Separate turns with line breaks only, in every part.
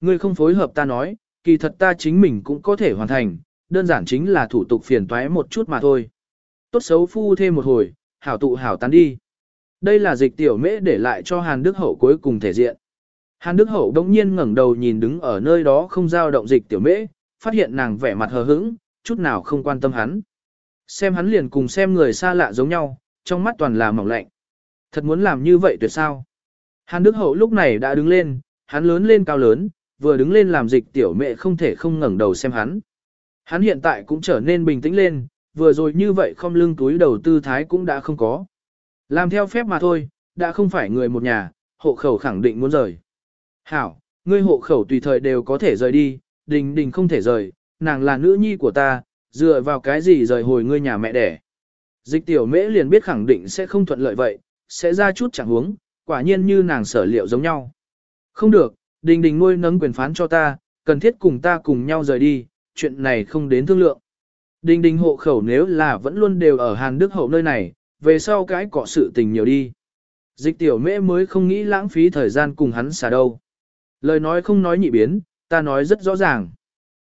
Ngươi không phối hợp ta nói, kỳ thật ta chính mình cũng có thể hoàn thành, đơn giản chính là thủ tục phiền toái một chút mà thôi. Tốt xấu phu thêm một hồi, hảo tụ hảo tán đi. Đây là dịch tiểu mễ để lại cho Hàn Đức Hậu cuối cùng thể diện. Hàn Đức Hậu đống nhiên ngẩng đầu nhìn đứng ở nơi đó không giao động dịch tiểu mễ, phát hiện nàng vẻ mặt hờ hững, chút nào không quan tâm hắn. Xem hắn liền cùng xem người xa lạ giống nhau, trong mắt toàn là mỏng lạnh. Thật muốn làm như vậy tuyệt sao? Hàn Đức Hậu lúc này đã đứng lên, hắn lớn lên cao lớn, vừa đứng lên làm dịch tiểu mẹ không thể không ngẩng đầu xem hắn. Hắn hiện tại cũng trở nên bình tĩnh lên, vừa rồi như vậy không lưng túi đầu tư thái cũng đã không có. Làm theo phép mà thôi, đã không phải người một nhà, hộ khẩu khẳng định muốn rời. Hảo, ngươi hộ khẩu tùy thời đều có thể rời đi, đình đình không thể rời, nàng là nữ nhi của ta, dựa vào cái gì rời hồi ngươi nhà mẹ đẻ. Dịch tiểu mễ liền biết khẳng định sẽ không thuận lợi vậy, sẽ ra chút chẳng huống, quả nhiên như nàng sở liệu giống nhau. Không được, đình đình nuôi nấng quyền phán cho ta, cần thiết cùng ta cùng nhau rời đi, chuyện này không đến thương lượng. Đình đình hộ khẩu nếu là vẫn luôn đều ở Hàn Đức hậu nơi này, về sau cái cọ sự tình nhiều đi. Dịch tiểu mễ mới không nghĩ lãng phí thời gian cùng hắn xả đâu. Lời nói không nói nhị biến, ta nói rất rõ ràng.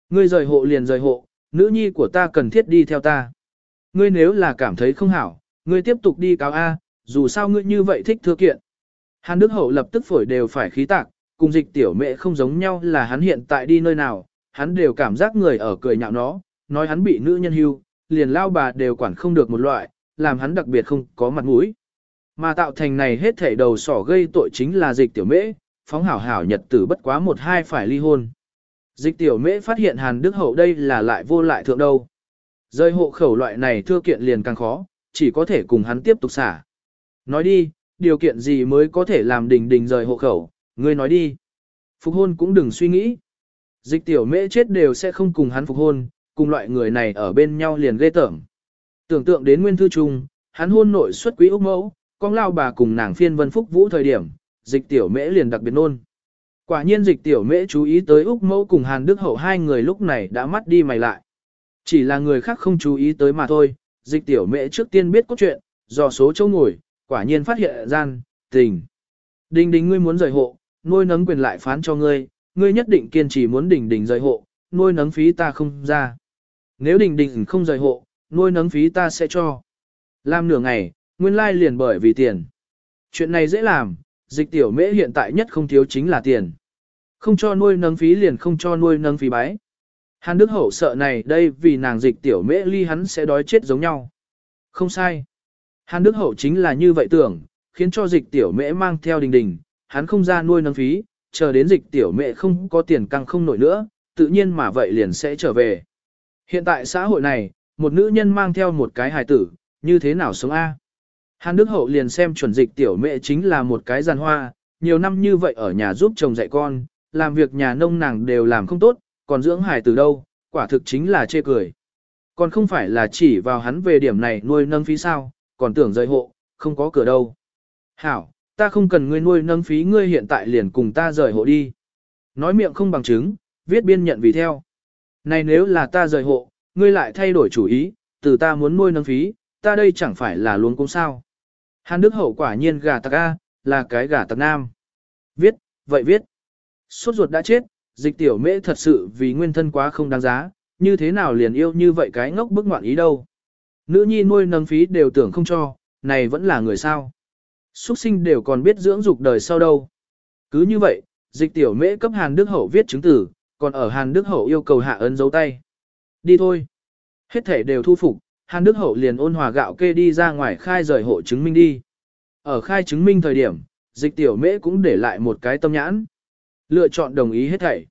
Ngươi rời hộ liền rời hộ, nữ nhi của ta cần thiết đi theo ta. Ngươi nếu là cảm thấy không hảo, ngươi tiếp tục đi cáo A, dù sao ngươi như vậy thích thưa kiện. Hàn Đức Hậu lập tức phổi đều phải khí tạc, cùng dịch tiểu mẹ không giống nhau là hắn hiện tại đi nơi nào, hắn đều cảm giác người ở cười nhạo nó, nói hắn bị nữ nhân hưu, liền lao bà đều quản không được một loại, làm hắn đặc biệt không có mặt mũi. Mà tạo thành này hết thảy đầu sỏ gây tội chính là dịch tiểu mễ, phóng hảo hảo nhật tử bất quá một hai phải ly hôn. Dịch tiểu mễ phát hiện Hàn Đức Hậu đây là lại vô lại thượng đâu. Rơi hộ khẩu loại này thưa kiện liền càng khó, chỉ có thể cùng hắn tiếp tục xả. Nói đi, điều kiện gì mới có thể làm đình đình rời hộ khẩu, ngươi nói đi. Phục hôn cũng đừng suy nghĩ. Dịch tiểu mễ chết đều sẽ không cùng hắn phục hôn, cùng loại người này ở bên nhau liền ghê tởm. Tưởng tượng đến nguyên thư trung, hắn hôn nội xuất quý úc mẫu, con lao bà cùng nàng phiên vân phúc vũ thời điểm, dịch tiểu mễ liền đặc biệt nôn. Quả nhiên dịch tiểu mễ chú ý tới Úc Mẫu cùng Hàn Đức Hậu hai người lúc này đã mắt đi mày lại. Chỉ là người khác không chú ý tới mà thôi, dịch tiểu mễ trước tiên biết có chuyện, do số châu ngồi, quả nhiên phát hiện gian, tình. Đình đình ngươi muốn rời hộ, nuôi nấng quyền lại phán cho ngươi, ngươi nhất định kiên trì muốn đình đình rời hộ, nuôi nấng phí ta không ra. Nếu đình đình không rời hộ, nuôi nấng phí ta sẽ cho. Làm nửa ngày, nguyên lai liền bởi vì tiền. Chuyện này dễ làm, dịch tiểu mễ hiện tại nhất không thiếu chính là tiền. Không cho nuôi nấng phí liền không cho nuôi nấng phí bái. Hàn Đức Hậu sợ này đây vì nàng dịch tiểu mễ ly hắn sẽ đói chết giống nhau. Không sai. Hàn Đức Hậu chính là như vậy tưởng, khiến cho dịch tiểu mễ mang theo đình đình, hắn không ra nuôi nâng phí, chờ đến dịch tiểu mẹ không có tiền căng không nổi nữa, tự nhiên mà vậy liền sẽ trở về. Hiện tại xã hội này, một nữ nhân mang theo một cái hài tử, như thế nào sống A? Hàn Đức Hậu liền xem chuẩn dịch tiểu mẹ chính là một cái giàn hoa, nhiều năm như vậy ở nhà giúp chồng dạy con, làm việc nhà nông nàng đều làm không tốt, còn dưỡng hài tử đâu, quả thực chính là chê cười. Còn không phải là chỉ vào hắn về điểm này nuôi nâng phí sao, còn tưởng rời hộ, không có cửa đâu. Hảo, ta không cần ngươi nuôi nâng phí ngươi hiện tại liền cùng ta rời hộ đi. Nói miệng không bằng chứng, viết biên nhận vì theo. Này nếu là ta rời hộ, ngươi lại thay đổi chủ ý, từ ta muốn nuôi nâng phí, ta đây chẳng phải là luôn cũng sao. Hàn Đức Hậu quả nhiên gà tạc A, là cái gà tạc nam. Viết, vậy viết. Suốt ruột đã chết, dịch tiểu mễ thật sự vì nguyên thân quá không đáng giá, như thế nào liền yêu như vậy cái ngốc bức ngoạn ý đâu. Nữ nhi nuôi nâng phí đều tưởng không cho, này vẫn là người sao. Xuất sinh đều còn biết dưỡng dục đời sau đâu. Cứ như vậy, dịch tiểu mễ cấp Hàn Đức Hậu viết chứng tử, còn ở Hàn Đức Hậu yêu cầu hạ ấn dấu tay. Đi thôi. Hết thể đều thu phục, Hàn Đức Hậu liền ôn hòa gạo kê đi ra ngoài khai rời hộ chứng minh đi. Ở khai chứng minh thời điểm, dịch tiểu mễ cũng để lại một cái tâm nhãn. Lựa chọn đồng ý hết thảy.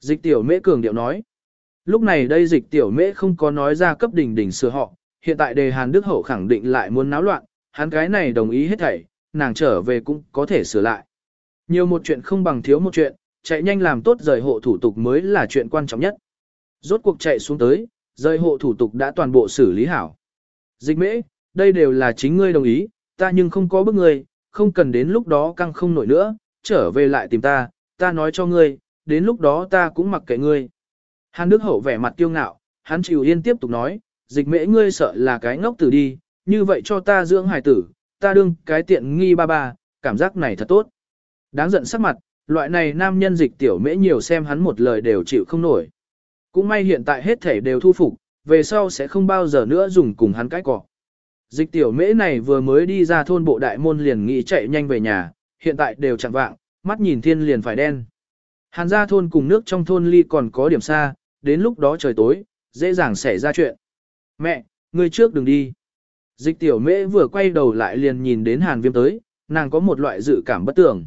Dịch tiểu mễ cường điệu nói. Lúc này đây dịch tiểu mễ không có nói ra cấp đỉnh đỉnh sửa họ, hiện tại đề Hàn Đức Hậu khẳng định lại muốn náo loạn, hắn cái này đồng ý hết thảy, nàng trở về cũng có thể sửa lại. Nhiều một chuyện không bằng thiếu một chuyện, chạy nhanh làm tốt rời hộ thủ tục mới là chuyện quan trọng nhất. Rốt cuộc chạy xuống tới, rời hộ thủ tục đã toàn bộ xử lý hảo. Dịch mễ, đây đều là chính ngươi đồng ý, ta nhưng không có bức ngươi, không cần đến lúc đó căng không nổi nữa, trở về lại tìm ta, ta nói cho ngươi, đến lúc đó ta cũng mặc kệ ngươi. Hàn Đức Hậu vẻ mặt kiêu ngạo, hắn chịu yên tiếp tục nói, dịch mễ ngươi sợ là cái ngốc tử đi, như vậy cho ta dưỡng hài tử, ta đương cái tiện nghi ba ba, cảm giác này thật tốt. Đáng giận sắc mặt, loại này nam nhân dịch tiểu mễ nhiều xem hắn một lời đều chịu không nổi. Cũng may hiện tại hết thể đều thu phục, về sau sẽ không bao giờ nữa dùng cùng hắn cái cọ. Dịch tiểu mễ này vừa mới đi ra thôn bộ đại môn liền nghĩ chạy nhanh về nhà, hiện tại đều chẳng vạng, mắt nhìn thiên liền phải đen. Hàn gia thôn cùng nước trong thôn ly còn có điểm xa, đến lúc đó trời tối, dễ dàng xảy ra chuyện. Mẹ, ngươi trước đừng đi. Dịch tiểu mễ vừa quay đầu lại liền nhìn đến hàn viêm tới, nàng có một loại dự cảm bất tưởng.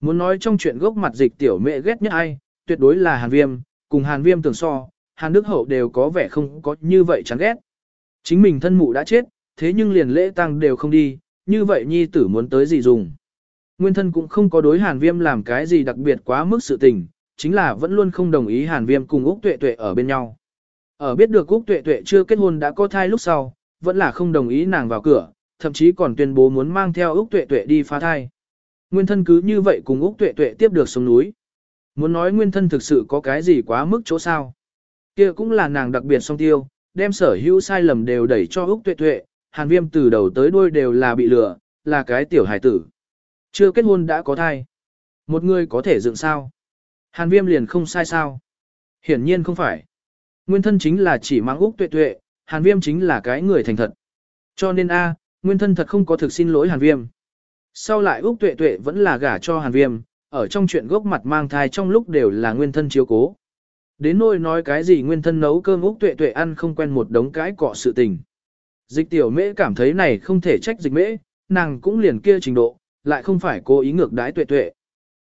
Muốn nói trong chuyện gốc mặt dịch tiểu mễ ghét nhất ai, tuyệt đối là hàn viêm, cùng hàn viêm tưởng so, hàn đức hậu đều có vẻ không có như vậy chán ghét. Chính mình thân mụ đã chết, thế nhưng liền lễ tang đều không đi, như vậy nhi tử muốn tới gì dùng. Nguyên thân cũng không có đối hàn viêm làm cái gì đặc biệt quá mức sự tình, chính là vẫn luôn không đồng ý hàn viêm cùng Úc Tuệ Tuệ ở bên nhau. Ở biết được Úc Tuệ Tuệ chưa kết hôn đã có thai lúc sau, vẫn là không đồng ý nàng vào cửa, thậm chí còn tuyên bố muốn mang theo Úc Tuệ Tuệ đi phá thai. Nguyên thân cứ như vậy cùng Úc Tuệ Tuệ tiếp được xuống núi. Muốn nói nguyên thân thực sự có cái gì quá mức chỗ sao. kia cũng là nàng đặc biệt song tiêu, đem sở hữu sai lầm đều đẩy cho Úc Tuệ Tuệ, hàn viêm từ đầu tới đuôi đều là bị lừa, là cái tiểu hài tử. Chưa kết hôn đã có thai. Một người có thể dựng sao? Hàn viêm liền không sai sao? Hiển nhiên không phải. Nguyên thân chính là chỉ mang Úc Tuệ Tuệ, hàn viêm chính là cái người thành thật. Cho nên a nguyên thân thật không có thực xin lỗi hàn viêm. Sau lại Úc Tuệ Tuệ vẫn là gả cho hàn viêm, ở trong chuyện gốc mặt mang thai trong lúc đều là nguyên thân chiếu cố. Đến nỗi nói cái gì nguyên thân nấu cơm Úc Tuệ Tuệ ăn không quen một đống cái cọ sự tình. Dịch tiểu mễ cảm thấy này không thể trách dịch mễ, nàng cũng liền kia trình độ, lại không phải cố ý ngược đái tuệ tuệ.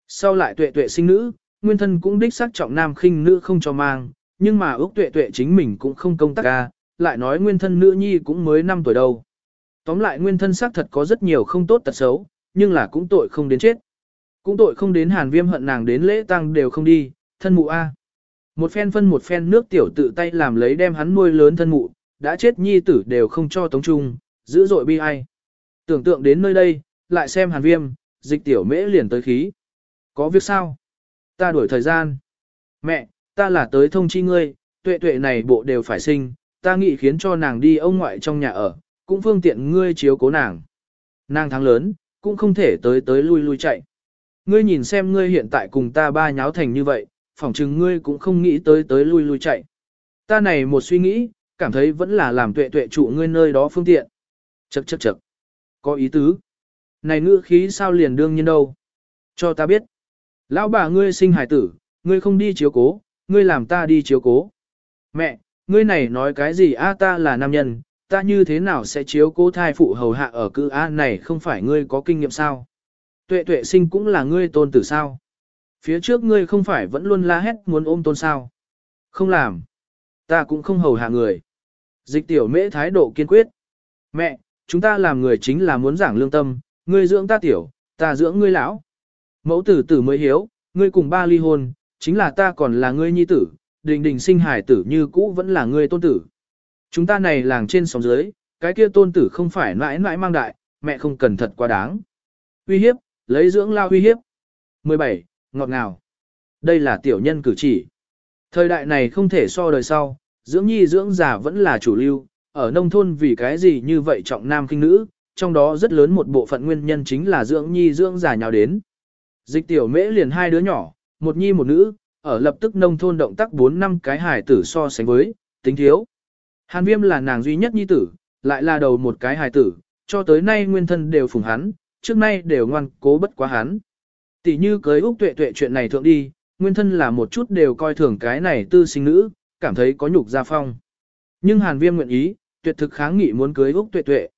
Sau lại tuệ tuệ sinh nữ, nguyên thân cũng đích xác trọng nam khinh nữ không cho mang, nhưng mà Úc tuệ tuệ chính mình cũng không công tác ca, lại nói nguyên thân nữ nhi cũng mới 5 tuổi đâu. Tóm lại nguyên thân xác thật có rất nhiều không tốt tật xấu, nhưng là cũng tội không đến chết. Cũng tội không đến hàn viêm hận nàng đến lễ tăng đều không đi, thân mụ A. Một phen phân một phen nước tiểu tự tay làm lấy đem hắn nuôi lớn thân mụ, đã chết nhi tử đều không cho tống trung, dữ dội bi ai. Tưởng tượng đến nơi đây, lại xem hàn viêm, dịch tiểu mễ liền tới khí. Có việc sao? Ta đuổi thời gian. Mẹ, ta là tới thông chi ngươi, tuệ tuệ này bộ đều phải sinh, ta nghĩ khiến cho nàng đi ông ngoại trong nhà ở, cũng phương tiện ngươi chiếu cố nàng. Nàng thắng lớn, cũng không thể tới tới lui lui chạy. Ngươi nhìn xem ngươi hiện tại cùng ta ba nháo thành như vậy, phỏng chừng ngươi cũng không nghĩ tới tới lui lui chạy. Ta này một suy nghĩ, cảm thấy vẫn là làm tuệ tuệ trụ ngươi nơi đó phương tiện. Chậc chậc chậc. Có ý tứ. Này ngữ khí sao liền đương nhiên đâu. Cho ta biết. Lão bà ngươi sinh hải tử, ngươi không đi chiếu cố, ngươi làm ta đi chiếu cố. Mẹ, ngươi này nói cái gì a ta là nam nhân, ta như thế nào sẽ chiếu cố thai phụ hầu hạ ở cư a này không phải ngươi có kinh nghiệm sao? Tuệ tuệ sinh cũng là ngươi tôn tử sao? Phía trước ngươi không phải vẫn luôn la hét muốn ôm tôn sao? Không làm. Ta cũng không hầu hạ người. Dịch tiểu mễ thái độ kiên quyết. Mẹ, chúng ta làm người chính là muốn giảng lương tâm, ngươi dưỡng ta tiểu, ta dưỡng ngươi lão. Mẫu tử tử mới hiếu, ngươi cùng ba ly hôn, chính là ta còn là ngươi nhi tử, đình đình sinh hải tử như cũ vẫn là ngươi tôn tử. Chúng ta này làng trên sóng dưới, cái kia tôn tử không phải mãi mãi mang đại, mẹ không cần thật quá đáng. Uy hiếp, lấy dưỡng lao uy hiếp. 17. Ngọt ngào. Đây là tiểu nhân cử chỉ. Thời đại này không thể so đời sau, dưỡng nhi dưỡng già vẫn là chủ lưu, ở nông thôn vì cái gì như vậy trọng nam kinh nữ, trong đó rất lớn một bộ phận nguyên nhân chính là dưỡng nhi dưỡng già nhào đến. Dịch tiểu mễ liền hai đứa nhỏ, một nhi một nữ, ở lập tức nông thôn động tác 4 năm cái hài tử so sánh với, tính thiếu. Hàn viêm là nàng duy nhất nhi tử, lại là đầu một cái hài tử, cho tới nay nguyên thân đều phùng hắn, trước nay đều ngoan cố bất quá hắn. Tỷ như cưới Úc tuệ tuệ chuyện này thượng đi, nguyên thân là một chút đều coi thường cái này tư sinh nữ, cảm thấy có nhục gia phong. Nhưng hàn viêm nguyện ý, tuyệt thực kháng nghị muốn cưới Úc tuệ tuệ.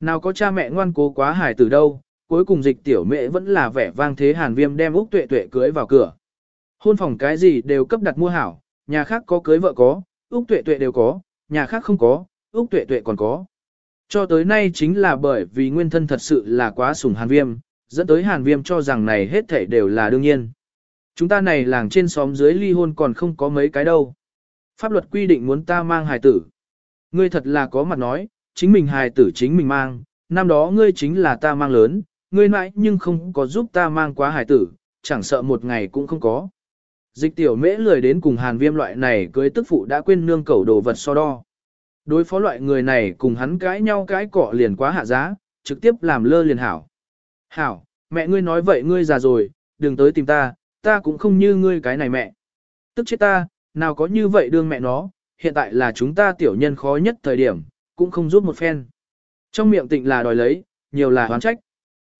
Nào có cha mẹ ngoan cố quá hài tử đâu, cuối cùng dịch tiểu mẹ vẫn là vẻ vang thế hàn viêm đem Úc tuệ tuệ cưới vào cửa. Hôn phòng cái gì đều cấp đặt mua hảo, nhà khác có cưới vợ có, Úc tuệ tuệ đều có, nhà khác không có, Úc tuệ tuệ còn có. Cho tới nay chính là bởi vì nguyên thân thật sự là quá sủng hàn viêm, dẫn tới hàn viêm cho rằng này hết thảy đều là đương nhiên. Chúng ta này làng trên xóm dưới ly hôn còn không có mấy cái đâu. Pháp luật quy định muốn ta mang hài tử. Ngươi thật là có mặt nói, chính mình hài tử chính mình mang, năm đó ngươi chính là ta mang lớn, ngươi mãi nhưng không có giúp ta mang quá hài tử, chẳng sợ một ngày cũng không có. Dịch tiểu mễ lười đến cùng hàn viêm loại này cưới tức phụ đã quên nương cầu đồ vật so đo. Đối phó loại người này cùng hắn cãi nhau cãi cọ liền quá hạ giá, trực tiếp làm lơ liền hảo. Hảo, mẹ ngươi nói vậy ngươi già rồi, đừng tới tìm ta, ta cũng không như ngươi cái này mẹ. Tức chết ta, nào có như vậy đương mẹ nó, hiện tại là chúng ta tiểu nhân khó nhất thời điểm, cũng không giúp một phen. Trong miệng tịnh là đòi lấy, nhiều là hoán trách.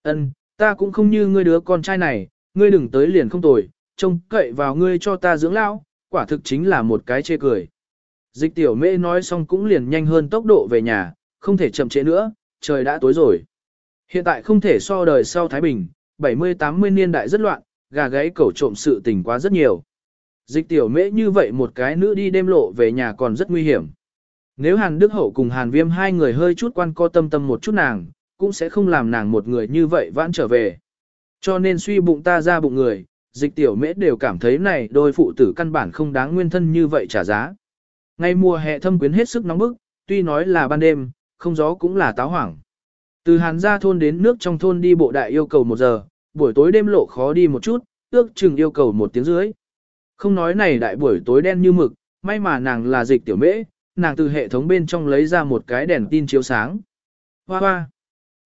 Ân, ta cũng không như ngươi đứa con trai này, ngươi đừng tới liền không tồi, trông cậy vào ngươi cho ta dưỡng lão, quả thực chính là một cái chê cười. Dịch tiểu mê nói xong cũng liền nhanh hơn tốc độ về nhà, không thể chậm trễ nữa, trời đã tối rồi. Hiện tại không thể so đời sau Thái Bình, 70-80 niên đại rất loạn, gà gáy cẩu trộm sự tình quá rất nhiều. Dịch tiểu mễ như vậy một cái nữ đi đêm lộ về nhà còn rất nguy hiểm. Nếu Hàn Đức Hậu cùng Hàn Viêm hai người hơi chút quan co tâm tâm một chút nàng, cũng sẽ không làm nàng một người như vậy vãn trở về. Cho nên suy bụng ta ra bụng người, dịch tiểu mễ đều cảm thấy này đôi phụ tử căn bản không đáng nguyên thân như vậy trả giá. Ngay mùa hè thâm quyến hết sức nóng bức, tuy nói là ban đêm, không gió cũng là táo hoảng. Từ hàn gia thôn đến nước trong thôn đi bộ đại yêu cầu một giờ, buổi tối đêm lộ khó đi một chút, ước chừng yêu cầu một tiếng dưới. Không nói này đại buổi tối đen như mực, may mà nàng là dịch tiểu mễ, nàng từ hệ thống bên trong lấy ra một cái đèn tin chiếu sáng. Hoa hoa.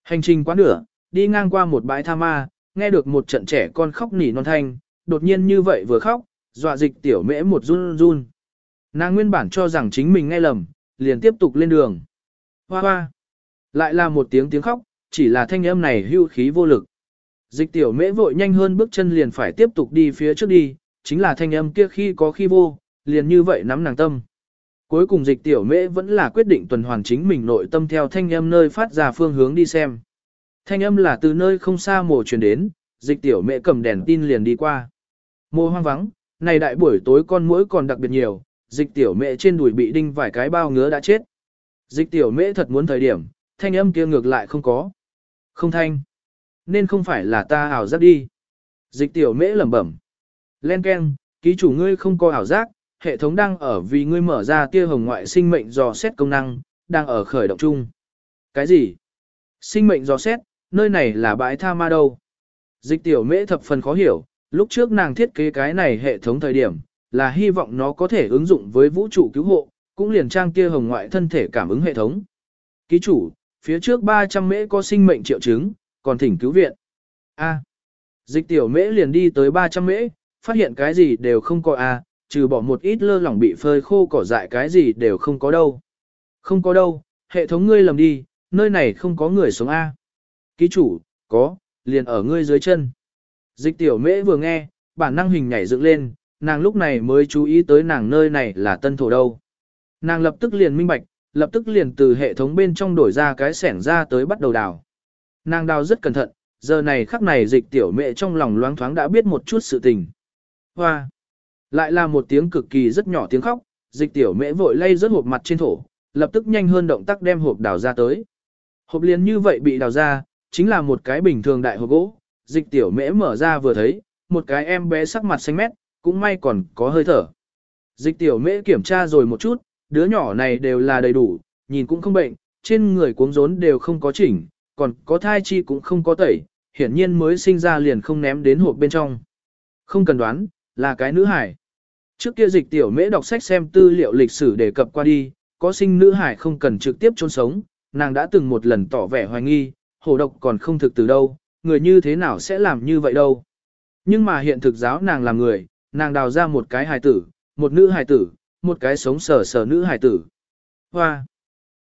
Hành trình quá nửa, đi ngang qua một bãi tha ma, nghe được một trận trẻ con khóc nỉ non thanh, đột nhiên như vậy vừa khóc, dọa dịch tiểu mễ một run run. Nàng nguyên bản cho rằng chính mình nghe lầm, liền tiếp tục lên đường. Hoa hoa. Lại là một tiếng tiếng khóc, chỉ là thanh âm này hưu khí vô lực. Dịch tiểu mễ vội nhanh hơn bước chân liền phải tiếp tục đi phía trước đi, chính là thanh âm kia khi có khi vô, liền như vậy nắm nàng tâm. Cuối cùng dịch tiểu mễ vẫn là quyết định tuần hoàn chính mình nội tâm theo thanh âm nơi phát ra phương hướng đi xem. Thanh âm là từ nơi không xa mồ truyền đến, dịch tiểu mẹ cầm đèn tin liền đi qua. Mồ hoang vắng, này đại buổi tối con muỗi còn đặc biệt nhiều, dịch tiểu mẹ trên đùi bị đinh vài cái bao ngứa đã chết. Dịch tiểu mẹ thật muốn thời điểm, thanh âm kia ngược lại không có. Không thanh. Nên không phải là ta ảo giác đi. Dịch tiểu mễ lẩm bẩm. Len ken, ký chủ ngươi không có ảo giác, hệ thống đang ở vì ngươi mở ra tia hồng ngoại sinh mệnh dò xét công năng, đang ở khởi động chung. Cái gì? Sinh mệnh dò xét, nơi này là bãi tha ma đâu? Dịch tiểu mễ thập phần khó hiểu, lúc trước nàng thiết kế cái này hệ thống thời điểm, là hy vọng nó có thể ứng dụng với vũ trụ cứu hộ, cũng liền trang kia hồng ngoại thân thể cảm ứng hệ thống. Ký chủ, phía trước 300 mễ có sinh mệnh triệu chứng, còn thỉnh cứu viện. A. Dịch tiểu mễ liền đi tới 300 mễ, phát hiện cái gì đều không có A, trừ bỏ một ít lơ lỏng bị phơi khô cỏ dại cái gì đều không có đâu. Không có đâu, hệ thống ngươi lầm đi, nơi này không có người sống A. Ký chủ, có, liền ở ngươi dưới chân. Dịch tiểu mễ vừa nghe, bản năng hình nhảy dựng lên, nàng lúc này mới chú ý tới nàng nơi này là tân thổ đâu. Nàng lập tức liền minh bạch, lập tức liền từ hệ thống bên trong đổi ra cái sẻng ra tới bắt đầu đào. Nàng đào rất cẩn thận, giờ này khắc này dịch tiểu mẹ trong lòng loáng thoáng đã biết một chút sự tình. Hoa! Lại là một tiếng cực kỳ rất nhỏ tiếng khóc, dịch tiểu mẹ vội lay rớt hộp mặt trên thổ, lập tức nhanh hơn động tác đem hộp đào ra tới. Hộp liền như vậy bị đào ra, chính là một cái bình thường đại hộp gỗ, dịch tiểu mễ mở ra vừa thấy, một cái em bé sắc mặt xanh mét, cũng may còn có hơi thở. Dịch tiểu mễ kiểm tra rồi một chút, đứa nhỏ này đều là đầy đủ, nhìn cũng không bệnh, trên người cuống rốn đều không có chỉnh, còn có thai chi cũng không có tẩy, hiển nhiên mới sinh ra liền không ném đến hộp bên trong. Không cần đoán, là cái nữ hải. Trước kia dịch tiểu mễ đọc sách xem tư liệu lịch sử đề cập qua đi, có sinh nữ hải không cần trực tiếp chôn sống, nàng đã từng một lần tỏ vẻ hoài nghi, hổ độc còn không thực từ đâu, người như thế nào sẽ làm như vậy đâu. Nhưng mà hiện thực giáo nàng làm người, nàng đào ra một cái hài tử, một nữ hài tử, một cái sống sờ sờ nữ hài tử. Hoa!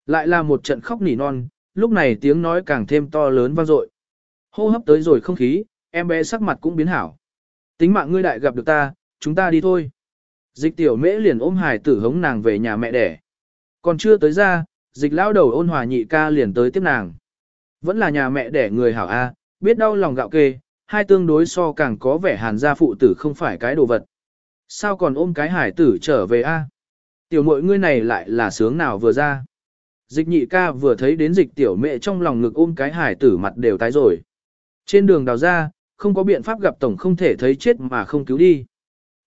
Lại là một trận khóc nỉ non, lúc này tiếng nói càng thêm to lớn vang dội. Hô hấp tới rồi không khí, em bé sắc mặt cũng biến hảo. Tính mạng ngươi đại gặp được ta, chúng ta đi thôi. Dịch tiểu mễ liền ôm hài tử hống nàng về nhà mẹ đẻ. Còn chưa tới ra, dịch lão đầu ôn hòa nhị ca liền tới tiếp nàng. Vẫn là nhà mẹ đẻ người hảo A, biết đau lòng gạo kê, hai tương đối so càng có vẻ hàn gia phụ tử không phải cái đồ vật. Sao còn ôm cái hải tử trở về A? Tiểu mội ngươi này lại là sướng nào vừa ra. Dịch nhị ca vừa thấy đến dịch tiểu mẹ trong lòng ngực ôm cái hải tử mặt đều tái rồi. Trên đường đào ra, không có biện pháp gặp tổng không thể thấy chết mà không cứu đi.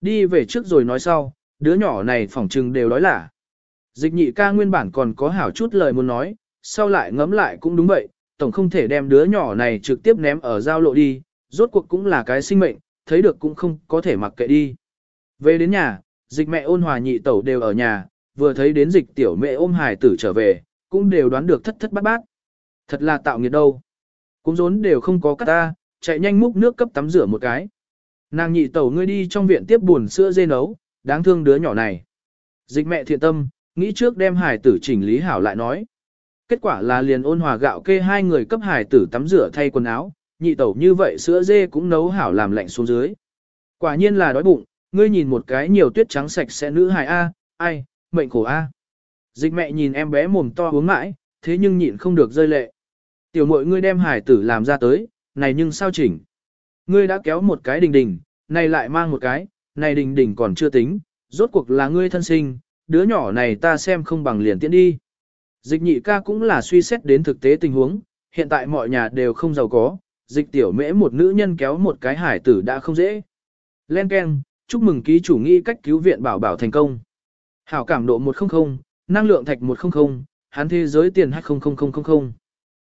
Đi về trước rồi nói sau, đứa nhỏ này phỏng trừng đều đói lả. Dịch nhị ca nguyên bản còn có hảo chút lời muốn nói, sau lại ngẫm lại cũng đúng vậy, tổng không thể đem đứa nhỏ này trực tiếp ném ở giao lộ đi, rốt cuộc cũng là cái sinh mệnh, thấy được cũng không có thể mặc kệ đi. Về đến nhà, dịch mẹ ôn hòa nhị tẩu đều ở nhà, vừa thấy đến dịch tiểu mẹ ôm hài tử trở về, cũng đều đoán được thất thất bát bát. Thật là tạo nghiệt đâu. Cũng rốn đều không có cắt ta, chạy nhanh múc nước cấp tắm rửa một cái. Nàng nhị tẩu ngươi đi trong viện tiếp buồn sữa dê nấu, đáng thương đứa nhỏ này. Dịch mẹ thiện tâm, nghĩ trước đem hải tử chỉnh lý hảo lại nói. Kết quả là liền ôn hòa gạo kê hai người cấp hải tử tắm rửa thay quần áo, nhị tẩu như vậy sữa dê cũng nấu hảo làm lạnh xuống dưới. Quả nhiên là đói bụng, ngươi nhìn một cái nhiều tuyết trắng sạch sẽ nữ hài A, ai, mệnh khổ A. Dịch mẹ nhìn em bé mồm to uống mãi, thế nhưng nhịn không được rơi lệ. Tiểu mội ngươi đem hải tử làm ra tới, này nhưng sao chỉnh. Ngươi đã kéo một cái đình đình, này lại mang một cái, này đình đình còn chưa tính, rốt cuộc là ngươi thân sinh, đứa nhỏ này ta xem không bằng liền tiễn đi. Dịch nhị ca cũng là suy xét đến thực tế tình huống, hiện tại mọi nhà đều không giàu có, dịch tiểu mễ một nữ nhân kéo một cái hải tử đã không dễ. Len Ken, chúc mừng ký chủ nghi cách cứu viện bảo bảo thành công. Hảo cảm độ 100, năng lượng thạch 100, hắn thế giới tiền 200000.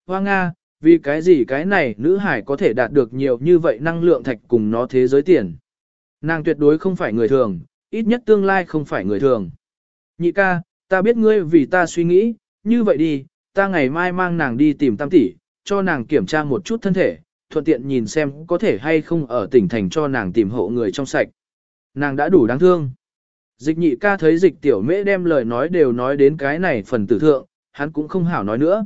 Hoa Nga, vì cái gì cái này nữ hải có thể đạt được nhiều như vậy năng lượng thạch cùng nó thế giới tiền. Nàng tuyệt đối không phải người thường, ít nhất tương lai không phải người thường. Nhị ca, ta biết ngươi vì ta suy nghĩ, như vậy đi, ta ngày mai mang nàng đi tìm tam tỷ, cho nàng kiểm tra một chút thân thể, thuận tiện nhìn xem có thể hay không ở tỉnh thành cho nàng tìm hộ người trong sạch. Nàng đã đủ đáng thương. Dịch nhị ca thấy dịch tiểu mễ đem lời nói đều nói đến cái này phần tử thượng, hắn cũng không hảo nói nữa.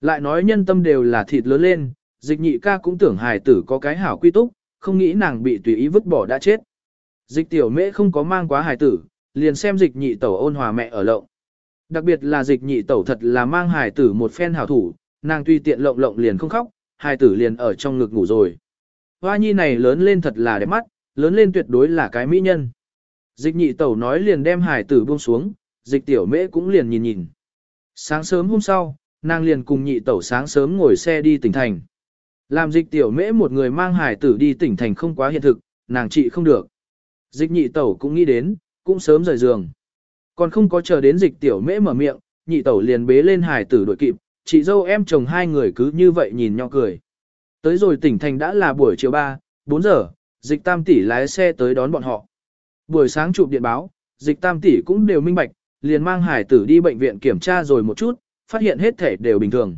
Lại nói nhân tâm đều là thịt lớn lên, dịch nhị ca cũng tưởng hài tử có cái hảo quy túc, không nghĩ nàng bị tùy ý vứt bỏ đã chết. Dịch tiểu mễ không có mang quá hài tử, liền xem dịch nhị tẩu ôn hòa mẹ ở lộng. Đặc biệt là dịch nhị tẩu thật là mang hài tử một phen hảo thủ, nàng tuy tiện lộng lộng liền không khóc, hài tử liền ở trong ngực ngủ rồi. Hoa nhi này lớn lên thật là đẹp mắt, lớn lên tuyệt đối là cái mỹ nhân. Dịch nhị tẩu nói liền đem hài tử buông xuống, dịch tiểu mễ cũng liền nhìn nhìn. Sáng sớm hôm sau, nàng liền cùng nhị tẩu sáng sớm ngồi xe đi tỉnh thành. Làm dịch tiểu mễ một người mang hài tử đi tỉnh thành không quá hiện thực, nàng trị không được. Dịch nhị tẩu cũng nghĩ đến, cũng sớm rời giường. Còn không có chờ đến dịch tiểu mễ mở miệng, nhị tẩu liền bế lên hải tử đội kịp, chị dâu em chồng hai người cứ như vậy nhìn nhau cười. Tới rồi tỉnh thành đã là buổi chiều 3, 4 giờ, dịch tam tỷ lái xe tới đón bọn họ. Buổi sáng chụp điện báo, dịch tam tỷ cũng đều minh bạch, liền mang hải tử đi bệnh viện kiểm tra rồi một chút, phát hiện hết thể đều bình thường.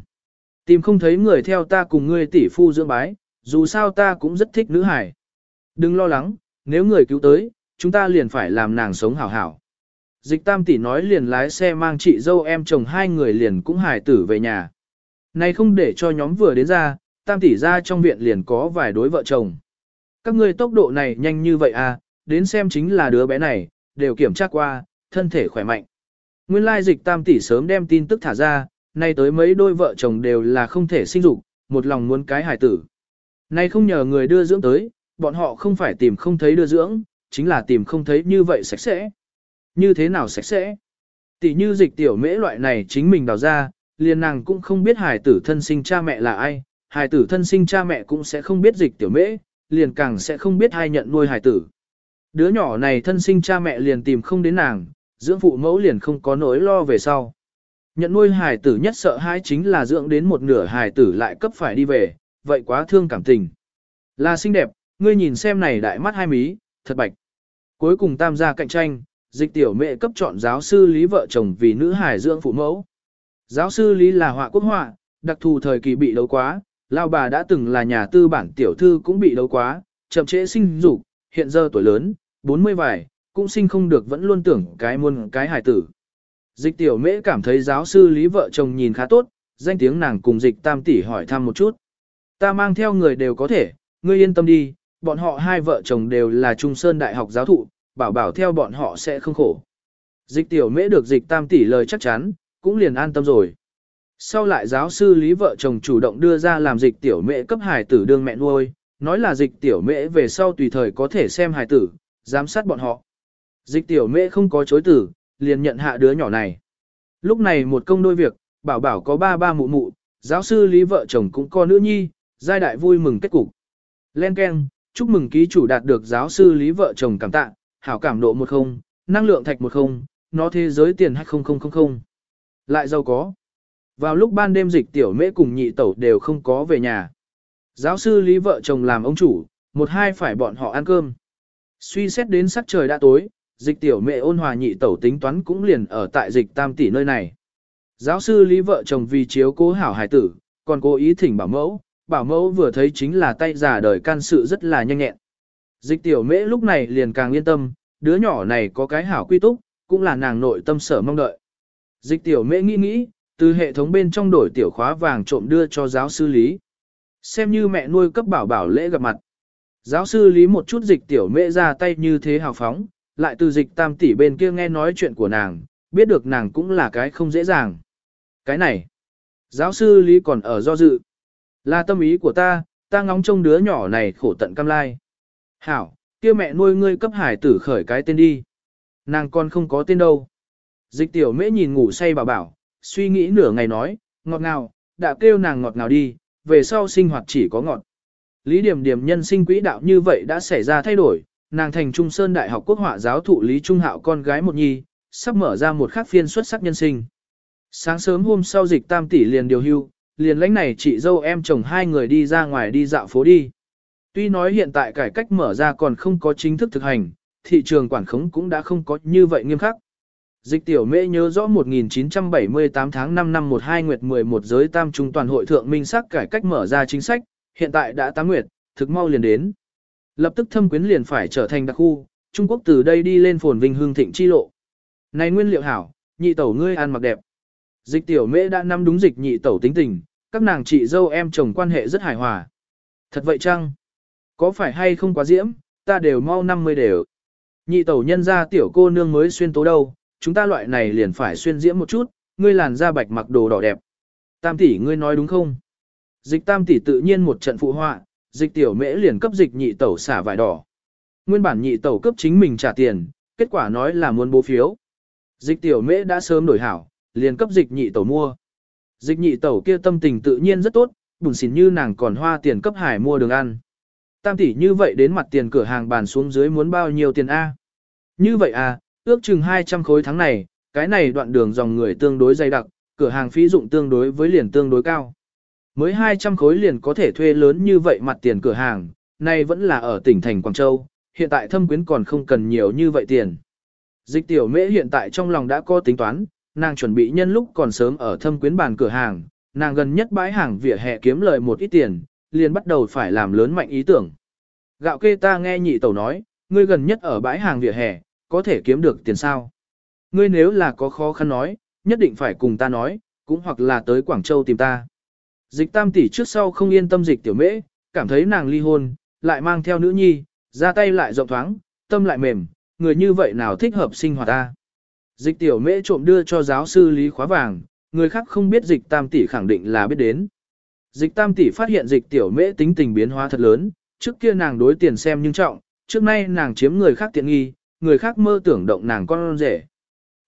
Tìm không thấy người theo ta cùng ngươi tỷ phu dưỡng bái, dù sao ta cũng rất thích nữ hải. Đừng lo lắng, nếu người cứu tới, chúng ta liền phải làm nàng sống hảo hảo. Dịch tam tỷ nói liền lái xe mang chị dâu em chồng hai người liền cũng hải tử về nhà. Này không để cho nhóm vừa đến ra, tam tỷ ra trong viện liền có vài đối vợ chồng. Các ngươi tốc độ này nhanh như vậy à, đến xem chính là đứa bé này, đều kiểm tra qua, thân thể khỏe mạnh. Nguyên lai dịch tam tỷ sớm đem tin tức thả ra, nay tới mấy đôi vợ chồng đều là không thể sinh dục, một lòng muốn cái hải tử. Nay không nhờ người đưa dưỡng tới, bọn họ không phải tìm không thấy đưa dưỡng, chính là tìm không thấy như vậy sạch sẽ. Như thế nào sạch sẽ? Tỷ như dịch tiểu mễ loại này chính mình đào ra, liền nàng cũng không biết hải tử thân sinh cha mẹ là ai, hải tử thân sinh cha mẹ cũng sẽ không biết dịch tiểu mễ, liền càng sẽ không biết ai nhận nuôi hải tử. Đứa nhỏ này thân sinh cha mẹ liền tìm không đến nàng, dưỡng phụ mẫu liền không có nỗi lo về sau. Nhận nuôi hài tử nhất sợ hãi chính là dưỡng đến một nửa hài tử lại cấp phải đi về, vậy quá thương cảm tình. Là xinh đẹp, ngươi nhìn xem này đại mắt hai mí, thật bạch. Cuối cùng tam gia cạnh tranh, dịch tiểu mẹ cấp chọn giáo sư lý vợ chồng vì nữ hải dưỡng phụ mẫu. Giáo sư lý là họa quốc họa, đặc thù thời kỳ bị đấu quá, lao bà đã từng là nhà tư bản tiểu thư cũng bị đấu quá, chậm trễ sinh dục, hiện giờ tuổi lớn, 40 vài, cũng sinh không được vẫn luôn tưởng cái muôn cái hài tử. Dịch tiểu mễ cảm thấy giáo sư lý vợ chồng nhìn khá tốt, danh tiếng nàng cùng dịch tam tỷ hỏi thăm một chút. Ta mang theo người đều có thể, ngươi yên tâm đi, bọn họ hai vợ chồng đều là Trung Sơn Đại học giáo thụ, bảo bảo theo bọn họ sẽ không khổ. Dịch tiểu mễ được dịch tam tỷ lời chắc chắn, cũng liền an tâm rồi. Sau lại giáo sư lý vợ chồng chủ động đưa ra làm dịch tiểu mễ cấp hài tử đương mẹ nuôi, nói là dịch tiểu mễ về sau tùy thời có thể xem hài tử, giám sát bọn họ. Dịch tiểu mễ không có chối tử, liền nhận hạ đứa nhỏ này. Lúc này một công đôi việc, bảo bảo có ba ba mụ mụ, giáo sư lý vợ chồng cũng có nữ nhi, giai đại vui mừng kết cục. Len Ken, chúc mừng ký chủ đạt được giáo sư lý vợ chồng cảm tạ, hảo cảm độ một không, năng lượng thạch một không, nó thế giới tiền hay không không không không. Lại giàu có. Vào lúc ban đêm dịch tiểu mễ cùng nhị tẩu đều không có về nhà. Giáo sư lý vợ chồng làm ông chủ, một hai phải bọn họ ăn cơm. Suy xét đến sắc trời đã tối, dịch tiểu mẹ ôn hòa nhị tẩu tính toán cũng liền ở tại dịch tam tỷ nơi này. Giáo sư lý vợ chồng vì chiếu cố hảo hải tử, còn cố ý thỉnh bảo mẫu, bảo mẫu vừa thấy chính là tay giả đời can sự rất là nhanh nhẹn. Dịch tiểu mễ lúc này liền càng yên tâm, đứa nhỏ này có cái hảo quy túc, cũng là nàng nội tâm sở mong đợi. Dịch tiểu mễ nghĩ nghĩ, từ hệ thống bên trong đổi tiểu khóa vàng trộm đưa cho giáo sư Lý. Xem như mẹ nuôi cấp bảo bảo lễ gặp mặt. Giáo sư Lý một chút dịch tiểu mễ ra tay như thế hào phóng, lại từ dịch tam tỷ bên kia nghe nói chuyện của nàng, biết được nàng cũng là cái không dễ dàng. Cái này, giáo sư Lý còn ở do dự. Là tâm ý của ta, ta ngóng trông đứa nhỏ này khổ tận cam lai. Hảo, kia mẹ nuôi ngươi cấp hải tử khởi cái tên đi. Nàng con không có tên đâu. Dịch tiểu mễ nhìn ngủ say bảo bảo, suy nghĩ nửa ngày nói, ngọt ngào, đã kêu nàng ngọt ngào đi, về sau sinh hoạt chỉ có ngọt. Lý Điểm Điểm nhân sinh quỹ đạo như vậy đã xảy ra thay đổi, nàng thành Trung Sơn Đại học Quốc họa giáo thụ Lý Trung Hạo con gái một nhi, sắp mở ra một khác phiên xuất sắc nhân sinh. Sáng sớm hôm sau dịch tam tỷ liền điều hưu, liền lãnh này chị dâu em chồng hai người đi ra ngoài đi dạo phố đi. Tuy nói hiện tại cải cách mở ra còn không có chính thức thực hành, thị trường quản khống cũng đã không có như vậy nghiêm khắc. Dịch tiểu mễ nhớ rõ 1978 tháng 5 năm 12 nguyệt 11 giới tam trung toàn hội thượng minh sắc cải cách mở ra chính sách, hiện tại đã tám nguyệt, thực mau liền đến. Lập tức thâm quyến liền phải trở thành đặc khu, Trung Quốc từ đây đi lên phồn vinh hương thịnh chi lộ. Này nguyên liệu hảo, nhị tẩu ngươi ăn mặc đẹp. Dịch tiểu mễ đã nắm đúng dịch nhị tẩu tính tình, các nàng chị dâu em chồng quan hệ rất hài hòa. Thật vậy chăng? Có phải hay không quá diễm, ta đều mau 50 đều. Nhị tẩu nhân ra tiểu cô nương mới xuyên tố đâu, chúng ta loại này liền phải xuyên diễm một chút, ngươi làn da bạch mặc đồ đỏ đẹp. Tam tỷ ngươi nói đúng không? Dịch tam tỷ tự nhiên một trận phụ họa, dịch tiểu mễ liền cấp dịch nhị tẩu xả vải đỏ. Nguyên bản nhị tẩu cấp chính mình trả tiền, kết quả nói là muốn bố phiếu. Dịch tiểu mễ đã sớm đổi hảo, liền cấp dịch nhị tẩu mua. Dịch nhị tẩu kia tâm tình tự nhiên rất tốt, bùn xỉn như nàng còn hoa tiền cấp hải mua đường ăn. Tam tỷ như vậy đến mặt tiền cửa hàng bàn xuống dưới muốn bao nhiêu tiền A. Như vậy à, ước chừng 200 khối tháng này, cái này đoạn đường dòng người tương đối dày đặc, cửa hàng phí dụng tương đối với liền tương đối cao. Mới 200 khối liền có thể thuê lớn như vậy mặt tiền cửa hàng, nay vẫn là ở tỉnh thành Quảng Châu, hiện tại thâm quyến còn không cần nhiều như vậy tiền. Dịch tiểu mễ hiện tại trong lòng đã có tính toán, nàng chuẩn bị nhân lúc còn sớm ở thâm quyến bàn cửa hàng, nàng gần nhất bãi hàng vỉa hè kiếm lời một ít tiền, liền bắt đầu phải làm lớn mạnh ý tưởng. Gạo kê ta nghe nhị tẩu nói, ngươi gần nhất ở bãi hàng vỉa hè, có thể kiếm được tiền sao. Ngươi nếu là có khó khăn nói, nhất định phải cùng ta nói, cũng hoặc là tới Quảng Châu tìm ta. Dịch tam tỷ trước sau không yên tâm dịch tiểu mễ, cảm thấy nàng ly hôn, lại mang theo nữ nhi, ra tay lại rộng thoáng, tâm lại mềm, người như vậy nào thích hợp sinh hoạt ta. Dịch tiểu mễ trộm đưa cho giáo sư Lý khóa vàng, người khác không biết dịch tam tỷ khẳng định là biết đến. Dịch tam tỷ phát hiện dịch tiểu mễ tính tình biến hóa thật lớn, trước kia nàng đối tiền xem nhưng trọng, trước nay nàng chiếm người khác tiện nghi, người khác mơ tưởng động nàng con rể.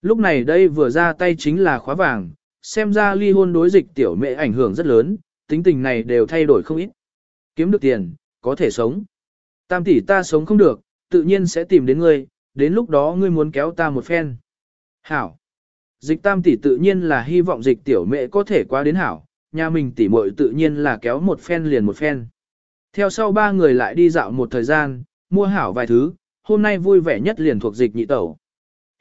Lúc này đây vừa ra tay chính là khóa vàng, xem ra ly hôn đối dịch tiểu mẹ ảnh hưởng rất lớn, tính tình này đều thay đổi không ít. Kiếm được tiền, có thể sống. Tam tỷ ta sống không được, tự nhiên sẽ tìm đến ngươi, đến lúc đó ngươi muốn kéo ta một phen. Hảo. Dịch tam tỷ tự nhiên là hy vọng dịch tiểu mẹ có thể qua đến hảo, nhà mình tỷ muội tự nhiên là kéo một phen liền một phen. Theo sau ba người lại đi dạo một thời gian, mua hảo vài thứ, hôm nay vui vẻ nhất liền thuộc dịch nhị tẩu.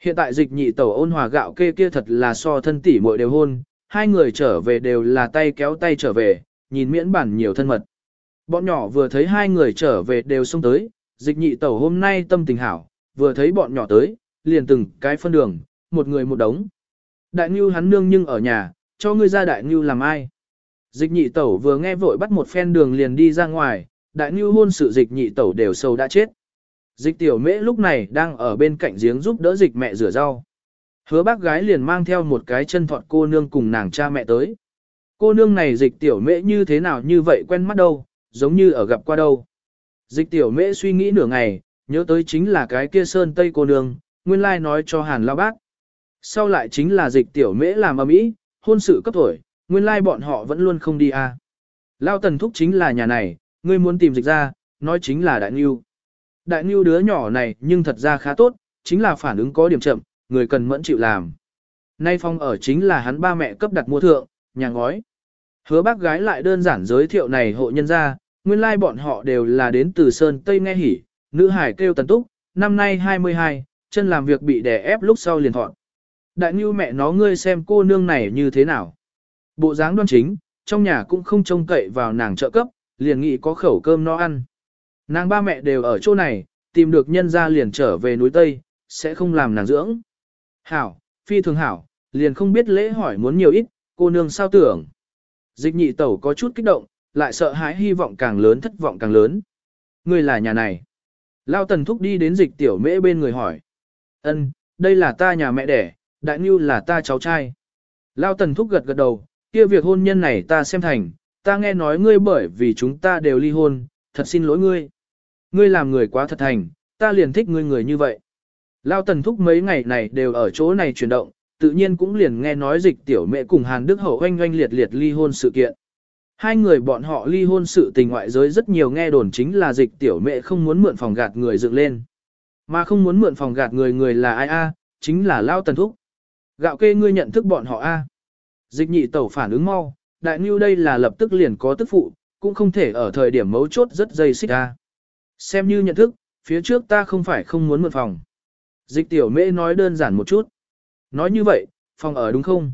Hiện tại dịch nhị tẩu ôn hòa gạo kê kia thật là so thân tỷ muội đều hôn, hai người trở về đều là tay kéo tay trở về, nhìn miễn bản nhiều thân mật. Bọn nhỏ vừa thấy hai người trở về đều xông tới, dịch nhị tẩu hôm nay tâm tình hảo, vừa thấy bọn nhỏ tới, liền từng cái phân đường, một người một đống. Đại Ngưu hắn nương nhưng ở nhà, cho ngươi ra Đại Ngưu làm ai? Dịch nhị tẩu vừa nghe vội bắt một phen đường liền đi ra ngoài, Đại Ngưu hôn sự dịch nhị tẩu đều sâu đã chết. Dịch tiểu mễ lúc này đang ở bên cạnh giếng giúp đỡ dịch mẹ rửa rau. Hứa bác gái liền mang theo một cái chân thọt cô nương cùng nàng cha mẹ tới. Cô nương này dịch tiểu mễ như thế nào như vậy quen mắt đâu, giống như ở gặp qua đâu. Dịch tiểu mễ suy nghĩ nửa ngày, nhớ tới chính là cái kia sơn tây cô nương, nguyên lai like nói cho hàn lao bác. Sau lại chính là dịch tiểu mễ làm âm ý, hôn sự cấp tuổi, nguyên lai like bọn họ vẫn luôn không đi à. Lao tần thúc chính là nhà này, ngươi muốn tìm dịch ra, nói chính là đại nghiêu. Đại nghiêu đứa nhỏ này nhưng thật ra khá tốt, chính là phản ứng có điểm chậm, người cần mẫn chịu làm. Nay phong ở chính là hắn ba mẹ cấp đặt mua thượng, nhà ngói. Hứa bác gái lại đơn giản giới thiệu này hộ nhân ra, nguyên lai like bọn họ đều là đến từ Sơn Tây nghe hỉ, nữ hải kêu tần túc, năm nay 22, chân làm việc bị đè ép lúc sau liền thọn. Đại Ngưu mẹ nó ngươi xem cô nương này như thế nào. Bộ dáng đoan chính, trong nhà cũng không trông cậy vào nàng trợ cấp, liền nghĩ có khẩu cơm no ăn. Nàng ba mẹ đều ở chỗ này, tìm được nhân gia liền trở về núi Tây, sẽ không làm nàng dưỡng. Hảo, phi thường hảo, liền không biết lễ hỏi muốn nhiều ít, cô nương sao tưởng. Dịch nhị tẩu có chút kích động, lại sợ hãi hy vọng càng lớn thất vọng càng lớn. Người là nhà này. Lao tần thúc đi đến dịch tiểu mễ bên người hỏi. ân đây là ta nhà mẹ đẻ, đại như là ta cháu trai. Lao tần thúc gật gật đầu, kia việc hôn nhân này ta xem thành, ta nghe nói ngươi bởi vì chúng ta đều ly hôn, thật xin lỗi ngươi. Ngươi làm người quá thật thành, ta liền thích ngươi người như vậy. Lao tần thúc mấy ngày này đều ở chỗ này chuyển động, tự nhiên cũng liền nghe nói dịch tiểu mẹ cùng Hàn Đức Hậu oanh oanh liệt liệt ly hôn sự kiện. Hai người bọn họ ly hôn sự tình ngoại giới rất nhiều nghe đồn chính là dịch tiểu mẹ không muốn mượn phòng gạt người dựng lên. Mà không muốn mượn phòng gạt người người là ai a, chính là Lao Tần Thúc. Gạo kê ngươi nhận thức bọn họ a. Dịch nhị tẩu phản ứng mau, đại ngưu đây là lập tức liền có tức phụ, cũng không thể ở thời điểm mấu chốt rất dây xích a. Xem như nhận thức, phía trước ta không phải không muốn mượn phòng. Dịch tiểu mễ nói đơn giản một chút. Nói như vậy, phòng ở đúng không?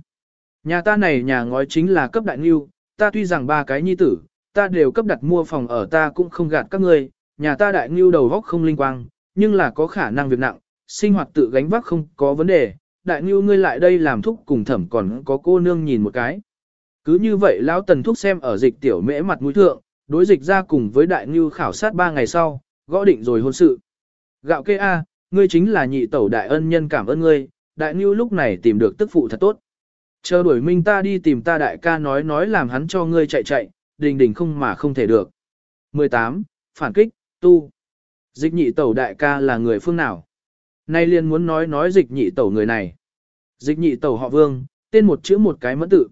Nhà ta này nhà ngói chính là cấp đại ngưu, ta tuy rằng ba cái nhi tử, ta đều cấp đặt mua phòng ở ta cũng không gạt các ngươi, nhà ta đại ngưu đầu góc không linh quang, nhưng là có khả năng việc nặng, sinh hoạt tự gánh vác không có vấn đề, đại ngưu ngươi lại đây làm thúc cùng thẩm còn có cô nương nhìn một cái. Cứ như vậy lão tần thúc xem ở dịch tiểu mễ mặt mũi thượng, đối dịch ra cùng với đại ngưu khảo sát ba ngày sau, gõ định rồi hôn sự. Gạo kê A, ngươi chính là nhị tẩu đại ân nhân cảm ơn ngươi, đại ngưu lúc này tìm được tức phụ thật tốt. Chờ đuổi minh ta đi tìm ta đại ca nói nói làm hắn cho ngươi chạy chạy, đình đình không mà không thể được. 18. Phản kích, tu. Dịch nhị tẩu đại ca là người phương nào? Nay liền muốn nói nói dịch nhị tẩu người này. Dịch nhị tẩu họ vương, tên một chữ một cái mẫn tự.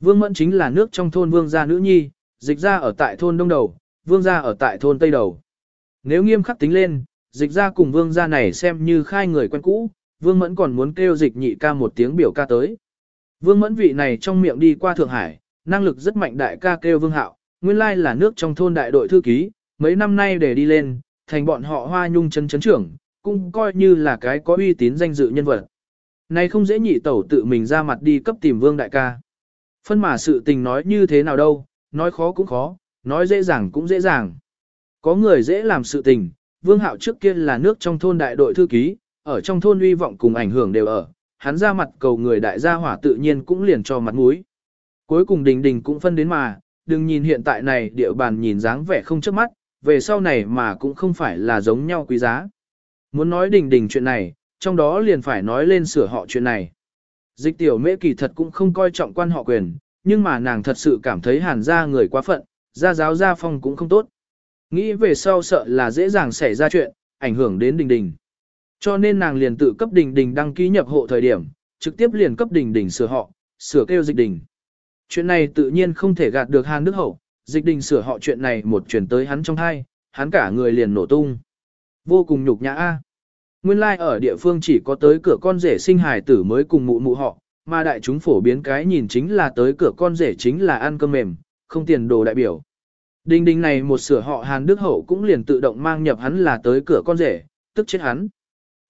Vương mẫn chính là nước trong thôn vương gia nữ nhi, dịch ra ở tại thôn đông đầu, vương gia ở tại thôn tây đầu. Nếu nghiêm khắc tính lên, dịch ra cùng vương gia này xem như khai người quen cũ, vương mẫn còn muốn kêu dịch nhị ca một tiếng biểu ca tới. Vương mẫn vị này trong miệng đi qua Thượng Hải, năng lực rất mạnh đại ca kêu vương hạo, nguyên lai là nước trong thôn đại đội thư ký, mấy năm nay để đi lên, thành bọn họ hoa nhung chân chấn trưởng, cũng coi như là cái có uy tín danh dự nhân vật. Này không dễ nhị tẩu tự mình ra mặt đi cấp tìm vương đại ca. Phân mà sự tình nói như thế nào đâu, nói khó cũng khó, nói dễ dàng cũng dễ dàng. Có người dễ làm sự tình, vương hạo trước kia là nước trong thôn đại đội thư ký, ở trong thôn uy vọng cùng ảnh hưởng đều ở, hắn ra mặt cầu người đại gia hỏa tự nhiên cũng liền cho mặt mũi. Cuối cùng đình đình cũng phân đến mà, đừng nhìn hiện tại này địa bàn nhìn dáng vẻ không trước mắt, về sau này mà cũng không phải là giống nhau quý giá. Muốn nói đình đình chuyện này, trong đó liền phải nói lên sửa họ chuyện này. Dịch tiểu mễ kỳ thật cũng không coi trọng quan họ quyền, nhưng mà nàng thật sự cảm thấy hàn ra người quá phận, gia giáo gia phong cũng không tốt. Nghĩ về sau sợ là dễ dàng xảy ra chuyện, ảnh hưởng đến đình đình. Cho nên nàng liền tự cấp đình đình đăng ký nhập hộ thời điểm, trực tiếp liền cấp đình đình sửa họ, sửa kêu dịch đình. Chuyện này tự nhiên không thể gạt được Hàn Đức Hậu, dịch đình sửa họ chuyện này một chuyển tới hắn trong hai, hắn cả người liền nổ tung. Vô cùng nhục nhã A. Nguyên lai like ở địa phương chỉ có tới cửa con rể sinh hài tử mới cùng mụ mụ họ, mà đại chúng phổ biến cái nhìn chính là tới cửa con rể chính là ăn cơm mềm, không tiền đồ đại biểu. Đinh Đinh này một sửa họ Hàn Đức Hậu cũng liền tự động mang nhập hắn là tới cửa con rể, tức chết hắn.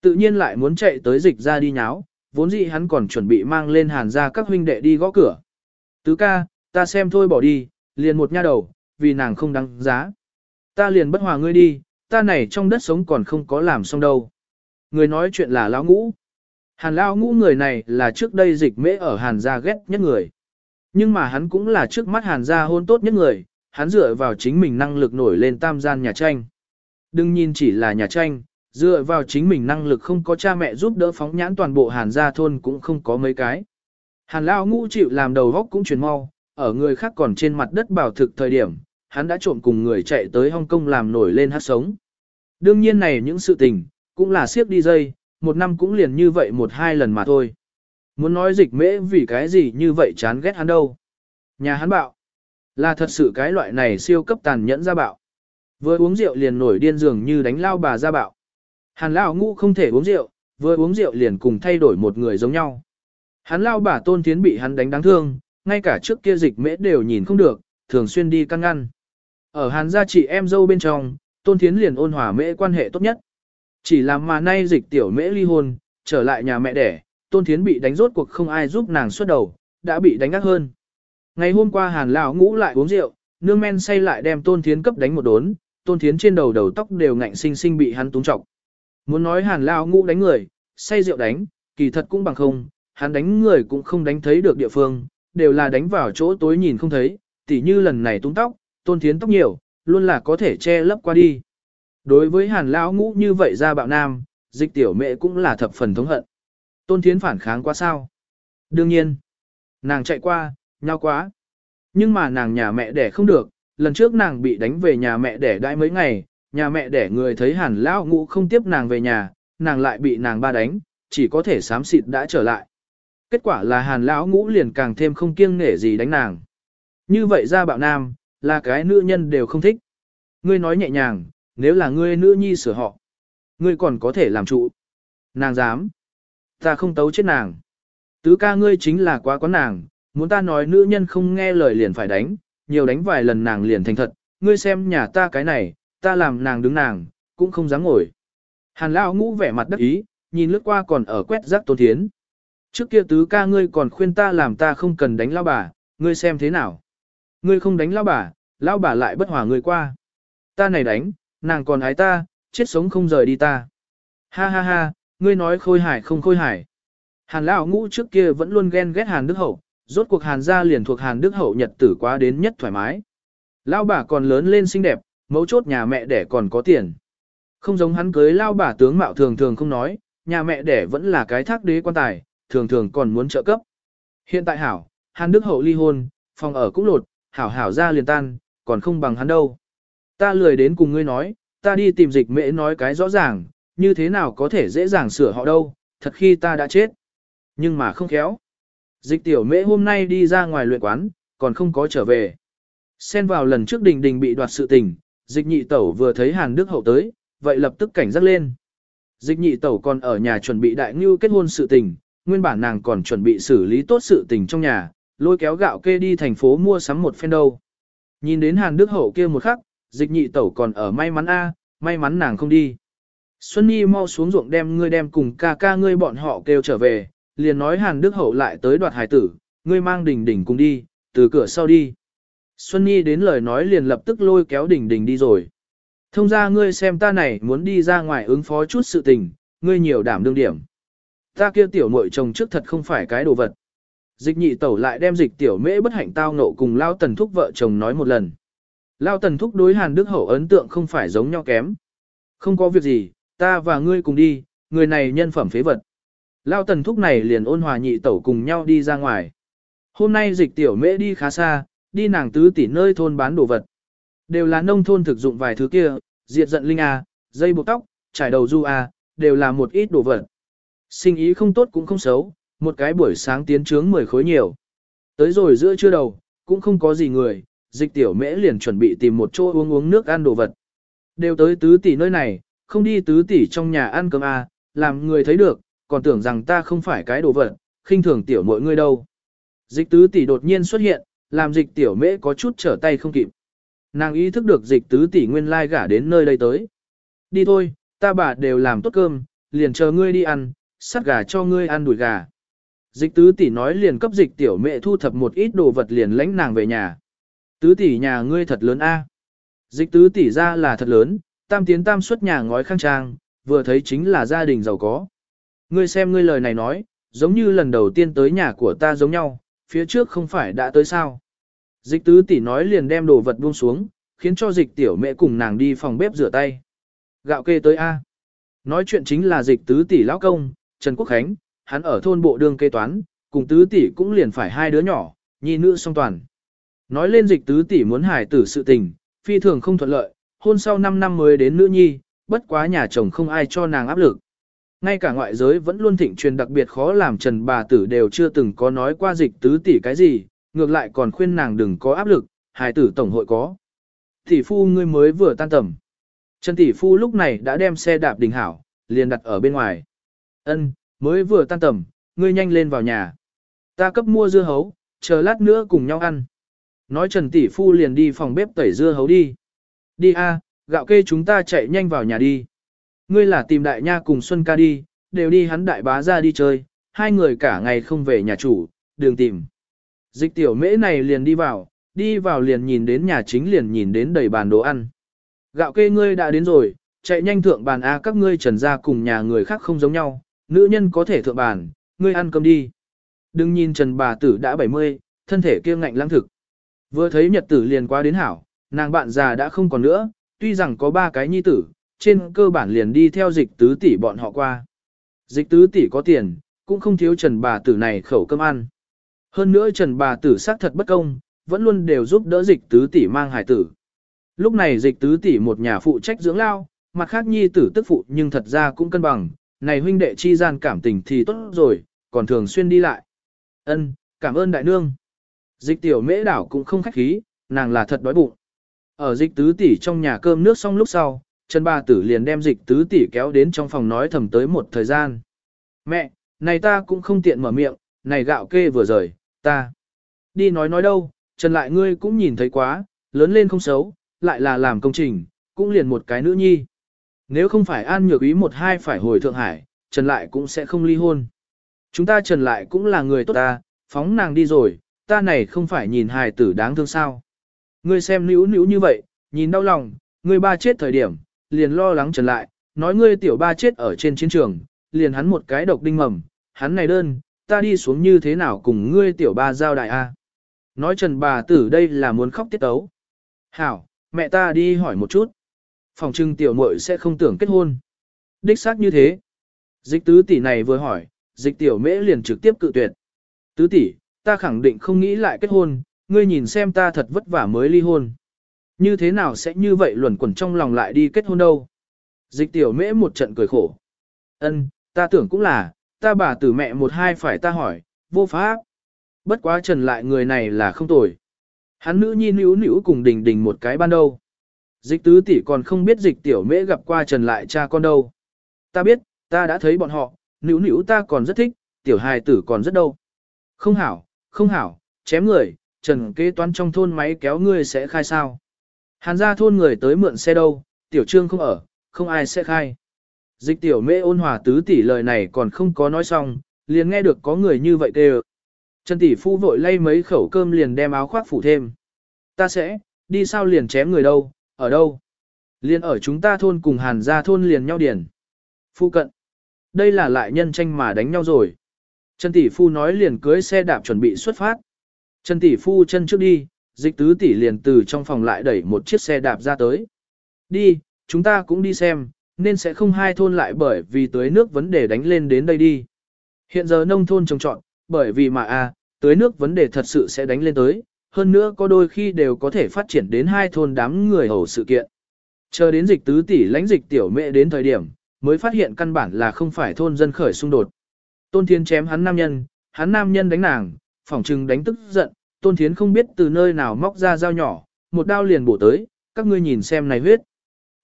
Tự nhiên lại muốn chạy tới dịch ra đi nháo, vốn dĩ hắn còn chuẩn bị mang lên hàn ra các huynh đệ đi gõ cửa. Tứ ca, ta xem thôi bỏ đi, liền một nha đầu, vì nàng không đáng giá. Ta liền bất hòa ngươi đi, ta này trong đất sống còn không có làm xong đâu. Người nói chuyện là lão ngũ. Hàn lão ngũ người này là trước đây dịch mễ ở hàn gia ghét nhất người. Nhưng mà hắn cũng là trước mắt hàn gia hôn tốt nhất người, hắn dựa vào chính mình năng lực nổi lên tam gian nhà tranh. Đừng nhìn chỉ là nhà tranh, dựa vào chính mình năng lực không có cha mẹ giúp đỡ phóng nhãn toàn bộ hàn gia thôn cũng không có mấy cái. Hàn lão ngũ chịu làm đầu góc cũng chuyển mau, ở người khác còn trên mặt đất bảo thực thời điểm, hắn đã trộm cùng người chạy tới Hong Kong làm nổi lên hát sống. Đương nhiên này những sự tình, cũng là siếc đi dây, một năm cũng liền như vậy một hai lần mà thôi. Muốn nói dịch mễ vì cái gì như vậy chán ghét hắn đâu. Nhà hắn bạo, là thật sự cái loại này siêu cấp tàn nhẫn ra bạo. Vừa uống rượu liền nổi điên dường như đánh lao bà ra bạo. Hàn lao ngũ không thể uống rượu, vừa uống rượu liền cùng thay đổi một người giống nhau. Hắn lao bà tôn tiến bị hắn đánh đáng thương, ngay cả trước kia dịch mễ đều nhìn không được, thường xuyên đi căn ngăn. Ở hàn gia chị em dâu bên trong, tôn thiến liền ôn hòa mễ quan hệ tốt nhất. Chỉ làm mà nay dịch tiểu mễ ly hôn, trở lại nhà mẹ đẻ, tôn thiến bị đánh rốt cuộc không ai giúp nàng xuất đầu, đã bị đánh ác hơn. Ngày hôm qua hàn lão ngũ lại uống rượu, nương men say lại đem tôn thiến cấp đánh một đốn, tôn thiến trên đầu đầu tóc đều ngạnh sinh sinh bị hắn túng trọc. Muốn nói hàn Lão ngũ đánh người, say rượu đánh, kỳ thật cũng bằng không, hắn đánh người cũng không đánh thấy được địa phương, đều là đánh vào chỗ tối nhìn không thấy, tỉ như lần này túng tóc, tôn thiến tóc nhiều, luôn là có thể che lấp qua đi. Đối với hàn lão ngũ như vậy ra bạo nam, dịch tiểu mẹ cũng là thập phần thống hận. Tôn thiến phản kháng quá sao? Đương nhiên, nàng chạy qua, nhau quá. Nhưng mà nàng nhà mẹ đẻ không được, lần trước nàng bị đánh về nhà mẹ đẻ đãi mấy ngày, nhà mẹ đẻ người thấy hàn lão ngũ không tiếp nàng về nhà, nàng lại bị nàng ba đánh, chỉ có thể sám xịt đã trở lại. Kết quả là hàn lão ngũ liền càng thêm không kiêng nể gì đánh nàng. Như vậy ra bạo nam, là cái nữ nhân đều không thích. Ngươi nói nhẹ nhàng, nếu là ngươi nữ nhi sửa họ, ngươi còn có thể làm trụ. Nàng dám. Ta không tấu chết nàng. Tứ ca ngươi chính là quá quán nàng, muốn ta nói nữ nhân không nghe lời liền phải đánh, nhiều đánh vài lần nàng liền thành thật, ngươi xem nhà ta cái này, ta làm nàng đứng nàng, cũng không dám ngồi. Hàn lão ngũ vẻ mặt đắc ý, nhìn lướt qua còn ở quét rác tôn thiến. Trước kia tứ ca ngươi còn khuyên ta làm ta không cần đánh lao bà, ngươi xem thế nào. Ngươi không đánh lao bà, lao bà lại bất hòa ngươi qua. Ta này đánh, nàng còn ái ta, chết sống không rời đi ta. Ha ha ha, ngươi nói khôi hải không khôi hải. Hàn lão ngũ trước kia vẫn luôn ghen ghét Hàn Đức Hậu, rốt cuộc Hàn gia liền thuộc Hàn Đức Hậu nhật tử quá đến nhất thoải mái. Lao bà còn lớn lên xinh đẹp, mấu chốt nhà mẹ đẻ còn có tiền. Không giống hắn cưới lao bà tướng mạo thường thường không nói, nhà mẹ đẻ vẫn là cái thác đế quan tài, thường thường còn muốn trợ cấp. Hiện tại hảo, Hàn Đức Hậu ly hôn, phòng ở cũng lột, hảo hảo ra liền tan, còn không bằng hắn đâu. Ta lười đến cùng ngươi nói, ta đi tìm dịch mễ nói cái rõ ràng, như thế nào có thể dễ dàng sửa họ đâu, thật khi ta đã chết. Nhưng mà không khéo. Dịch tiểu mễ hôm nay đi ra ngoài luyện quán, còn không có trở về. Xen vào lần trước đình đình bị đoạt sự tình, dịch nhị tẩu vừa thấy Hàn Đức Hậu tới, vậy lập tức cảnh giác lên. Dịch nhị tẩu còn ở nhà chuẩn bị đại ngưu kết hôn sự tình, nguyên bản nàng còn chuẩn bị xử lý tốt sự tình trong nhà, lôi kéo gạo kê đi thành phố mua sắm một phen đâu. Nhìn đến Hàn Đức Hậu kia một khắc, dịch nhị tẩu còn ở may mắn a, may mắn nàng không đi. Xuân Nhi mau xuống ruộng đem ngươi đem cùng ca ca ngươi bọn họ kêu trở về, liền nói Hàn Đức Hậu lại tới đoạt hải tử, ngươi mang đỉnh đỉnh cùng đi, từ cửa sau đi. Xuân Nhi đến lời nói liền lập tức lôi kéo đỉnh đỉnh đi rồi. Thông ra ngươi xem ta này muốn đi ra ngoài ứng phó chút sự tình, ngươi nhiều đảm đương điểm. Ta kia tiểu muội chồng trước thật không phải cái đồ vật. Dịch nhị tẩu lại đem dịch tiểu mễ bất hạnh tao nộ cùng Lao Tần Thúc vợ chồng nói một lần. Lao Tần Thúc đối Hàn Đức Hậu ấn tượng không phải giống nhau kém. Không có việc gì, ta và ngươi cùng đi, người này nhân phẩm phế vật. Lao Tần Thúc này liền ôn hòa nhị tẩu cùng nhau đi ra ngoài. Hôm nay dịch tiểu mễ đi khá xa, đi nàng tứ tỷ nơi thôn bán đồ vật. Đều là nông thôn thực dụng vài thứ kia, diệt giận linh A, dây buộc tóc, trải đầu du A, đều là một ít đồ vật. Sinh ý không tốt cũng không xấu, một cái buổi sáng tiến trướng 10 khối nhiều. Tới rồi giữa trưa đầu, cũng không có gì người, dịch tiểu mễ liền chuẩn bị tìm một chỗ uống uống nước ăn đồ vật. Đều tới tứ tỷ nơi này, không đi tứ tỷ trong nhà ăn cơm à, làm người thấy được, còn tưởng rằng ta không phải cái đồ vật, khinh thường tiểu mọi người đâu. Dịch tứ tỷ đột nhiên xuất hiện, làm dịch tiểu mễ có chút trở tay không kịp. Nàng ý thức được dịch tứ tỷ nguyên lai gả đến nơi đây tới. Đi thôi, ta bà đều làm tốt cơm, liền chờ ngươi đi ăn, sắt gà cho ngươi ăn đùi gà. Dịch tứ tỷ nói liền cấp dịch tiểu mẹ thu thập một ít đồ vật liền lãnh nàng về nhà. Tứ tỷ nhà ngươi thật lớn a. Dịch tứ tỷ ra là thật lớn, tam tiến tam xuất nhà ngói khang trang, vừa thấy chính là gia đình giàu có. Ngươi xem ngươi lời này nói, giống như lần đầu tiên tới nhà của ta giống nhau, phía trước không phải đã tới sao. Dịch tứ tỷ nói liền đem đồ vật buông xuống, khiến cho dịch tiểu mẹ cùng nàng đi phòng bếp rửa tay. Gạo kê tới A. Nói chuyện chính là dịch tứ tỷ lão công, Trần Quốc Khánh, hắn ở thôn bộ đương kế toán, cùng tứ tỷ cũng liền phải hai đứa nhỏ, nhi nữ song toàn. Nói lên dịch tứ tỷ muốn hài tử sự tình, phi thường không thuận lợi, hôn sau 5 năm mới đến nữ nhi, bất quá nhà chồng không ai cho nàng áp lực. Ngay cả ngoại giới vẫn luôn thịnh truyền đặc biệt khó làm trần bà tử đều chưa từng có nói qua dịch tứ tỷ cái gì, ngược lại còn khuyên nàng đừng có áp lực, hài tử tổng hội có. Tỷ phu ngươi mới vừa tan tầm. Trần tỷ phu lúc này đã đem xe đạp đình hảo, liền đặt ở bên ngoài. Ân, mới vừa tan tầm, ngươi nhanh lên vào nhà. Ta cấp mua dưa hấu, chờ lát nữa cùng nhau ăn. Nói Trần tỷ phu liền đi phòng bếp tẩy dưa hấu đi. Đi a, gạo kê chúng ta chạy nhanh vào nhà đi. Ngươi là tìm đại nha cùng Xuân ca đi, đều đi hắn đại bá ra đi chơi, hai người cả ngày không về nhà chủ, đường tìm. Dịch tiểu mễ này liền đi vào, đi vào liền nhìn đến nhà chính liền nhìn đến đầy bàn đồ ăn. Gạo kê ngươi đã đến rồi, chạy nhanh thượng bàn A các ngươi trần ra cùng nhà người khác không giống nhau, nữ nhân có thể thượng bàn, ngươi ăn cơm đi. Đừng nhìn trần bà tử đã 70, thân thể kia ngạnh lãng thực. Vừa thấy nhật tử liền qua đến hảo, nàng bạn già đã không còn nữa, tuy rằng có ba cái nhi tử, trên cơ bản liền đi theo dịch tứ tỷ bọn họ qua. Dịch tứ tỷ có tiền, cũng không thiếu trần bà tử này khẩu cơm ăn. Hơn nữa trần bà tử xác thật bất công, vẫn luôn đều giúp đỡ dịch tứ tỷ mang hải tử. Lúc này dịch tứ tỷ một nhà phụ trách dưỡng lao, mặt khác nhi tử tức phụ nhưng thật ra cũng cân bằng, này huynh đệ chi gian cảm tình thì tốt rồi, còn thường xuyên đi lại. Ân, cảm ơn đại nương. Dịch tiểu mễ đảo cũng không khách khí, nàng là thật đói bụng. Ở dịch tứ tỷ trong nhà cơm nước xong lúc sau, Trần Ba Tử liền đem dịch tứ tỷ kéo đến trong phòng nói thầm tới một thời gian. Mẹ, này ta cũng không tiện mở miệng, này gạo kê vừa rời, ta. Đi nói nói đâu, Trần lại ngươi cũng nhìn thấy quá, lớn lên không xấu, lại là làm công trình, cũng liền một cái nữ nhi. Nếu không phải an nhược ý một hai phải hồi Thượng Hải, Trần lại cũng sẽ không ly hôn. Chúng ta Trần lại cũng là người tốt ta, phóng nàng đi rồi, ta này không phải nhìn hài tử đáng thương sao. Ngươi xem nữ nữ như vậy, nhìn đau lòng, ngươi ba chết thời điểm, liền lo lắng Trần lại, nói ngươi tiểu ba chết ở trên chiến trường, liền hắn một cái độc đinh mầm, hắn này đơn, ta đi xuống như thế nào cùng ngươi tiểu ba giao đại a? Nói Trần bà tử đây là muốn khóc tiết tấu. Hảo, mẹ ta đi hỏi một chút. Phòng trưng tiểu muội sẽ không tưởng kết hôn. Đích xác như thế. Dịch tứ tỷ này vừa hỏi, dịch tiểu mễ liền trực tiếp cự tuyệt. Tứ tỷ, ta khẳng định không nghĩ lại kết hôn, ngươi nhìn xem ta thật vất vả mới ly hôn. Như thế nào sẽ như vậy luẩn quẩn trong lòng lại đi kết hôn đâu? Dịch tiểu mễ một trận cười khổ. Ân, ta tưởng cũng là, ta bà tử mẹ một hai phải ta hỏi, vô pháp. Bất quá trần lại người này là không tồi. Hắn nữ nhi nữ nữ cùng đình đình một cái ban đâu. Dịch tứ tỷ còn không biết dịch tiểu mễ gặp qua trần lại cha con đâu. Ta biết, ta đã thấy bọn họ, nữ nữ ta còn rất thích, tiểu hài tử còn rất đâu. Không hảo, không hảo, chém người, trần kế toán trong thôn máy kéo ngươi sẽ khai sao. Hàn ra thôn người tới mượn xe đâu, tiểu trương không ở, không ai sẽ khai. Dịch tiểu mễ ôn hòa tứ tỷ lời này còn không có nói xong, liền nghe được có người như vậy kêu. Trần tỷ phu vội lay mấy khẩu cơm liền đem áo khoác phủ thêm. Ta sẽ, đi sao liền chém người đâu, ở đâu? Liền ở chúng ta thôn cùng hàn gia thôn liền nhau điền. Phu cận. Đây là lại nhân tranh mà đánh nhau rồi. Trần tỷ phu nói liền cưới xe đạp chuẩn bị xuất phát. Trần tỷ phu chân trước đi, dịch tứ tỷ liền từ trong phòng lại đẩy một chiếc xe đạp ra tới. Đi, chúng ta cũng đi xem, nên sẽ không hai thôn lại bởi vì tưới nước vấn đề đánh lên đến đây đi. Hiện giờ nông thôn trồng trọn, bởi vì mà a, à, tưới nước vấn đề thật sự sẽ đánh lên tới, hơn nữa có đôi khi đều có thể phát triển đến hai thôn đám người hầu sự kiện. Chờ đến dịch tứ tỷ lãnh dịch tiểu mẹ đến thời điểm, mới phát hiện căn bản là không phải thôn dân khởi xung đột. Tôn Thiên chém hắn nam nhân, hắn nam nhân đánh nàng, phỏng trừng đánh tức giận, Tôn Thiến không biết từ nơi nào móc ra dao nhỏ, một đao liền bổ tới, các ngươi nhìn xem này huyết.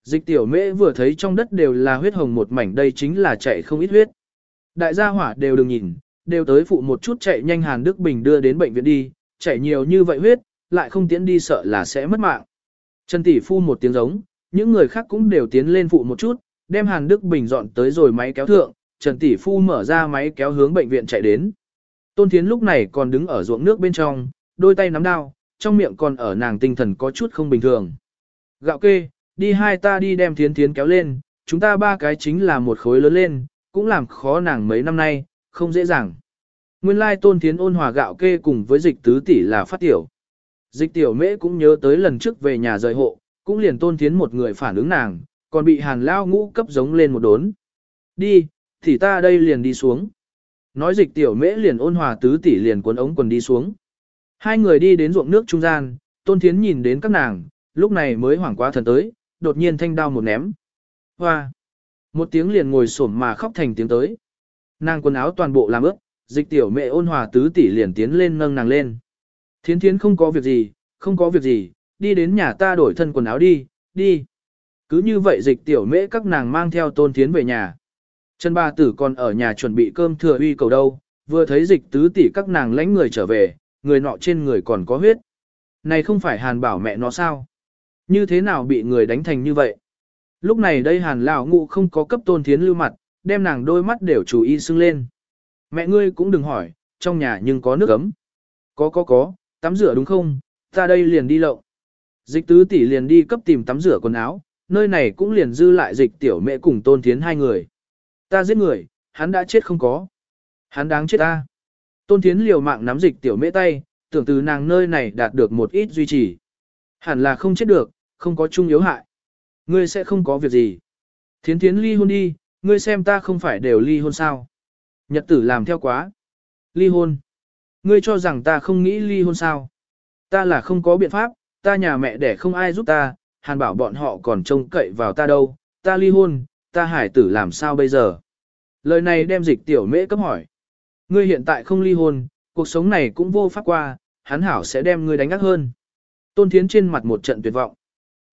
Dịch tiểu mễ vừa thấy trong đất đều là huyết hồng một mảnh đây chính là chạy không ít huyết. Đại gia hỏa đều đừng nhìn, đều tới phụ một chút chạy nhanh Hàn Đức Bình đưa đến bệnh viện đi, chảy nhiều như vậy huyết, lại không tiến đi sợ là sẽ mất mạng. Trần tỷ phu một tiếng giống, những người khác cũng đều tiến lên phụ một chút, đem Hàn Đức Bình dọn tới rồi máy kéo thượng, Trần tỷ phu mở ra máy kéo hướng bệnh viện chạy đến. Tôn Thiến lúc này còn đứng ở ruộng nước bên trong, đôi tay nắm đao, trong miệng còn ở nàng tinh thần có chút không bình thường. Gạo kê, đi hai ta đi đem Thiến Thiến kéo lên, chúng ta ba cái chính là một khối lớn lên, cũng làm khó nàng mấy năm nay, không dễ dàng. Nguyên lai tôn thiến ôn hòa gạo kê cùng với dịch tứ tỷ là phát tiểu. Dịch tiểu mễ cũng nhớ tới lần trước về nhà rời hộ, cũng liền tôn thiến một người phản ứng nàng, còn bị hàn lao ngũ cấp giống lên một đốn. Đi, thì ta đây liền đi xuống. Nói dịch tiểu mễ liền ôn hòa tứ tỷ liền cuốn ống quần đi xuống. Hai người đi đến ruộng nước trung gian, tôn thiến nhìn đến các nàng, lúc này mới hoảng quá thần tới, đột nhiên thanh đao một ném. Hoa! Một tiếng liền ngồi xổm mà khóc thành tiếng tới. Nàng quần áo toàn bộ làm ướt, dịch tiểu mẹ ôn hòa tứ tỷ liền tiến lên nâng nàng lên. Thiến thiến không có việc gì, không có việc gì, đi đến nhà ta đổi thân quần áo đi, đi. Cứ như vậy dịch tiểu mễ các nàng mang theo tôn thiến về nhà. Trần ba tử còn ở nhà chuẩn bị cơm thừa uy cầu đâu, vừa thấy dịch tứ tỷ các nàng lãnh người trở về, người nọ trên người còn có huyết. Này không phải hàn bảo mẹ nó sao? Như thế nào bị người đánh thành như vậy? Lúc này đây hàn lão ngụ không có cấp tôn thiến lưu mặt, đem nàng đôi mắt đều chú ý sưng lên. Mẹ ngươi cũng đừng hỏi, trong nhà nhưng có nước ấm. Có có có, tắm rửa đúng không, ta đây liền đi lậu. Dịch tứ tỷ liền đi cấp tìm tắm rửa quần áo, nơi này cũng liền dư lại dịch tiểu mẹ cùng tôn thiến hai người. Ta giết người, hắn đã chết không có. Hắn đáng chết ta. Tôn thiến liều mạng nắm dịch tiểu mẹ tay, tưởng từ nàng nơi này đạt được một ít duy trì. Hẳn là không chết được, không có chung yếu hại. Ngươi sẽ không có việc gì. Thiến thiến ly hôn đi, ngươi xem ta không phải đều ly hôn sao. Nhật tử làm theo quá. Ly hôn. Ngươi cho rằng ta không nghĩ ly hôn sao. Ta là không có biện pháp, ta nhà mẹ để không ai giúp ta, hàn bảo bọn họ còn trông cậy vào ta đâu, ta ly hôn, ta hải tử làm sao bây giờ. Lời này đem dịch tiểu mễ cấp hỏi. Ngươi hiện tại không ly hôn, cuộc sống này cũng vô pháp qua, hắn hảo sẽ đem ngươi đánh ác hơn. Tôn Thiến trên mặt một trận tuyệt vọng.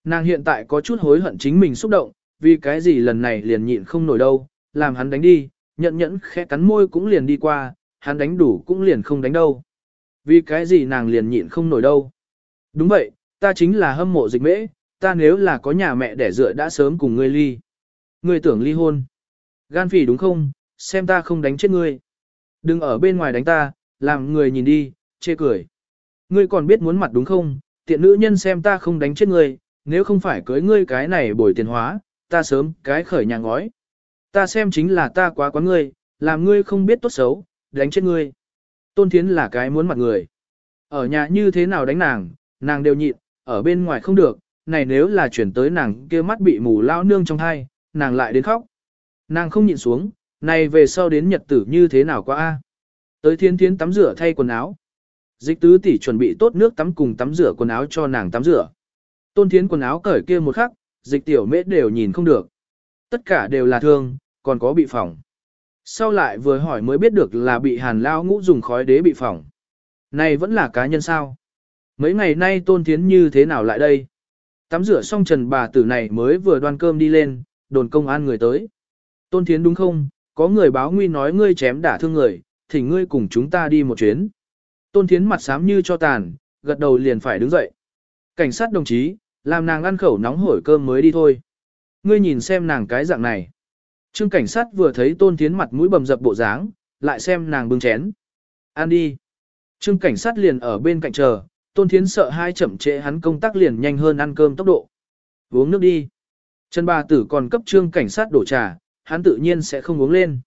Nàng hiện tại có chút hối hận chính mình xúc động, vì cái gì lần này liền nhịn không nổi đâu, làm hắn đánh đi, nhận nhẫn khẽ cắn môi cũng liền đi qua, hắn đánh đủ cũng liền không đánh đâu. Vì cái gì nàng liền nhịn không nổi đâu. Đúng vậy, ta chính là hâm mộ dịch mễ, ta nếu là có nhà mẹ đẻ dựa đã sớm cùng ngươi ly. Ngươi tưởng ly hôn. Gan phỉ đúng không, xem ta không đánh chết ngươi. Đừng ở bên ngoài đánh ta, làm người nhìn đi, chê cười. Ngươi còn biết muốn mặt đúng không, tiện nữ nhân xem ta không đánh chết ngươi, nếu không phải cưới ngươi cái này bồi tiền hóa, ta sớm cái khởi nhà ngói. Ta xem chính là ta quá quá ngươi, làm ngươi không biết tốt xấu, đánh chết ngươi. Tôn Thiến là cái muốn mặt người. Ở nhà như thế nào đánh nàng, nàng đều nhịn, ở bên ngoài không được, này nếu là chuyển tới nàng kia mắt bị mù lao nương trong hai, nàng lại đến khóc. Nàng không nhịn xuống, này về sau đến nhật tử như thế nào quá a? Tới thiên thiến tắm rửa thay quần áo. Dịch tứ tỷ chuẩn bị tốt nước tắm cùng tắm rửa quần áo cho nàng tắm rửa. Tôn thiến quần áo cởi kia một khắc, dịch tiểu mễ đều nhìn không được. Tất cả đều là thương, còn có bị phỏng. Sau lại vừa hỏi mới biết được là bị hàn lao ngũ dùng khói đế bị phỏng. Này vẫn là cá nhân sao? Mấy ngày nay tôn thiến như thế nào lại đây? Tắm rửa xong trần bà tử này mới vừa đoan cơm đi lên, đồn công an người tới. Tôn thiến đúng không? Có người báo nguy nói ngươi chém đả thương người, thì ngươi cùng chúng ta đi một chuyến. Tôn thiến mặt xám như cho tàn, gật đầu liền phải đứng dậy. Cảnh sát đồng chí, làm nàng ăn khẩu nóng hổi cơm mới đi thôi. Ngươi nhìn xem nàng cái dạng này. Trương cảnh sát vừa thấy tôn thiến mặt mũi bầm dập bộ dáng, lại xem nàng bưng chén. Ăn đi. Trương cảnh sát liền ở bên cạnh chờ, tôn thiến sợ hai chậm trễ hắn công tác liền nhanh hơn ăn cơm tốc độ. Uống nước đi. Trần bà tử còn cấp trương cảnh sát đổ trà, hắn tự nhiên sẽ không uống lên.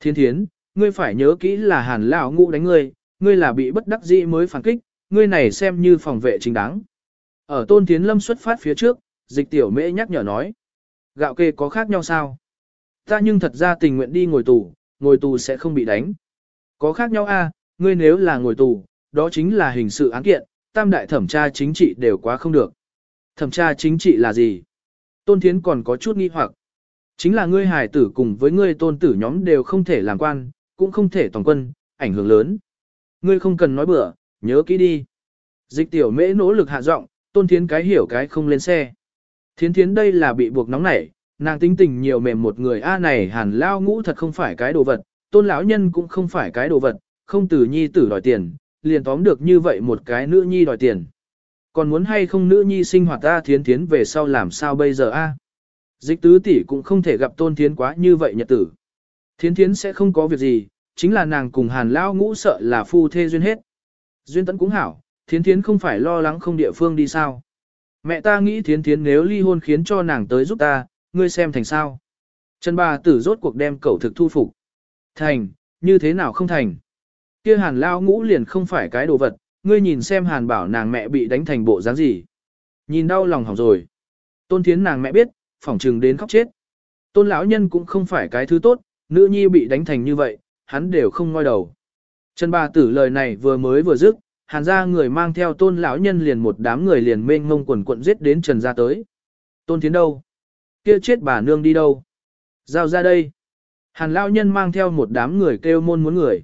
Thiên thiến, ngươi phải nhớ kỹ là hàn lão ngũ đánh ngươi, ngươi là bị bất đắc dĩ mới phản kích, ngươi này xem như phòng vệ chính đáng. Ở tôn thiến lâm xuất phát phía trước, dịch tiểu mễ nhắc nhở nói. Gạo kê có khác nhau sao? Ta nhưng thật ra tình nguyện đi ngồi tù, ngồi tù sẽ không bị đánh. Có khác nhau a, à, ngươi nếu là ngồi tù, đó chính là hình sự án kiện, tam đại thẩm tra chính trị đều quá không được. Thẩm tra chính trị là gì? Tôn Thiến còn có chút nghi hoặc. Chính là ngươi hài tử cùng với ngươi tôn tử nhóm đều không thể làm quan, cũng không thể toàn quân, ảnh hưởng lớn. Ngươi không cần nói bừa, nhớ kỹ đi. Dịch tiểu mễ nỗ lực hạ giọng, tôn thiến cái hiểu cái không lên xe. Thiến thiến đây là bị buộc nóng nảy, nàng tính tình nhiều mềm một người a này hàn lao ngũ thật không phải cái đồ vật, tôn lão nhân cũng không phải cái đồ vật, không từ nhi tử đòi tiền, liền tóm được như vậy một cái nữ nhi đòi tiền. Còn muốn hay không nữ nhi sinh hoạt ta thiến thiến về sau làm sao bây giờ a? Dịch tứ tỷ cũng không thể gặp tôn thiến quá như vậy nhật tử. Thiến thiến sẽ không có việc gì, chính là nàng cùng hàn lao ngũ sợ là phu thê duyên hết. Duyên tấn cũng hảo, thiến thiến không phải lo lắng không địa phương đi sao. Mẹ ta nghĩ thiến thiến nếu ly hôn khiến cho nàng tới giúp ta, ngươi xem thành sao. Trần bà tử rốt cuộc đem cậu thực thu phục. Thành, như thế nào không thành. Kia hàn lao ngũ liền không phải cái đồ vật, ngươi nhìn xem hàn bảo nàng mẹ bị đánh thành bộ dáng gì. Nhìn đau lòng hỏng rồi. Tôn thiến nàng mẹ biết, phỏng trừng đến khóc chết. Tôn lão nhân cũng không phải cái thứ tốt, nữ nhi bị đánh thành như vậy, hắn đều không ngoi đầu. Trần bà tử lời này vừa mới vừa dứt, hàn ra người mang theo tôn lão nhân liền một đám người liền mênh mông quần quận giết đến trần ra tới. Tôn tiến đâu? Kia chết bà nương đi đâu? Giao ra đây. Hàn lão nhân mang theo một đám người kêu môn muốn người.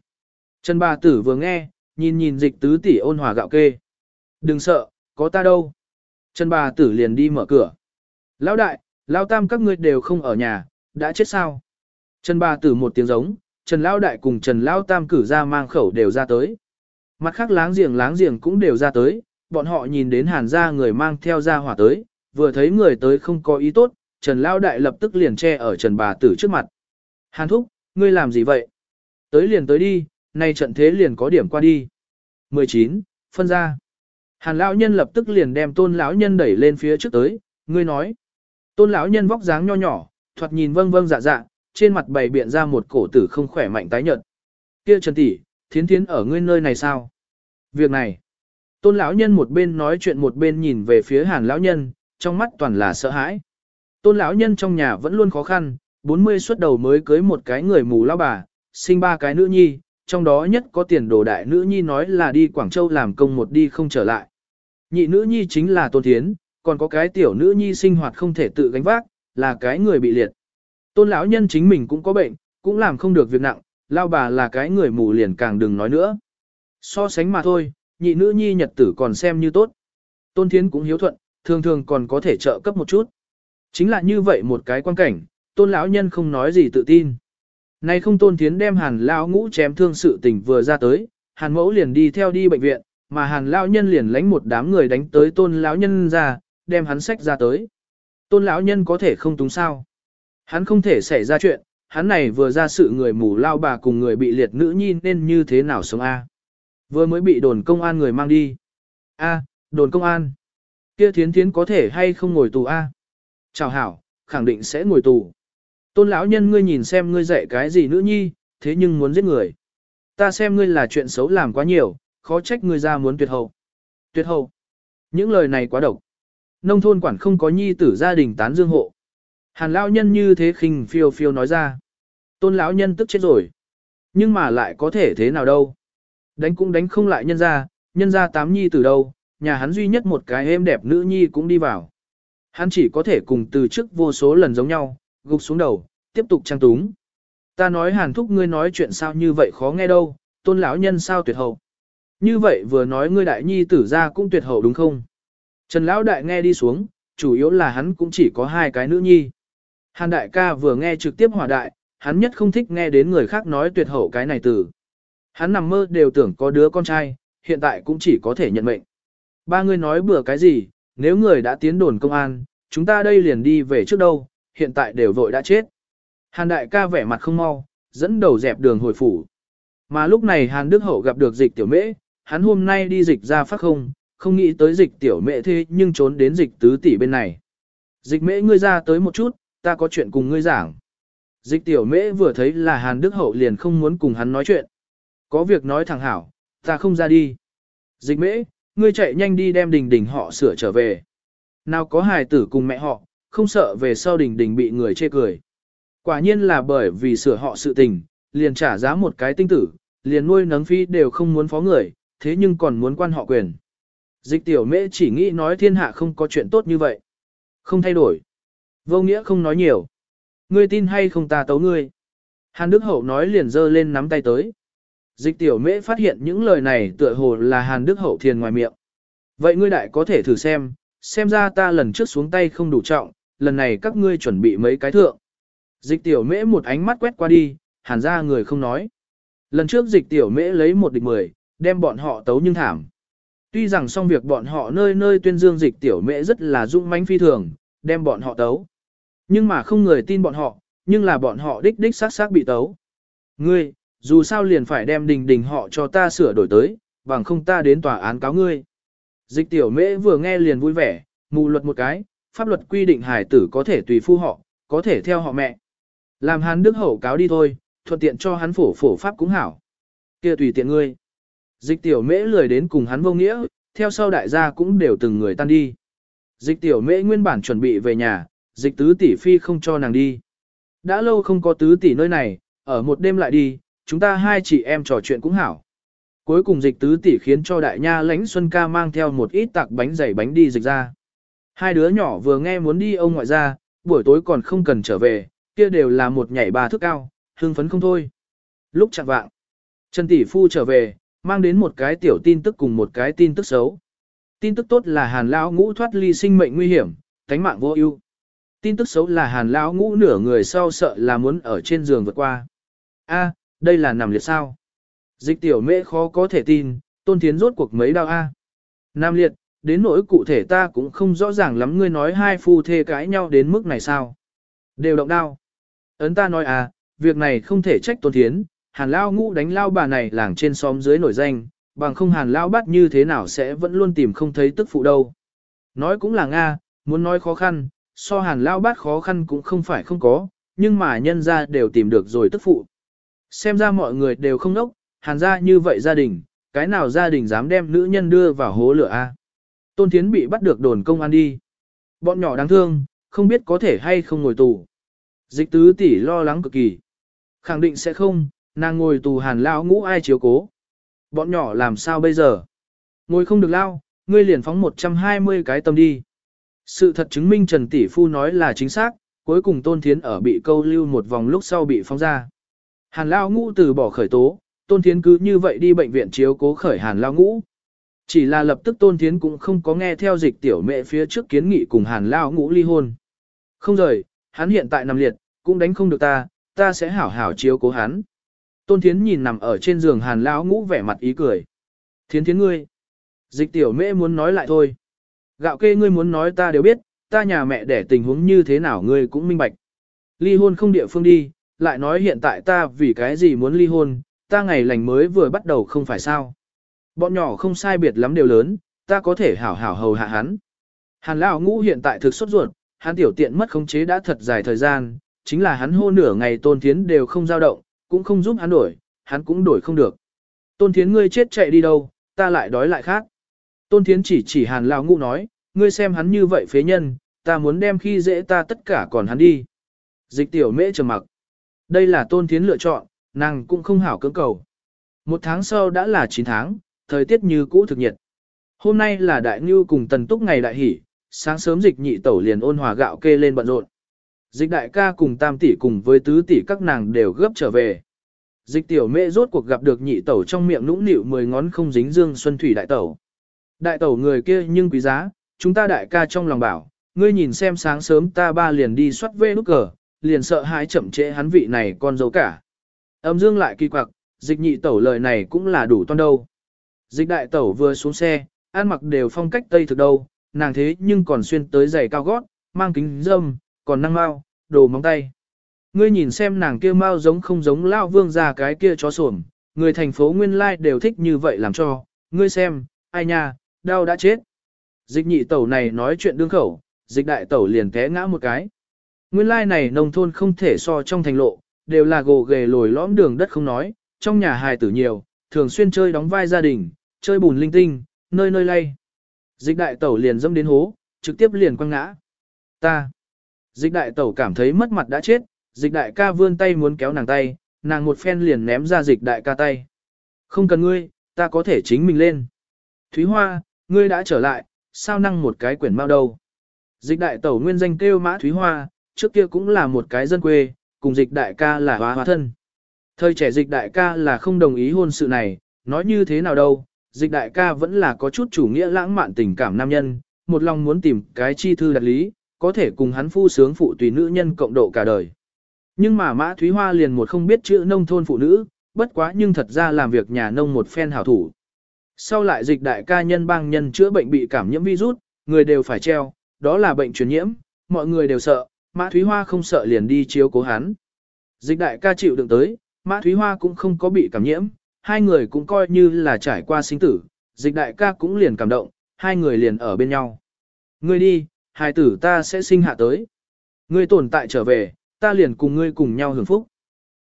Trần bà tử vừa nghe, nhìn nhìn dịch tứ tỷ ôn hòa gạo kê. Đừng sợ, có ta đâu. Trần bà tử liền đi mở cửa. Lão đại, lão tam các ngươi đều không ở nhà, đã chết sao? Trần bà tử một tiếng giống, Trần lão đại cùng Trần lão tam cử ra mang khẩu đều ra tới. Mặt khác láng giềng láng giềng cũng đều ra tới, bọn họ nhìn đến hàn gia người mang theo gia hỏa tới, vừa thấy người tới không có ý tốt, Trần lão đại lập tức liền che ở Trần bà tử trước mặt. Hàn thúc, ngươi làm gì vậy? Tới liền tới đi, nay trận thế liền có điểm qua đi. 19. Phân ra. Hàn lão nhân lập tức liền đem tôn lão nhân đẩy lên phía trước tới, ngươi nói. Tôn lão nhân vóc dáng nho nhỏ, thoạt nhìn vâng vâng dạ dạ, trên mặt bày biện ra một cổ tử không khỏe mạnh tái nhợt. Kia Trần tỷ, thiến thiến ở ngươi nơi này sao? Việc này. Tôn lão nhân một bên nói chuyện một bên nhìn về phía Hàn lão nhân, trong mắt toàn là sợ hãi. Tôn lão nhân trong nhà vẫn luôn khó khăn, 40 xuất đầu mới cưới một cái người mù lão bà, sinh ba cái nữ nhi, trong đó nhất có tiền đồ đại nữ nhi nói là đi Quảng Châu làm công một đi không trở lại. Nhị nữ nhi chính là Tôn Thiến, còn có cái tiểu nữ nhi sinh hoạt không thể tự gánh vác, là cái người bị liệt. Tôn lão nhân chính mình cũng có bệnh, cũng làm không được việc nặng, lao bà là cái người mù liền càng đừng nói nữa. So sánh mà thôi, nhị nữ nhi nhật tử còn xem như tốt. Tôn Thiến cũng hiếu thuận, thường thường còn có thể trợ cấp một chút. Chính là như vậy một cái quan cảnh, tôn lão nhân không nói gì tự tin. Nay không tôn Thiến đem hàn lão ngũ chém thương sự tình vừa ra tới, hàn mẫu liền đi theo đi bệnh viện, mà hàn lão nhân liền lánh một đám người đánh tới tôn lão nhân ra, đem hắn sách ra tới. Tôn lão nhân có thể không túng sao. Hắn không thể xảy ra chuyện, hắn này vừa ra sự người mù lao bà cùng người bị liệt nữ nhi nên như thế nào sống A. Vừa mới bị đồn công an người mang đi. A, đồn công an. Kia thiến thiến có thể hay không ngồi tù A. Chào hảo, khẳng định sẽ ngồi tù. Tôn lão nhân ngươi nhìn xem ngươi dạy cái gì nữ nhi, thế nhưng muốn giết người. Ta xem ngươi là chuyện xấu làm quá nhiều, khó trách ngươi ra muốn tuyệt hậu. Tuyệt hậu. Những lời này quá độc. Nông thôn quản không có nhi tử gia đình tán dương hộ. Hàn lão nhân như thế khinh phiêu phiêu nói ra. Tôn lão nhân tức chết rồi. Nhưng mà lại có thể thế nào đâu. Đánh cũng đánh không lại nhân ra, nhân ra tám nhi từ đâu, nhà hắn duy nhất một cái êm đẹp nữ nhi cũng đi vào. Hắn chỉ có thể cùng từ trước vô số lần giống nhau, gục xuống đầu, tiếp tục trang túng. Ta nói hàn thúc ngươi nói chuyện sao như vậy khó nghe đâu, tôn lão nhân sao tuyệt hậu. Như vậy vừa nói ngươi đại nhi tử ra cũng tuyệt hậu đúng không? Trần lão đại nghe đi xuống, chủ yếu là hắn cũng chỉ có hai cái nữ nhi. Hàn đại ca vừa nghe trực tiếp hỏa đại, hắn nhất không thích nghe đến người khác nói tuyệt hậu cái này từ. Hắn nằm mơ đều tưởng có đứa con trai, hiện tại cũng chỉ có thể nhận mệnh. Ba người nói bừa cái gì, nếu người đã tiến đồn công an, chúng ta đây liền đi về trước đâu, hiện tại đều vội đã chết. Hàn đại ca vẻ mặt không mau, dẫn đầu dẹp đường hồi phủ. Mà lúc này Hàn Đức Hậu gặp được dịch tiểu mễ, hắn hôm nay đi dịch ra phát không, không nghĩ tới dịch tiểu mễ thế nhưng trốn đến dịch tứ tỷ bên này. Dịch mễ ngươi ra tới một chút, ta có chuyện cùng ngươi giảng. Dịch tiểu mễ vừa thấy là Hàn Đức Hậu liền không muốn cùng hắn nói chuyện. Có việc nói thẳng hảo, ta không ra đi. Dịch mễ, ngươi chạy nhanh đi đem đình đình họ sửa trở về. Nào có hài tử cùng mẹ họ, không sợ về sau đình đình bị người chê cười. Quả nhiên là bởi vì sửa họ sự tình, liền trả giá một cái tinh tử, liền nuôi nấng phi đều không muốn phó người, thế nhưng còn muốn quan họ quyền. Dịch tiểu mễ chỉ nghĩ nói thiên hạ không có chuyện tốt như vậy. Không thay đổi. Vô nghĩa không nói nhiều. Ngươi tin hay không ta tấu ngươi. Hàn Đức Hậu nói liền giơ lên nắm tay tới. Dịch tiểu mễ phát hiện những lời này tựa hồ là Hàn Đức Hậu thiền ngoài miệng. Vậy ngươi đại có thể thử xem, xem ra ta lần trước xuống tay không đủ trọng, lần này các ngươi chuẩn bị mấy cái thượng. Dịch tiểu mễ một ánh mắt quét qua đi, hàn ra người không nói. Lần trước dịch tiểu mễ lấy một địch mười, đem bọn họ tấu nhưng thảm. Tuy rằng xong việc bọn họ nơi nơi tuyên dương dịch tiểu mễ rất là dũng mãnh phi thường, đem bọn họ tấu. Nhưng mà không người tin bọn họ, nhưng là bọn họ đích đích sát sát bị tấu. Ngươi, dù sao liền phải đem đình đình họ cho ta sửa đổi tới, bằng không ta đến tòa án cáo ngươi. Dịch tiểu mễ vừa nghe liền vui vẻ, mù luật một cái, pháp luật quy định hải tử có thể tùy phu họ, có thể theo họ mẹ. Làm hắn đức hậu cáo đi thôi, thuận tiện cho hắn phổ phổ pháp cũng hảo. kia tùy tiện ngươi. Dịch tiểu mễ lười đến cùng hắn vô nghĩa, theo sau đại gia cũng đều từng người tan đi. Dịch tiểu mễ nguyên bản chuẩn bị về nhà, dịch tứ tỷ phi không cho nàng đi. Đã lâu không có tứ tỷ nơi này, ở một đêm lại đi, chúng ta hai chị em trò chuyện cũng hảo. Cuối cùng dịch tứ tỷ khiến cho đại nha lãnh Xuân ca mang theo một ít tạc bánh dày bánh đi dịch ra. Hai đứa nhỏ vừa nghe muốn đi ông ngoại ra, buổi tối còn không cần trở về, kia đều là một nhảy ba thước cao, hưng phấn không thôi. Lúc chạm vạng, Trần Tỷ Phu trở về, mang đến một cái tiểu tin tức cùng một cái tin tức xấu. Tin tức tốt là Hàn Lão Ngũ thoát ly sinh mệnh nguy hiểm, thánh mạng vô ưu. Tin tức xấu là Hàn Lão Ngũ nửa người sau sợ là muốn ở trên giường vượt qua. A, đây là nằm liệt sao? Dịch tiểu mễ khó có thể tin, tôn thiến rốt cuộc mấy đau A. Nam liệt, đến nỗi cụ thể ta cũng không rõ ràng lắm ngươi nói hai phu thê cãi nhau đến mức này sao. Đều động đau. Ấn ta nói à, việc này không thể trách tôn thiến, hàn lao ngũ đánh lao bà này làng trên xóm dưới nổi danh, bằng không hàn lao bắt như thế nào sẽ vẫn luôn tìm không thấy tức phụ đâu. Nói cũng là Nga, muốn nói khó khăn, so hàn lao bát khó khăn cũng không phải không có, nhưng mà nhân ra đều tìm được rồi tức phụ. Xem ra mọi người đều không nốc, hàn ra như vậy gia đình, cái nào gia đình dám đem nữ nhân đưa vào hố lửa a? Tôn Thiến bị bắt được đồn công an đi. Bọn nhỏ đáng thương, không biết có thể hay không ngồi tù. Dịch tứ tỷ lo lắng cực kỳ. Khẳng định sẽ không, nàng ngồi tù hàn lao ngũ ai chiếu cố. Bọn nhỏ làm sao bây giờ? Ngồi không được lao, ngươi liền phóng 120 cái tâm đi. Sự thật chứng minh Trần Tỷ Phu nói là chính xác, cuối cùng Tôn Thiến ở bị câu lưu một vòng lúc sau bị phóng ra. Hàn Lao Ngũ từ bỏ khởi tố, Tôn Thiến cứ như vậy đi bệnh viện chiếu cố khởi Hàn Lao Ngũ. Chỉ là lập tức Tôn Thiến cũng không có nghe theo dịch tiểu mẹ phía trước kiến nghị cùng Hàn Lao Ngũ ly hôn. Không rời, hắn hiện tại nằm liệt, cũng đánh không được ta, ta sẽ hảo hảo chiếu cố hắn. Tôn Thiến nhìn nằm ở trên giường Hàn Lao Ngũ vẻ mặt ý cười. Thiến Thiến ngươi. Dịch tiểu mẹ muốn nói lại thôi. Gạo kê ngươi muốn nói ta đều biết, ta nhà mẹ để tình huống như thế nào ngươi cũng minh bạch. Ly hôn không địa phương đi, lại nói hiện tại ta vì cái gì muốn ly hôn, ta ngày lành mới vừa bắt đầu không phải sao. Bọn nhỏ không sai biệt lắm đều lớn, ta có thể hảo hảo hầu hạ hắn. Hàn lão ngũ hiện tại thực sốt ruột, hắn tiểu tiện mất khống chế đã thật dài thời gian, chính là hắn hô nửa ngày tôn thiến đều không dao động, cũng không giúp hắn đổi, hắn cũng đổi không được. Tôn thiến ngươi chết chạy đi đâu, ta lại đói lại khác. Tôn thiến chỉ chỉ hàn lão ngũ nói, ngươi xem hắn như vậy phế nhân, ta muốn đem khi dễ ta tất cả còn hắn đi. Dịch tiểu mễ trầm mặc. Đây là tôn thiến lựa chọn, nàng cũng không hảo cưỡng cầu. Một tháng sau đã là 9 tháng, thời tiết như cũ thực nhiệt. Hôm nay là đại ngưu cùng tần túc ngày đại hỷ, sáng sớm dịch nhị tẩu liền ôn hòa gạo kê lên bận rộn. Dịch đại ca cùng tam tỷ cùng với tứ tỷ các nàng đều gấp trở về. Dịch tiểu mẹ rốt cuộc gặp được nhị tẩu trong miệng nũng nịu mười ngón không dính dương xuân thủy đại tẩu. Đại tẩu người kia nhưng quý giá, chúng ta đại ca trong lòng bảo, ngươi nhìn xem sáng sớm ta ba liền đi soát vê nút cờ, liền sợ hãi chậm trễ hắn vị này con dấu cả. Âm dương lại kỳ quặc, dịch nhị tẩu lời này cũng là đủ toan đâu. Dịch đại tẩu vừa xuống xe, ăn mặc đều phong cách tây thực đâu, nàng thế nhưng còn xuyên tới giày cao gót, mang kính dâm, còn năng mau, đồ móng tay. Ngươi nhìn xem nàng kia mau giống không giống lao vương già cái kia chó sổm, người thành phố nguyên lai đều thích như vậy làm cho, ngươi xem, ai nha, đau đã chết. Dịch nhị tẩu này nói chuyện đương khẩu, dịch đại tẩu liền té ngã một cái. Nguyên lai này nông thôn không thể so trong thành lộ, đều là gồ ghề lồi lõm đường đất không nói, trong nhà hài tử nhiều, thường xuyên chơi đóng vai gia đình, chơi bùn linh tinh, nơi nơi lay. Dịch đại tẩu liền dâm đến hố, trực tiếp liền quăng ngã. Ta. Dịch đại tẩu cảm thấy mất mặt đã chết, dịch đại ca vươn tay muốn kéo nàng tay, nàng một phen liền ném ra dịch đại ca tay. Không cần ngươi, ta có thể chính mình lên. Thúy Hoa, ngươi đã trở lại, sao năng một cái quyển mao đâu. Dịch đại tẩu nguyên danh kêu mã Thúy Hoa, trước kia cũng là một cái dân quê, cùng dịch đại ca là hóa hóa thân. Thời trẻ dịch đại ca là không đồng ý hôn sự này, nói như thế nào đâu, dịch đại ca vẫn là có chút chủ nghĩa lãng mạn tình cảm nam nhân, một lòng muốn tìm cái chi thư đặt lý, có thể cùng hắn phu sướng phụ tùy nữ nhân cộng độ cả đời. Nhưng mà Mã Thúy Hoa liền một không biết chữ nông thôn phụ nữ, bất quá nhưng thật ra làm việc nhà nông một phen hảo thủ. Sau lại dịch đại ca nhân bang nhân chữa bệnh bị cảm nhiễm virus, người đều phải treo, đó là bệnh truyền nhiễm, mọi người đều sợ, Mã Thúy Hoa không sợ liền đi chiếu cố hắn. Dịch đại ca chịu đựng tới, Mã Thúy Hoa cũng không có bị cảm nhiễm, hai người cũng coi như là trải qua sinh tử, dịch đại ca cũng liền cảm động, hai người liền ở bên nhau. Ngươi đi, hai tử ta sẽ sinh hạ tới. Ngươi tồn tại trở về, ta liền cùng ngươi cùng nhau hưởng phúc.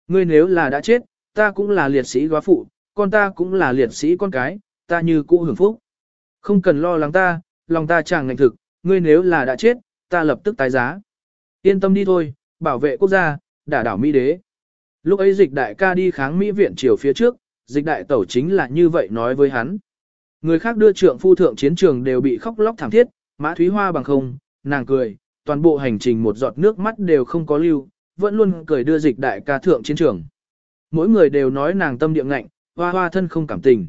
Ngươi nếu là đã chết, ta cũng là liệt sĩ góa phụ, con ta cũng là liệt sĩ con cái, ta như cũ hưởng phúc. Không cần lo lắng ta, lòng ta chẳng ngạnh thực, ngươi nếu là đã chết, ta lập tức tái giá. Yên tâm đi thôi, bảo vệ quốc gia, đả đảo Mỹ đế. Lúc ấy dịch đại ca đi kháng Mỹ viện chiều phía trước, dịch đại tẩu chính là như vậy nói với hắn. Người khác đưa trượng phu thượng chiến trường đều bị khóc lóc thảm thiết, mã thúy hoa bằng không, nàng cười, toàn bộ hành trình một giọt nước mắt đều không có lưu, vẫn luôn cười đưa dịch đại ca thượng chiến trường. Mỗi người đều nói nàng tâm địa ngạnh, hoa hoa thân không cảm tình.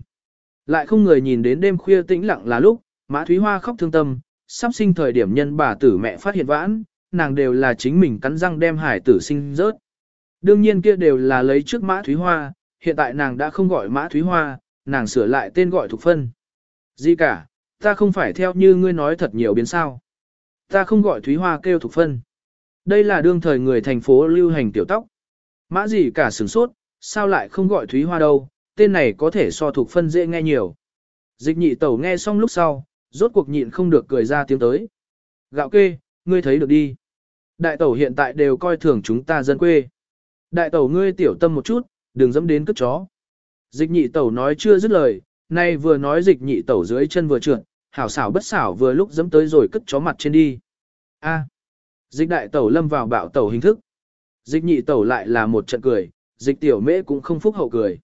Lại không người nhìn đến đêm khuya tĩnh lặng là lúc, Mã Thúy Hoa khóc thương tâm, sắp sinh thời điểm nhân bà tử mẹ phát hiện vãn, nàng đều là chính mình cắn răng đem hải tử sinh rớt. Đương nhiên kia đều là lấy trước Mã Thúy Hoa, hiện tại nàng đã không gọi Mã Thúy Hoa, nàng sửa lại tên gọi Thục Phân. Gì cả, ta không phải theo như ngươi nói thật nhiều biến sao. Ta không gọi Thúy Hoa kêu Thục Phân. Đây là đương thời người thành phố lưu hành tiểu tóc. Mã gì cả sửng sốt, sao lại không gọi Thúy Hoa đâu, tên này có thể so Thục Phân dễ nghe nhiều. Dịch nhị tẩu nghe xong lúc sau, rốt cuộc nhịn không được cười ra tiếng tới. Gạo kê, ngươi thấy được đi. Đại tẩu hiện tại đều coi thường chúng ta dân quê. Đại tẩu ngươi tiểu tâm một chút, đừng dẫm đến cất chó. Dịch nhị tẩu nói chưa dứt lời, nay vừa nói dịch nhị tẩu dưới chân vừa trượt, hảo xảo bất xảo vừa lúc dẫm tới rồi cất chó mặt trên đi. A. À. Dịch đại tẩu lâm vào bạo tẩu hình thức. Dịch nhị tẩu lại là một trận cười, dịch tiểu mễ cũng không phúc hậu cười.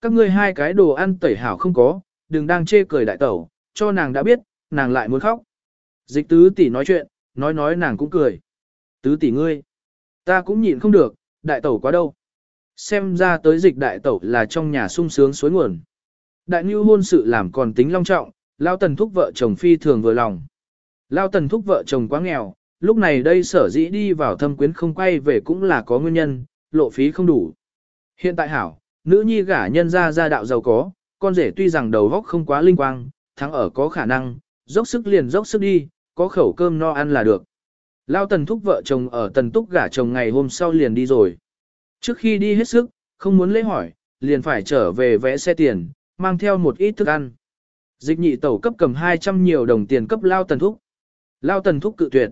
Các ngươi hai cái đồ ăn tẩy hảo không có, đừng đang chê cười đại tẩu, cho nàng đã biết, nàng lại muốn khóc. Dịch tứ tỷ nói chuyện, nói nói nàng cũng cười. Tứ tỷ ngươi, ta cũng nhịn không được, đại tẩu quá đâu. Xem ra tới dịch đại tẩu là trong nhà sung sướng suối nguồn. Đại Nhu hôn sự làm còn tính long trọng, Lao Tần thúc vợ chồng phi thường vừa lòng. Lao Tần thúc vợ chồng quá nghèo, lúc này đây sở dĩ đi vào thâm quyến không quay về cũng là có nguyên nhân, lộ phí không đủ. Hiện tại hảo, nữ nhi gả nhân ra gia đạo giàu có, con rể tuy rằng đầu góc không quá linh quang, thắng ở có khả năng, dốc sức liền dốc sức đi, có khẩu cơm no ăn là được. Lao tần thúc vợ chồng ở tần túc gả chồng ngày hôm sau liền đi rồi. Trước khi đi hết sức, không muốn lễ hỏi, liền phải trở về vẽ xe tiền, mang theo một ít thức ăn. Dịch nhị tẩu cấp cầm 200 nhiều đồng tiền cấp Lao tần thúc. Lao tần thúc cự tuyệt.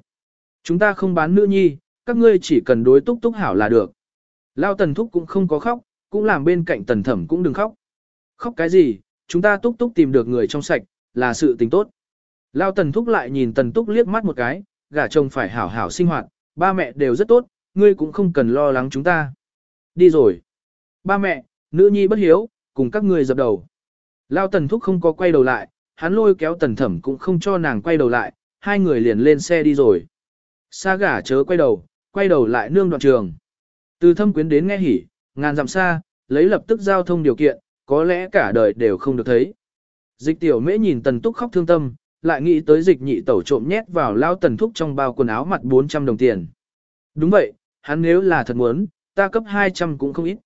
Chúng ta không bán nữ nhi, các ngươi chỉ cần đối túc túc hảo là được. Lao tần thúc cũng không có khóc, cũng làm bên cạnh tần thẩm cũng đừng khóc. Khóc cái gì, chúng ta túc túc tìm được người trong sạch, là sự tình tốt. Lao tần thúc lại nhìn tần túc liếc mắt một cái, gả chồng phải hảo hảo sinh hoạt, ba mẹ đều rất tốt, ngươi cũng không cần lo lắng chúng ta. Đi rồi. Ba mẹ, nữ nhi bất hiếu, cùng các ngươi dập đầu. Lao tần thúc không có quay đầu lại, hắn lôi kéo tần thẩm cũng không cho nàng quay đầu lại, hai người liền lên xe đi rồi. Xa gả chớ quay đầu, quay đầu lại nương đoạn trường. Từ thâm quyến đến nghe hỉ, ngàn dặm xa, lấy lập tức giao thông điều kiện, có lẽ cả đời đều không được thấy. Dịch tiểu mễ nhìn tần túc khóc thương tâm, lại nghĩ tới dịch nhị tẩu trộm nhét vào lao tần thúc trong bao quần áo mặt 400 đồng tiền. Đúng vậy, hắn nếu là thật muốn, ta cấp 200 cũng không ít.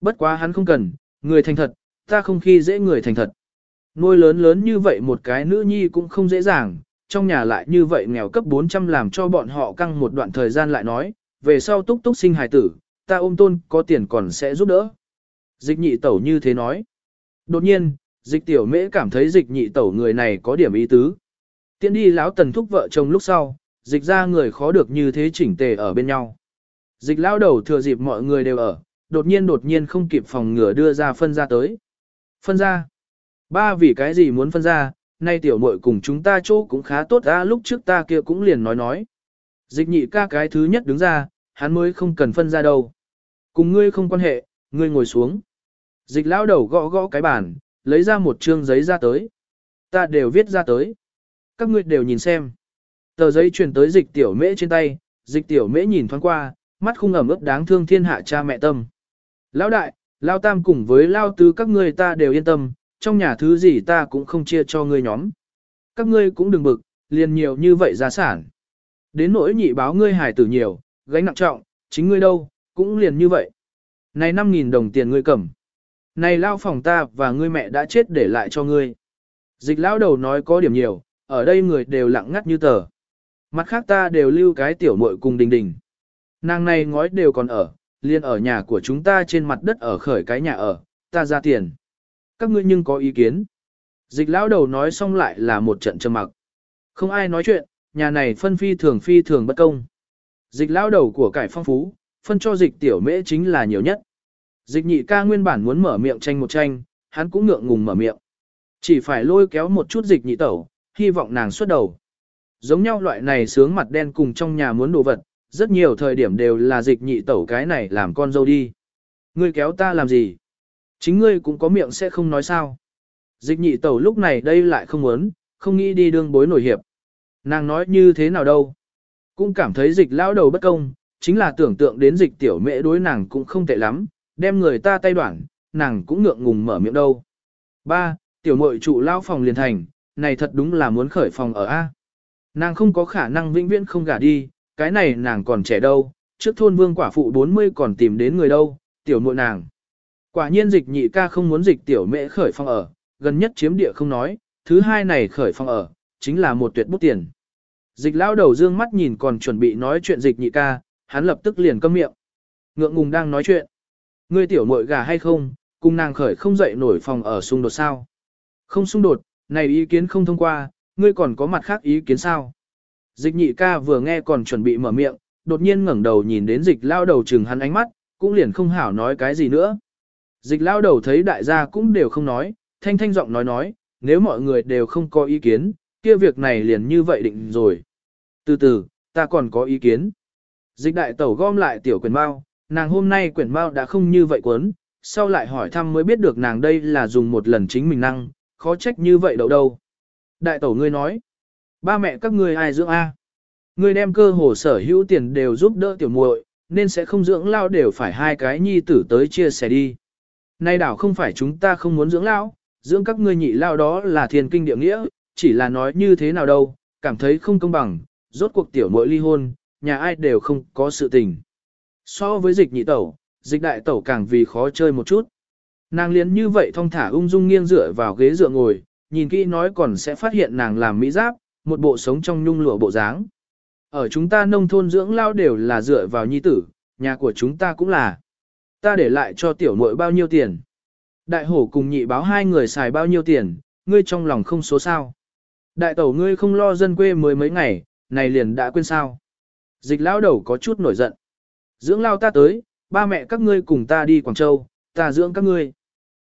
Bất quá hắn không cần, người thành thật, ta không khi dễ người thành thật. Nuôi lớn lớn như vậy một cái nữ nhi cũng không dễ dàng, trong nhà lại như vậy nghèo cấp 400 làm cho bọn họ căng một đoạn thời gian lại nói, về sau túc túc sinh hài tử, ta ôm tôn có tiền còn sẽ giúp đỡ. Dịch nhị tẩu như thế nói. Đột nhiên, dịch tiểu mễ cảm thấy dịch nhị tẩu người này có điểm ý tứ. Tiến đi lão tần thúc vợ chồng lúc sau, dịch ra người khó được như thế chỉnh tề ở bên nhau. Dịch Lão đầu thừa dịp mọi người đều ở, đột nhiên đột nhiên không kịp phòng ngừa đưa ra phân ra tới. Phân ra. Ba vì cái gì muốn phân ra, nay tiểu muội cùng chúng ta chỗ cũng khá tốt ra lúc trước ta kia cũng liền nói nói. Dịch nhị ca cái thứ nhất đứng ra, hắn mới không cần phân ra đâu. Cùng ngươi không quan hệ, ngươi ngồi xuống. Dịch lão đầu gõ gõ cái bàn, lấy ra một chương giấy ra tới. Ta đều viết ra tới. Các ngươi đều nhìn xem. Tờ giấy truyền tới dịch tiểu mễ trên tay, dịch tiểu mễ nhìn thoáng qua, mắt không ẩm ướt đáng thương thiên hạ cha mẹ tâm. Lão đại, lão tam cùng với lão tứ các ngươi ta đều yên tâm, trong nhà thứ gì ta cũng không chia cho ngươi nhóm. Các ngươi cũng đừng bực, liền nhiều như vậy gia sản. Đến nỗi nhị báo ngươi hải tử nhiều, gánh nặng trọng, chính ngươi đâu, cũng liền như vậy. Này 5.000 đồng tiền ngươi cầm. Này lao phòng ta và ngươi mẹ đã chết để lại cho ngươi. Dịch lão đầu nói có điểm nhiều, ở đây người đều lặng ngắt như tờ. Mặt khác ta đều lưu cái tiểu muội cùng đình đình. Nàng này ngói đều còn ở, liền ở nhà của chúng ta trên mặt đất ở khởi cái nhà ở, ta ra tiền. Các ngươi nhưng có ý kiến. Dịch lão đầu nói xong lại là một trận trầm mặc. Không ai nói chuyện, nhà này phân phi thường phi thường bất công. Dịch lão đầu của cải phong phú, phân cho dịch tiểu mễ chính là nhiều nhất. Dịch nhị ca nguyên bản muốn mở miệng tranh một tranh, hắn cũng ngượng ngùng mở miệng. Chỉ phải lôi kéo một chút dịch nhị tẩu, hy vọng nàng xuất đầu. Giống nhau loại này sướng mặt đen cùng trong nhà muốn đồ vật, rất nhiều thời điểm đều là dịch nhị tẩu cái này làm con dâu đi. Ngươi kéo ta làm gì? Chính ngươi cũng có miệng sẽ không nói sao. Dịch nhị tẩu lúc này đây lại không muốn, không nghĩ đi đương bối nổi hiệp. Nàng nói như thế nào đâu? Cũng cảm thấy dịch lão đầu bất công, chính là tưởng tượng đến dịch tiểu mẹ đối nàng cũng không tệ lắm, đem người ta tay đoạn, nàng cũng ngượng ngùng mở miệng đâu. Ba, tiểu muội trụ lao phòng liền thành, này thật đúng là muốn khởi phòng ở A. Nàng không có khả năng vĩnh viễn không gả đi, cái này nàng còn trẻ đâu, trước thôn vương quả phụ 40 còn tìm đến người đâu, tiểu muội nàng. Quả nhiên dịch nhị ca không muốn dịch tiểu mẹ khởi phòng ở, gần nhất chiếm địa không nói, thứ hai này khởi phòng ở, chính là một tuyệt bút tiền. Dịch lao đầu dương mắt nhìn còn chuẩn bị nói chuyện dịch nhị ca, hắn lập tức liền câm miệng. Ngượng ngùng đang nói chuyện. Ngươi tiểu muội gà hay không, cùng nàng khởi không dậy nổi phòng ở xung đột sao? Không xung đột, này ý kiến không thông qua, ngươi còn có mặt khác ý kiến sao? Dịch nhị ca vừa nghe còn chuẩn bị mở miệng, đột nhiên ngẩng đầu nhìn đến dịch lao đầu chừng hắn ánh mắt, cũng liền không hảo nói cái gì nữa. Dịch lao đầu thấy đại gia cũng đều không nói, thanh thanh giọng nói nói, nếu mọi người đều không có ý kiến, kia việc này liền như vậy định rồi. Từ từ, ta còn có ý kiến. Dịch đại tẩu gom lại tiểu quyền bao, nàng hôm nay quyển bao đã không như vậy quấn, sau lại hỏi thăm mới biết được nàng đây là dùng một lần chính mình năng, khó trách như vậy đâu đâu. Đại tẩu ngươi nói, ba mẹ các ngươi ai dưỡng A. Ngươi đem cơ hồ sở hữu tiền đều giúp đỡ tiểu muội, nên sẽ không dưỡng lao đều phải hai cái nhi tử tới chia sẻ đi. Nay đảo không phải chúng ta không muốn dưỡng lao, dưỡng các ngươi nhị lao đó là thiền kinh địa nghĩa, chỉ là nói như thế nào đâu, cảm thấy không công bằng, rốt cuộc tiểu muội ly hôn, nhà ai đều không có sự tình. So với dịch nhị tẩu, dịch đại tẩu càng vì khó chơi một chút. Nàng liền như vậy thong thả ung dung nghiêng dựa vào ghế dựa ngồi, nhìn kỹ nói còn sẽ phát hiện nàng làm mỹ giáp, một bộ sống trong nhung lụa bộ dáng. Ở chúng ta nông thôn dưỡng lao đều là dựa vào nhi tử, nhà của chúng ta cũng là. Ta để lại cho tiểu muội bao nhiêu tiền. Đại hổ cùng nhị báo hai người xài bao nhiêu tiền, ngươi trong lòng không số sao. Đại tẩu ngươi không lo dân quê mới mấy ngày, này liền đã quên sao. Dịch lao đầu có chút nổi giận. Dưỡng lao ta tới, ba mẹ các ngươi cùng ta đi Quảng Châu, ta dưỡng các ngươi.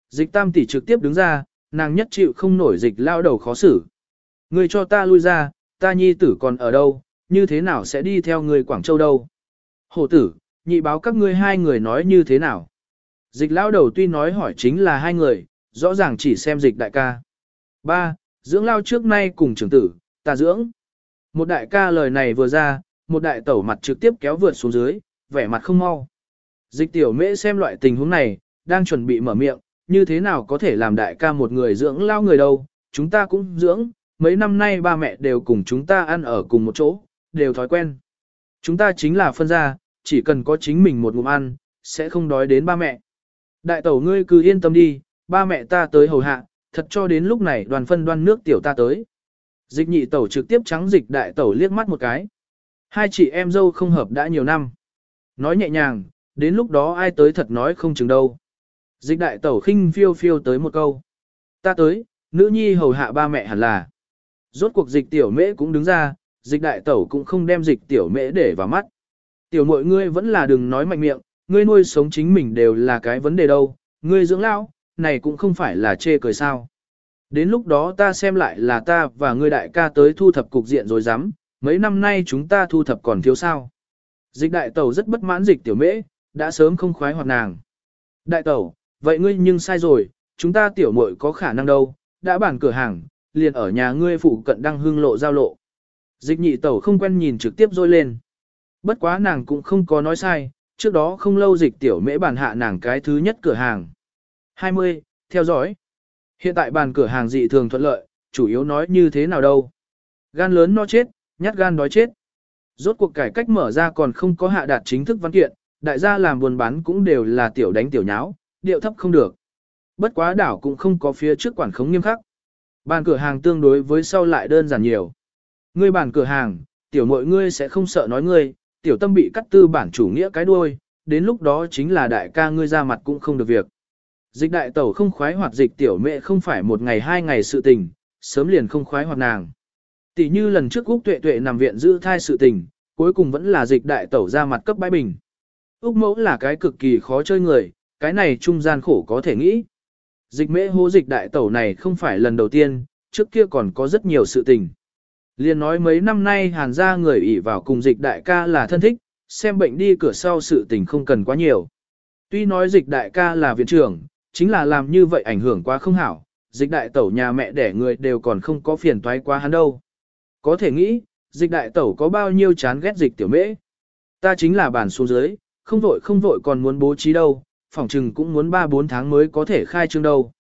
Dịch tam tỷ trực tiếp đứng ra, nàng nhất chịu không nổi dịch lao đầu khó xử. Ngươi cho ta lui ra, ta nhi tử còn ở đâu, như thế nào sẽ đi theo ngươi Quảng Châu đâu. Hổ tử, nhị báo các ngươi hai người nói như thế nào. Dịch lao đầu tuy nói hỏi chính là hai người, rõ ràng chỉ xem dịch đại ca. Ba, dưỡng lao trước nay cùng trưởng tử, ta dưỡng. Một đại ca lời này vừa ra, một đại tẩu mặt trực tiếp kéo vượt xuống dưới, vẻ mặt không mau. Dịch tiểu mễ xem loại tình huống này, đang chuẩn bị mở miệng, như thế nào có thể làm đại ca một người dưỡng lao người đâu, chúng ta cũng dưỡng, mấy năm nay ba mẹ đều cùng chúng ta ăn ở cùng một chỗ, đều thói quen. Chúng ta chính là phân gia, chỉ cần có chính mình một ngụm ăn, sẽ không đói đến ba mẹ. Đại tẩu ngươi cứ yên tâm đi, ba mẹ ta tới hầu hạ, thật cho đến lúc này đoàn phân đoan nước tiểu ta tới. Dịch nhị tẩu trực tiếp trắng dịch đại tẩu liếc mắt một cái. Hai chị em dâu không hợp đã nhiều năm. Nói nhẹ nhàng, đến lúc đó ai tới thật nói không chừng đâu. Dịch đại tẩu khinh phiêu phiêu tới một câu. Ta tới, nữ nhi hầu hạ ba mẹ hẳn là. Rốt cuộc dịch tiểu mễ cũng đứng ra, dịch đại tẩu cũng không đem dịch tiểu mễ để vào mắt. Tiểu mọi ngươi vẫn là đừng nói mạnh miệng, ngươi nuôi sống chính mình đều là cái vấn đề đâu, ngươi dưỡng lão, này cũng không phải là chê cười sao. Đến lúc đó ta xem lại là ta và ngươi đại ca tới thu thập cục diện rồi dám, mấy năm nay chúng ta thu thập còn thiếu sao. Dịch đại tẩu rất bất mãn dịch tiểu mễ, đã sớm không khoái hoặc nàng. Đại tẩu, vậy ngươi nhưng sai rồi, chúng ta tiểu muội có khả năng đâu, đã bản cửa hàng, liền ở nhà ngươi phụ cận đang hương lộ giao lộ. Dịch nhị tẩu không quen nhìn trực tiếp dôi lên. Bất quá nàng cũng không có nói sai, trước đó không lâu dịch tiểu mễ bàn hạ nàng cái thứ nhất cửa hàng. 20. Theo dõi. Hiện tại bàn cửa hàng dị thường thuận lợi, chủ yếu nói như thế nào đâu. Gan lớn no chết, nhát gan đói chết. Rốt cuộc cải cách mở ra còn không có hạ đạt chính thức văn kiện, đại gia làm buôn bán cũng đều là tiểu đánh tiểu nháo, điệu thấp không được. Bất quá đảo cũng không có phía trước quản khống nghiêm khắc. Bàn cửa hàng tương đối với sau lại đơn giản nhiều. Ngươi bàn cửa hàng, tiểu mọi ngươi sẽ không sợ nói ngươi, tiểu tâm bị cắt tư bản chủ nghĩa cái đuôi, đến lúc đó chính là đại ca ngươi ra mặt cũng không được việc. Dịch đại tẩu không khoái hoạt dịch tiểu mẹ không phải một ngày hai ngày sự tình, sớm liền không khoái hoạt nàng. Tỷ như lần trước Úc Tuệ Tuệ nằm viện giữ thai sự tình, cuối cùng vẫn là dịch đại tẩu ra mặt cấp bãi bình. Úc mẫu là cái cực kỳ khó chơi người, cái này trung gian khổ có thể nghĩ. Dịch mễ hô dịch đại tẩu này không phải lần đầu tiên, trước kia còn có rất nhiều sự tình. Liên nói mấy năm nay hàn gia người ỷ vào cùng dịch đại ca là thân thích, xem bệnh đi cửa sau sự tình không cần quá nhiều. Tuy nói dịch đại ca là viện trưởng, chính là làm như vậy ảnh hưởng quá không hảo, dịch đại tẩu nhà mẹ đẻ người đều còn không có phiền toái quá hắn đâu. Có thể nghĩ, dịch đại tẩu có bao nhiêu chán ghét dịch tiểu mễ. Ta chính là bản số dưới, không vội không vội còn muốn bố trí đâu, phòng trừng cũng muốn 3-4 tháng mới có thể khai trương đâu.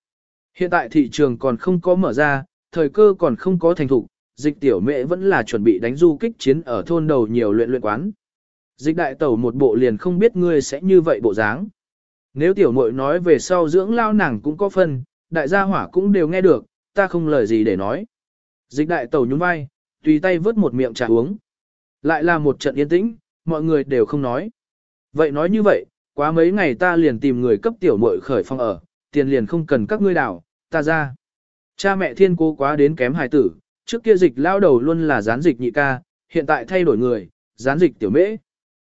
Hiện tại thị trường còn không có mở ra, thời cơ còn không có thành thục, dịch tiểu mễ vẫn là chuẩn bị đánh du kích chiến ở thôn đầu nhiều luyện luyện quán. Dịch đại tẩu một bộ liền không biết ngươi sẽ như vậy bộ dáng. Nếu tiểu muội nói về sau dưỡng lao nàng cũng có phân, đại gia hỏa cũng đều nghe được, ta không lời gì để nói. Dịch đại tẩu nhún vai, tùy tay vớt một miệng trà uống. Lại là một trận yên tĩnh, mọi người đều không nói. Vậy nói như vậy, quá mấy ngày ta liền tìm người cấp tiểu muội khởi phong ở, tiền liền không cần các ngươi đảo, ta ra. Cha mẹ thiên cố quá đến kém hài tử, trước kia dịch lao đầu luôn là gián dịch nhị ca, hiện tại thay đổi người, gián dịch tiểu mễ.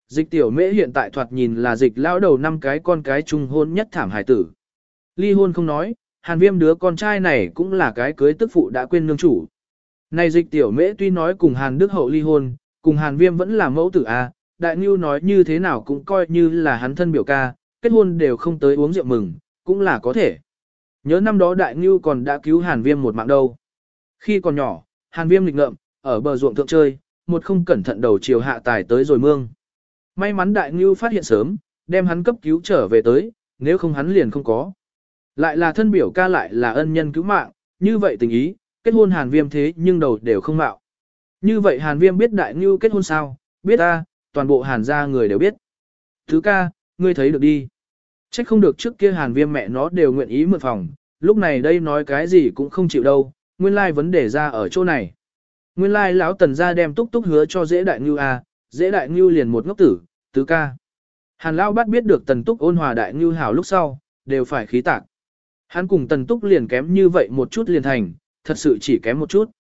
Dịch tiểu mễ hiện tại thoạt nhìn là dịch lao đầu năm cái con cái trung hôn nhất thảm hài tử. Ly hôn không nói, hàn viêm đứa con trai này cũng là cái cưới tức phụ đã quên nương chủ. Này dịch tiểu mễ tuy nói cùng hàn đức hậu ly hôn, cùng hàn viêm vẫn là mẫu tử A, đại ngưu nói như thế nào cũng coi như là hắn thân biểu ca, kết hôn đều không tới uống rượu mừng, cũng là có thể. Nhớ năm đó đại ngưu còn đã cứu hàn viêm một mạng đâu. Khi còn nhỏ, hàn viêm lịch ngợm, ở bờ ruộng thượng chơi, một không cẩn thận đầu chiều hạ tài tới rồi mương. May mắn đại ngưu phát hiện sớm, đem hắn cấp cứu trở về tới, nếu không hắn liền không có. Lại là thân biểu ca lại là ân nhân cứu mạng, như vậy tình ý, kết hôn hàn viêm thế nhưng đầu đều không mạo. Như vậy hàn viêm biết đại ngưu kết hôn sao, biết ta, toàn bộ hàn gia người đều biết. Thứ ca, ngươi thấy được đi. Trách không được trước kia hàn viêm mẹ nó đều nguyện ý mượn phòng, lúc này đây nói cái gì cũng không chịu đâu, nguyên lai like vấn đề ra ở chỗ này. Nguyên lai like lão tần gia đem túc túc hứa cho dễ đại ngưu à, dễ đại ngưu liền một ngốc tử, tứ ca. Hàn lão bắt biết được tần túc ôn hòa đại ngưu hảo lúc sau, đều phải khí tạc. Hắn cùng tần túc liền kém như vậy một chút liền thành, thật sự chỉ kém một chút.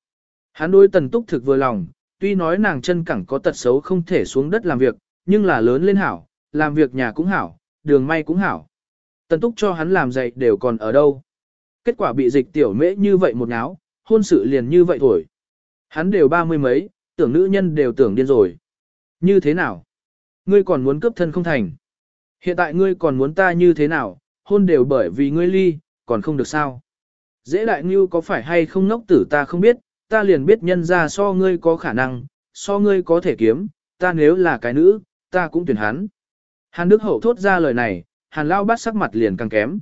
Hắn đối tần túc thực vừa lòng, tuy nói nàng chân cẳng có tật xấu không thể xuống đất làm việc, nhưng là lớn lên hảo, làm việc nhà cũng hảo, đường may cũng hảo. Tần túc cho hắn làm dạy đều còn ở đâu. Kết quả bị dịch tiểu mễ như vậy một náo, hôn sự liền như vậy thổi. Hắn đều ba mươi mấy, tưởng nữ nhân đều tưởng điên rồi. Như thế nào? Ngươi còn muốn cướp thân không thành. Hiện tại ngươi còn muốn ta như thế nào, hôn đều bởi vì ngươi ly, còn không được sao. Dễ đại ngưu có phải hay không ngốc tử ta không biết, ta liền biết nhân ra so ngươi có khả năng, so ngươi có thể kiếm, ta nếu là cái nữ, ta cũng tuyển hắn. Hàn Đức Hậu thốt ra lời này, Hàn Lao bắt sắc mặt liền càng kém.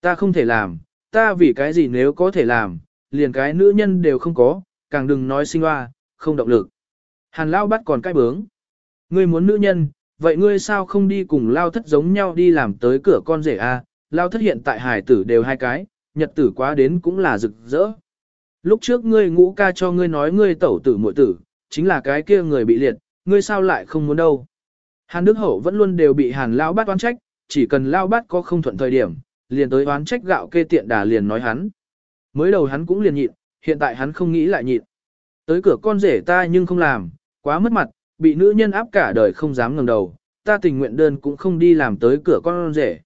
Ta không thể làm, ta vì cái gì nếu có thể làm, liền cái nữ nhân đều không có, càng đừng nói sinh hoa, không động lực. Hàn Lao bắt còn cái bướng. Ngươi muốn nữ nhân, vậy ngươi sao không đi cùng Lao thất giống nhau đi làm tới cửa con rể a? Lao thất hiện tại hải tử đều hai cái, nhật tử quá đến cũng là rực rỡ. Lúc trước ngươi ngũ ca cho ngươi nói ngươi tẩu tử muội tử, chính là cái kia người bị liệt, ngươi sao lại không muốn đâu. Hàn Đức Hậu vẫn luôn đều bị Hàn Lao Bát oán trách, chỉ cần Lao Bát có không thuận thời điểm, liền tới oán trách gạo kê tiện đà liền nói hắn. Mới đầu hắn cũng liền nhịn, hiện tại hắn không nghĩ lại nhịn. Tới cửa con rể ta nhưng không làm, quá mất mặt, bị nữ nhân áp cả đời không dám ngẩng đầu, ta tình nguyện đơn cũng không đi làm tới cửa con rể.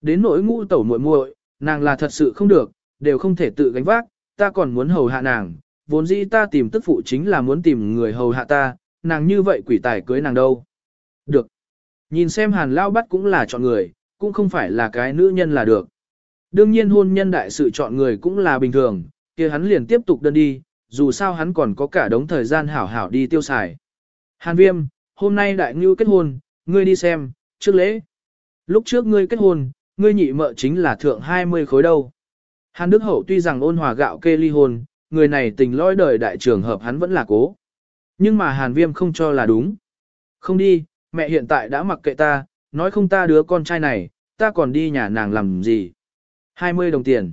Đến nỗi ngũ tẩu muội muội, nàng là thật sự không được, đều không thể tự gánh vác, ta còn muốn hầu hạ nàng, vốn dĩ ta tìm tức phụ chính là muốn tìm người hầu hạ ta, nàng như vậy quỷ tài cưới nàng đâu. Được. Nhìn xem hàn lao bắt cũng là chọn người, cũng không phải là cái nữ nhân là được. Đương nhiên hôn nhân đại sự chọn người cũng là bình thường, kia hắn liền tiếp tục đơn đi, dù sao hắn còn có cả đống thời gian hảo hảo đi tiêu xài. Hàn viêm, hôm nay đại ngưu kết hôn, ngươi đi xem, trước lễ. Lúc trước ngươi kết hôn, ngươi nhị mợ chính là thượng 20 khối đâu. Hàn Đức Hậu tuy rằng ôn hòa gạo kê ly hôn, người này tình lõi đời đại trường hợp hắn vẫn là cố. Nhưng mà Hàn Viêm không cho là đúng. Không đi, mẹ hiện tại đã mặc kệ ta, nói không ta đứa con trai này, ta còn đi nhà nàng làm gì. 20 đồng tiền.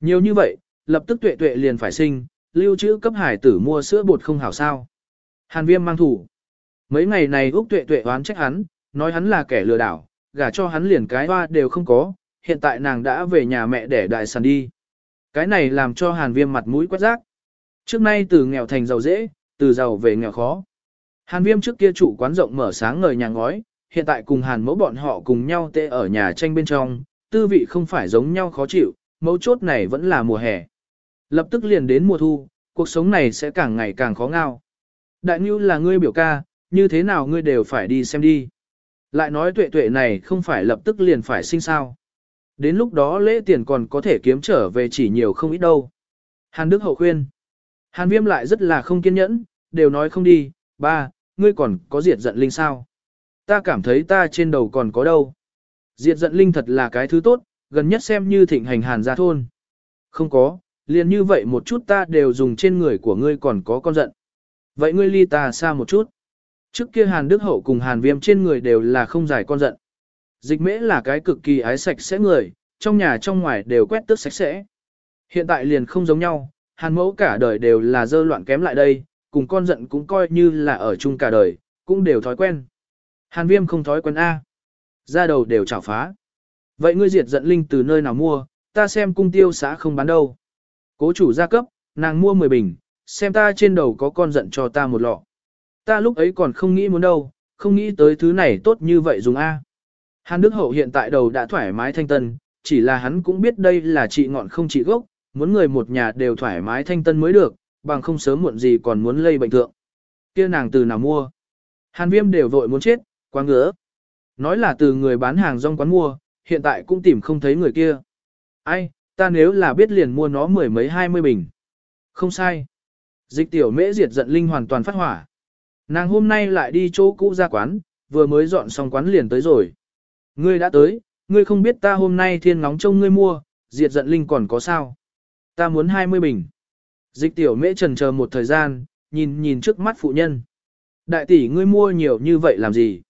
Nhiều như vậy, lập tức tuệ tuệ liền phải sinh, lưu trữ cấp hải tử mua sữa bột không hảo sao. Hàn Viêm mang thủ. Mấy ngày này Úc tuệ tuệ oán trách hắn, nói hắn là kẻ lừa đảo, gả cho hắn liền cái hoa đều không có, hiện tại nàng đã về nhà mẹ để đại sản đi. Cái này làm cho hàn viêm mặt mũi quét rác. Trước nay từ nghèo thành giàu dễ, từ giàu về nghèo khó. Hàn viêm trước kia chủ quán rộng mở sáng ngời nhà ngói, hiện tại cùng hàn mẫu bọn họ cùng nhau tê ở nhà tranh bên trong, tư vị không phải giống nhau khó chịu, mấu chốt này vẫn là mùa hè. Lập tức liền đến mùa thu, cuộc sống này sẽ càng ngày càng khó ngao. Đại Ngưu là ngươi biểu ca, như thế nào ngươi đều phải đi xem đi. Lại nói tuệ tuệ này không phải lập tức liền phải sinh sao. Đến lúc đó lễ tiền còn có thể kiếm trở về chỉ nhiều không ít đâu. Hàn Đức Hậu khuyên. Hàn Viêm lại rất là không kiên nhẫn, đều nói không đi, ba, ngươi còn có diệt giận linh sao? Ta cảm thấy ta trên đầu còn có đâu. Diệt giận linh thật là cái thứ tốt, gần nhất xem như thịnh hành hàn gia thôn. Không có, liền như vậy một chút ta đều dùng trên người của ngươi còn có con giận. Vậy ngươi ly ta xa một chút. Trước kia hàn đức hậu cùng hàn viêm trên người đều là không giải con giận. Dịch mễ là cái cực kỳ ái sạch sẽ người, trong nhà trong ngoài đều quét tước sạch sẽ. Hiện tại liền không giống nhau, hàn mẫu cả đời đều là dơ loạn kém lại đây, cùng con giận cũng coi như là ở chung cả đời, cũng đều thói quen. Hàn viêm không thói quen A. Ra đầu đều chảo phá. Vậy ngươi diệt giận linh từ nơi nào mua, ta xem cung tiêu xã không bán đâu. Cố chủ gia cấp, nàng mua 10 bình, xem ta trên đầu có con giận cho ta một lọ. Ta lúc ấy còn không nghĩ muốn đâu, không nghĩ tới thứ này tốt như vậy dùng A. Hàn Đức Hậu hiện tại đầu đã thoải mái thanh tân, chỉ là hắn cũng biết đây là trị ngọn không trị gốc, muốn người một nhà đều thoải mái thanh tân mới được, bằng không sớm muộn gì còn muốn lây bệnh thượng. Kia nàng từ nào mua? Hàn Viêm đều vội muốn chết, quá ngứa. Nói là từ người bán hàng rong quán mua, hiện tại cũng tìm không thấy người kia. Ai, ta nếu là biết liền mua nó mười mấy hai mươi bình. Không sai. Dịch tiểu mễ diệt giận linh hoàn toàn phát hỏa. Nàng hôm nay lại đi chỗ cũ ra quán, vừa mới dọn xong quán liền tới rồi. Ngươi đã tới, ngươi không biết ta hôm nay thiên nóng trông ngươi mua, diệt giận linh còn có sao. Ta muốn 20 bình. Dịch tiểu mễ trần chờ một thời gian, nhìn nhìn trước mắt phụ nhân. Đại tỷ ngươi mua nhiều như vậy làm gì?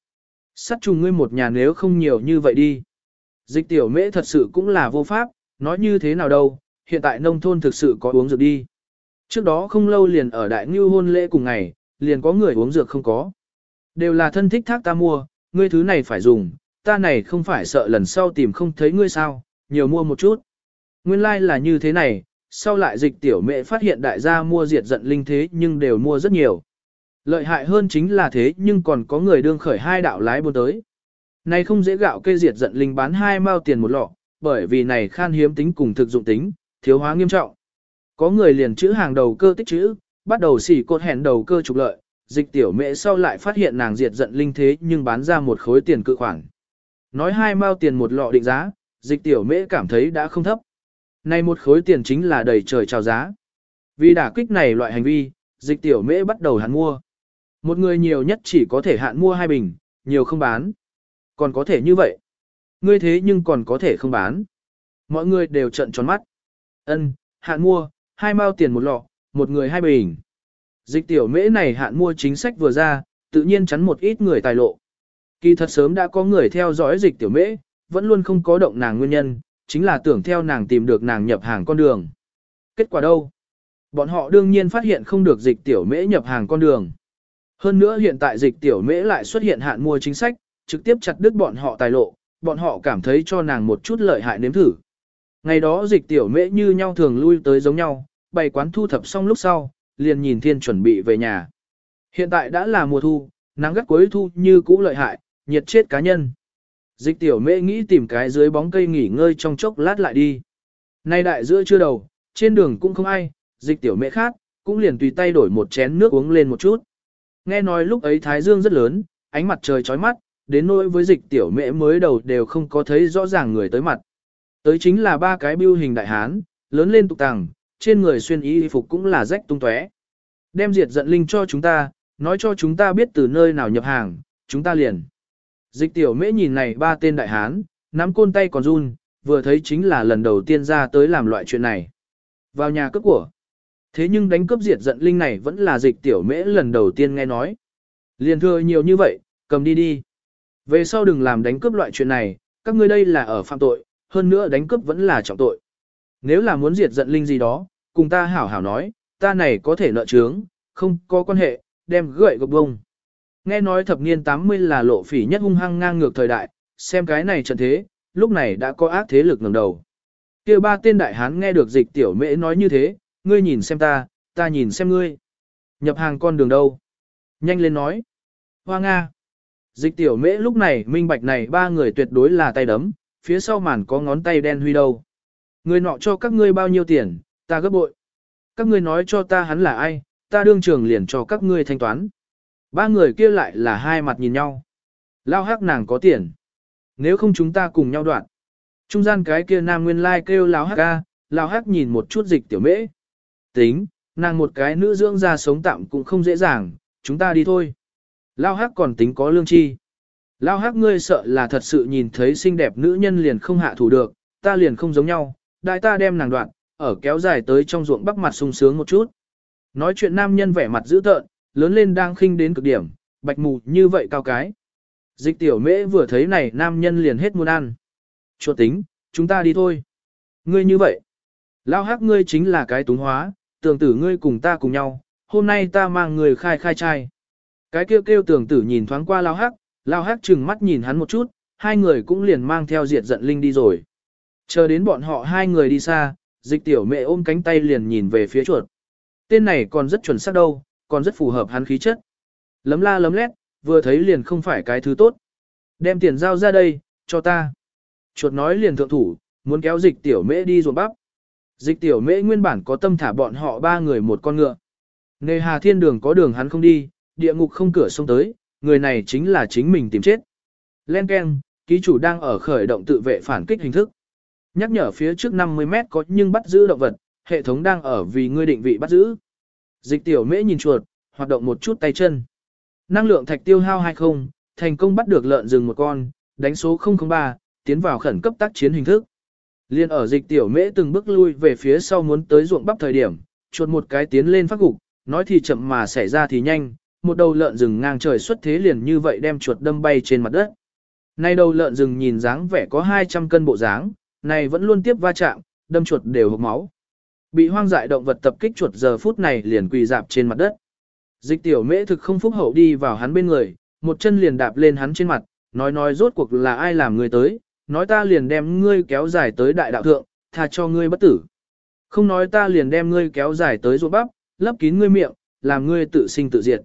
Sắt trùng ngươi một nhà nếu không nhiều như vậy đi. Dịch tiểu mễ thật sự cũng là vô pháp, nói như thế nào đâu, hiện tại nông thôn thực sự có uống dược đi. Trước đó không lâu liền ở đại ngưu hôn lễ cùng ngày, liền có người uống dược không có. Đều là thân thích thác ta mua, ngươi thứ này phải dùng, ta này không phải sợ lần sau tìm không thấy ngươi sao, nhiều mua một chút. Nguyên lai like là như thế này, sau lại dịch tiểu mẹ phát hiện đại gia mua diệt giận linh thế nhưng đều mua rất nhiều. Lợi hại hơn chính là thế nhưng còn có người đương khởi hai đạo lái buôn tới. Này không dễ gạo cây diệt giận linh bán hai mao tiền một lọ, bởi vì này khan hiếm tính cùng thực dụng tính, thiếu hóa nghiêm trọng. Có người liền chữ hàng đầu cơ tích chữ, bắt đầu xỉ cột hẹn đầu cơ trục lợi, dịch tiểu mẹ sau lại phát hiện nàng diệt giận linh thế nhưng bán ra một khối tiền cự khoản. Nói hai mao tiền một lọ định giá, dịch tiểu mễ cảm thấy đã không thấp. Này một khối tiền chính là đầy trời chào giá. Vì đả kích này loại hành vi, dịch tiểu mễ bắt đầu hạn mua. Một người nhiều nhất chỉ có thể hạn mua hai bình, nhiều không bán. Còn có thể như vậy. Ngươi thế nhưng còn có thể không bán. Mọi người đều trận tròn mắt. Ân, hạn mua, hai mao tiền một lọ, một người hai bình. Dịch tiểu mễ này hạn mua chính sách vừa ra, tự nhiên chắn một ít người tài lộ. Kỳ thật sớm đã có người theo dõi dịch tiểu mễ, vẫn luôn không có động nàng nguyên nhân, chính là tưởng theo nàng tìm được nàng nhập hàng con đường. Kết quả đâu? Bọn họ đương nhiên phát hiện không được dịch tiểu mễ nhập hàng con đường. Hơn nữa hiện tại dịch tiểu mễ lại xuất hiện hạn mua chính sách, trực tiếp chặt đứt bọn họ tài lộ, bọn họ cảm thấy cho nàng một chút lợi hại nếm thử. Ngày đó dịch tiểu mễ như nhau thường lui tới giống nhau, bày quán thu thập xong lúc sau, liền nhìn thiên chuẩn bị về nhà. Hiện tại đã là mùa thu, nắng gắt cuối thu như cũ lợi hại, nhiệt chết cá nhân. Dịch tiểu mễ nghĩ tìm cái dưới bóng cây nghỉ ngơi trong chốc lát lại đi. Nay đại giữa chưa đầu, trên đường cũng không ai, dịch tiểu mễ khác, cũng liền tùy tay đổi một chén nước uống lên một chút. Nghe nói lúc ấy thái dương rất lớn, ánh mặt trời chói mắt, đến nỗi với dịch tiểu mễ mới đầu đều không có thấy rõ ràng người tới mặt. Tới chính là ba cái biêu hình đại hán, lớn lên tục tàng, trên người xuyên y phục cũng là rách tung tóe. Đem diệt giận linh cho chúng ta, nói cho chúng ta biết từ nơi nào nhập hàng, chúng ta liền. Dịch tiểu mễ nhìn này ba tên đại hán, nắm côn tay còn run, vừa thấy chính là lần đầu tiên ra tới làm loại chuyện này. Vào nhà cướp của. Thế nhưng đánh cướp diệt giận linh này vẫn là dịch tiểu mễ lần đầu tiên nghe nói. Liền thưa nhiều như vậy, cầm đi đi. Về sau đừng làm đánh cướp loại chuyện này, các ngươi đây là ở phạm tội, hơn nữa đánh cướp vẫn là trọng tội. Nếu là muốn diệt giận linh gì đó, cùng ta hảo hảo nói, ta này có thể nợ trướng, không có quan hệ, đem gậy gộc bông. Nghe nói thập niên 80 là lộ phỉ nhất hung hăng ngang ngược thời đại, xem cái này trận thế, lúc này đã có ác thế lực ngẩng đầu. kia ba tên đại hán nghe được dịch tiểu mễ nói như thế, ngươi nhìn xem ta, ta nhìn xem ngươi. Nhập hàng con đường đâu? Nhanh lên nói. Hoa Nga. Dịch tiểu mễ lúc này minh bạch này ba người tuyệt đối là tay đấm, phía sau màn có ngón tay đen huy đâu. Người nọ cho các ngươi bao nhiêu tiền, ta gấp bội. Các ngươi nói cho ta hắn là ai, ta đương trường liền cho các ngươi thanh toán. Ba người kia lại là hai mặt nhìn nhau. Lao hắc nàng có tiền. Nếu không chúng ta cùng nhau đoạn. Trung gian cái kia nam nguyên lai kêu lao hắc ca, lao hắc nhìn một chút dịch tiểu mễ. Tính, nàng một cái nữ dưỡng ra sống tạm cũng không dễ dàng, chúng ta đi thôi. Lao hắc còn tính có lương chi. Lao hắc ngươi sợ là thật sự nhìn thấy xinh đẹp nữ nhân liền không hạ thủ được, ta liền không giống nhau, đại ta đem nàng đoạn, ở kéo dài tới trong ruộng bắc mặt sung sướng một chút. Nói chuyện nam nhân vẻ mặt dữ tợn, lớn lên đang khinh đến cực điểm, bạch mù như vậy cao cái. Dịch tiểu mễ vừa thấy này nam nhân liền hết muốn ăn. Chuột tính, chúng ta đi thôi. Ngươi như vậy. Lao hắc ngươi chính là cái túng hóa, tưởng tử ngươi cùng ta cùng nhau, hôm nay ta mang người khai khai trai. Cái kêu kêu tưởng tử nhìn thoáng qua lao hắc, lao hắc chừng mắt nhìn hắn một chút, hai người cũng liền mang theo diệt giận linh đi rồi. Chờ đến bọn họ hai người đi xa, dịch tiểu mẹ ôm cánh tay liền nhìn về phía chuột. Tên này còn rất chuẩn xác đâu, còn rất phù hợp hắn khí chất. Lấm la lấm lét, vừa thấy liền không phải cái thứ tốt. Đem tiền giao ra đây, cho ta. Chuột nói liền thượng thủ, muốn kéo dịch tiểu mễ đi ruộng bắp. Dịch tiểu mễ nguyên bản có tâm thả bọn họ ba người một con ngựa. Nề hà thiên đường có đường hắn không đi, địa ngục không cửa sông tới, người này chính là chính mình tìm chết. Len Ken, ký chủ đang ở khởi động tự vệ phản kích hình thức. Nhắc nhở phía trước 50 mét có nhưng bắt giữ động vật, hệ thống đang ở vì ngươi định vị bắt giữ. Dịch tiểu mễ nhìn chuột, hoạt động một chút tay chân. Năng lượng thạch tiêu hao 20, thành công bắt được lợn rừng một con, đánh số 003, tiến vào khẩn cấp tác chiến hình thức. Liên ở dịch tiểu mễ từng bước lui về phía sau muốn tới ruộng bắp thời điểm, chuột một cái tiến lên phát gục, nói thì chậm mà xảy ra thì nhanh, một đầu lợn rừng ngang trời xuất thế liền như vậy đem chuột đâm bay trên mặt đất. Nay đầu lợn rừng nhìn dáng vẻ có 200 cân bộ dáng, này vẫn luôn tiếp va chạm, đâm chuột đều hộc máu. Bị hoang dại động vật tập kích chuột giờ phút này liền quỳ dạp trên mặt đất. Dịch tiểu mễ thực không phúc hậu đi vào hắn bên người, một chân liền đạp lên hắn trên mặt, nói nói rốt cuộc là ai làm người tới, nói ta liền đem ngươi kéo dài tới đại đạo thượng, tha cho ngươi bất tử. Không nói ta liền đem ngươi kéo dài tới ruột bắp, lấp kín ngươi miệng, làm ngươi tự sinh tự diệt.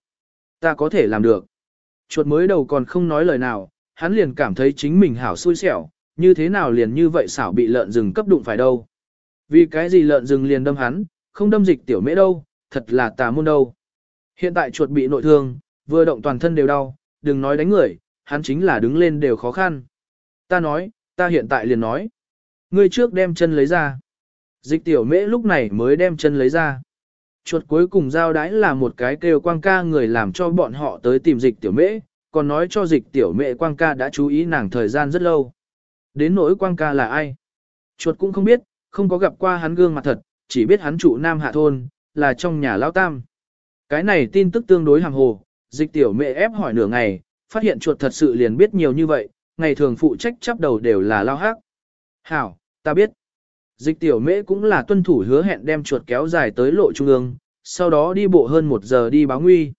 Ta có thể làm được. Chuột mới đầu còn không nói lời nào, hắn liền cảm thấy chính mình hảo xui xẻo, như thế nào liền như vậy xảo bị lợn rừng cấp đụng phải đâu. Vì cái gì lợn rừng liền đâm hắn, không đâm dịch tiểu mễ đâu, thật là tà môn đâu. Hiện tại chuột bị nội thương, vừa động toàn thân đều đau, đừng nói đánh người, hắn chính là đứng lên đều khó khăn. Ta nói, ta hiện tại liền nói. Ngươi trước đem chân lấy ra. Dịch tiểu mễ lúc này mới đem chân lấy ra. Chuột cuối cùng giao đái là một cái kêu quang ca người làm cho bọn họ tới tìm dịch tiểu mễ, còn nói cho dịch tiểu mễ quang ca đã chú ý nàng thời gian rất lâu. Đến nỗi quang ca là ai? Chuột cũng không biết, không có gặp qua hắn gương mặt thật, chỉ biết hắn trụ Nam Hạ Thôn, là trong nhà Lao Tam. Cái này tin tức tương đối hàng hồ, dịch tiểu mẹ ép hỏi nửa ngày, phát hiện chuột thật sự liền biết nhiều như vậy, ngày thường phụ trách chấp đầu đều là Lao Hắc. Hảo, ta biết. Dịch tiểu mễ cũng là tuân thủ hứa hẹn đem chuột kéo dài tới lộ trung ương, sau đó đi bộ hơn một giờ đi báo nguy.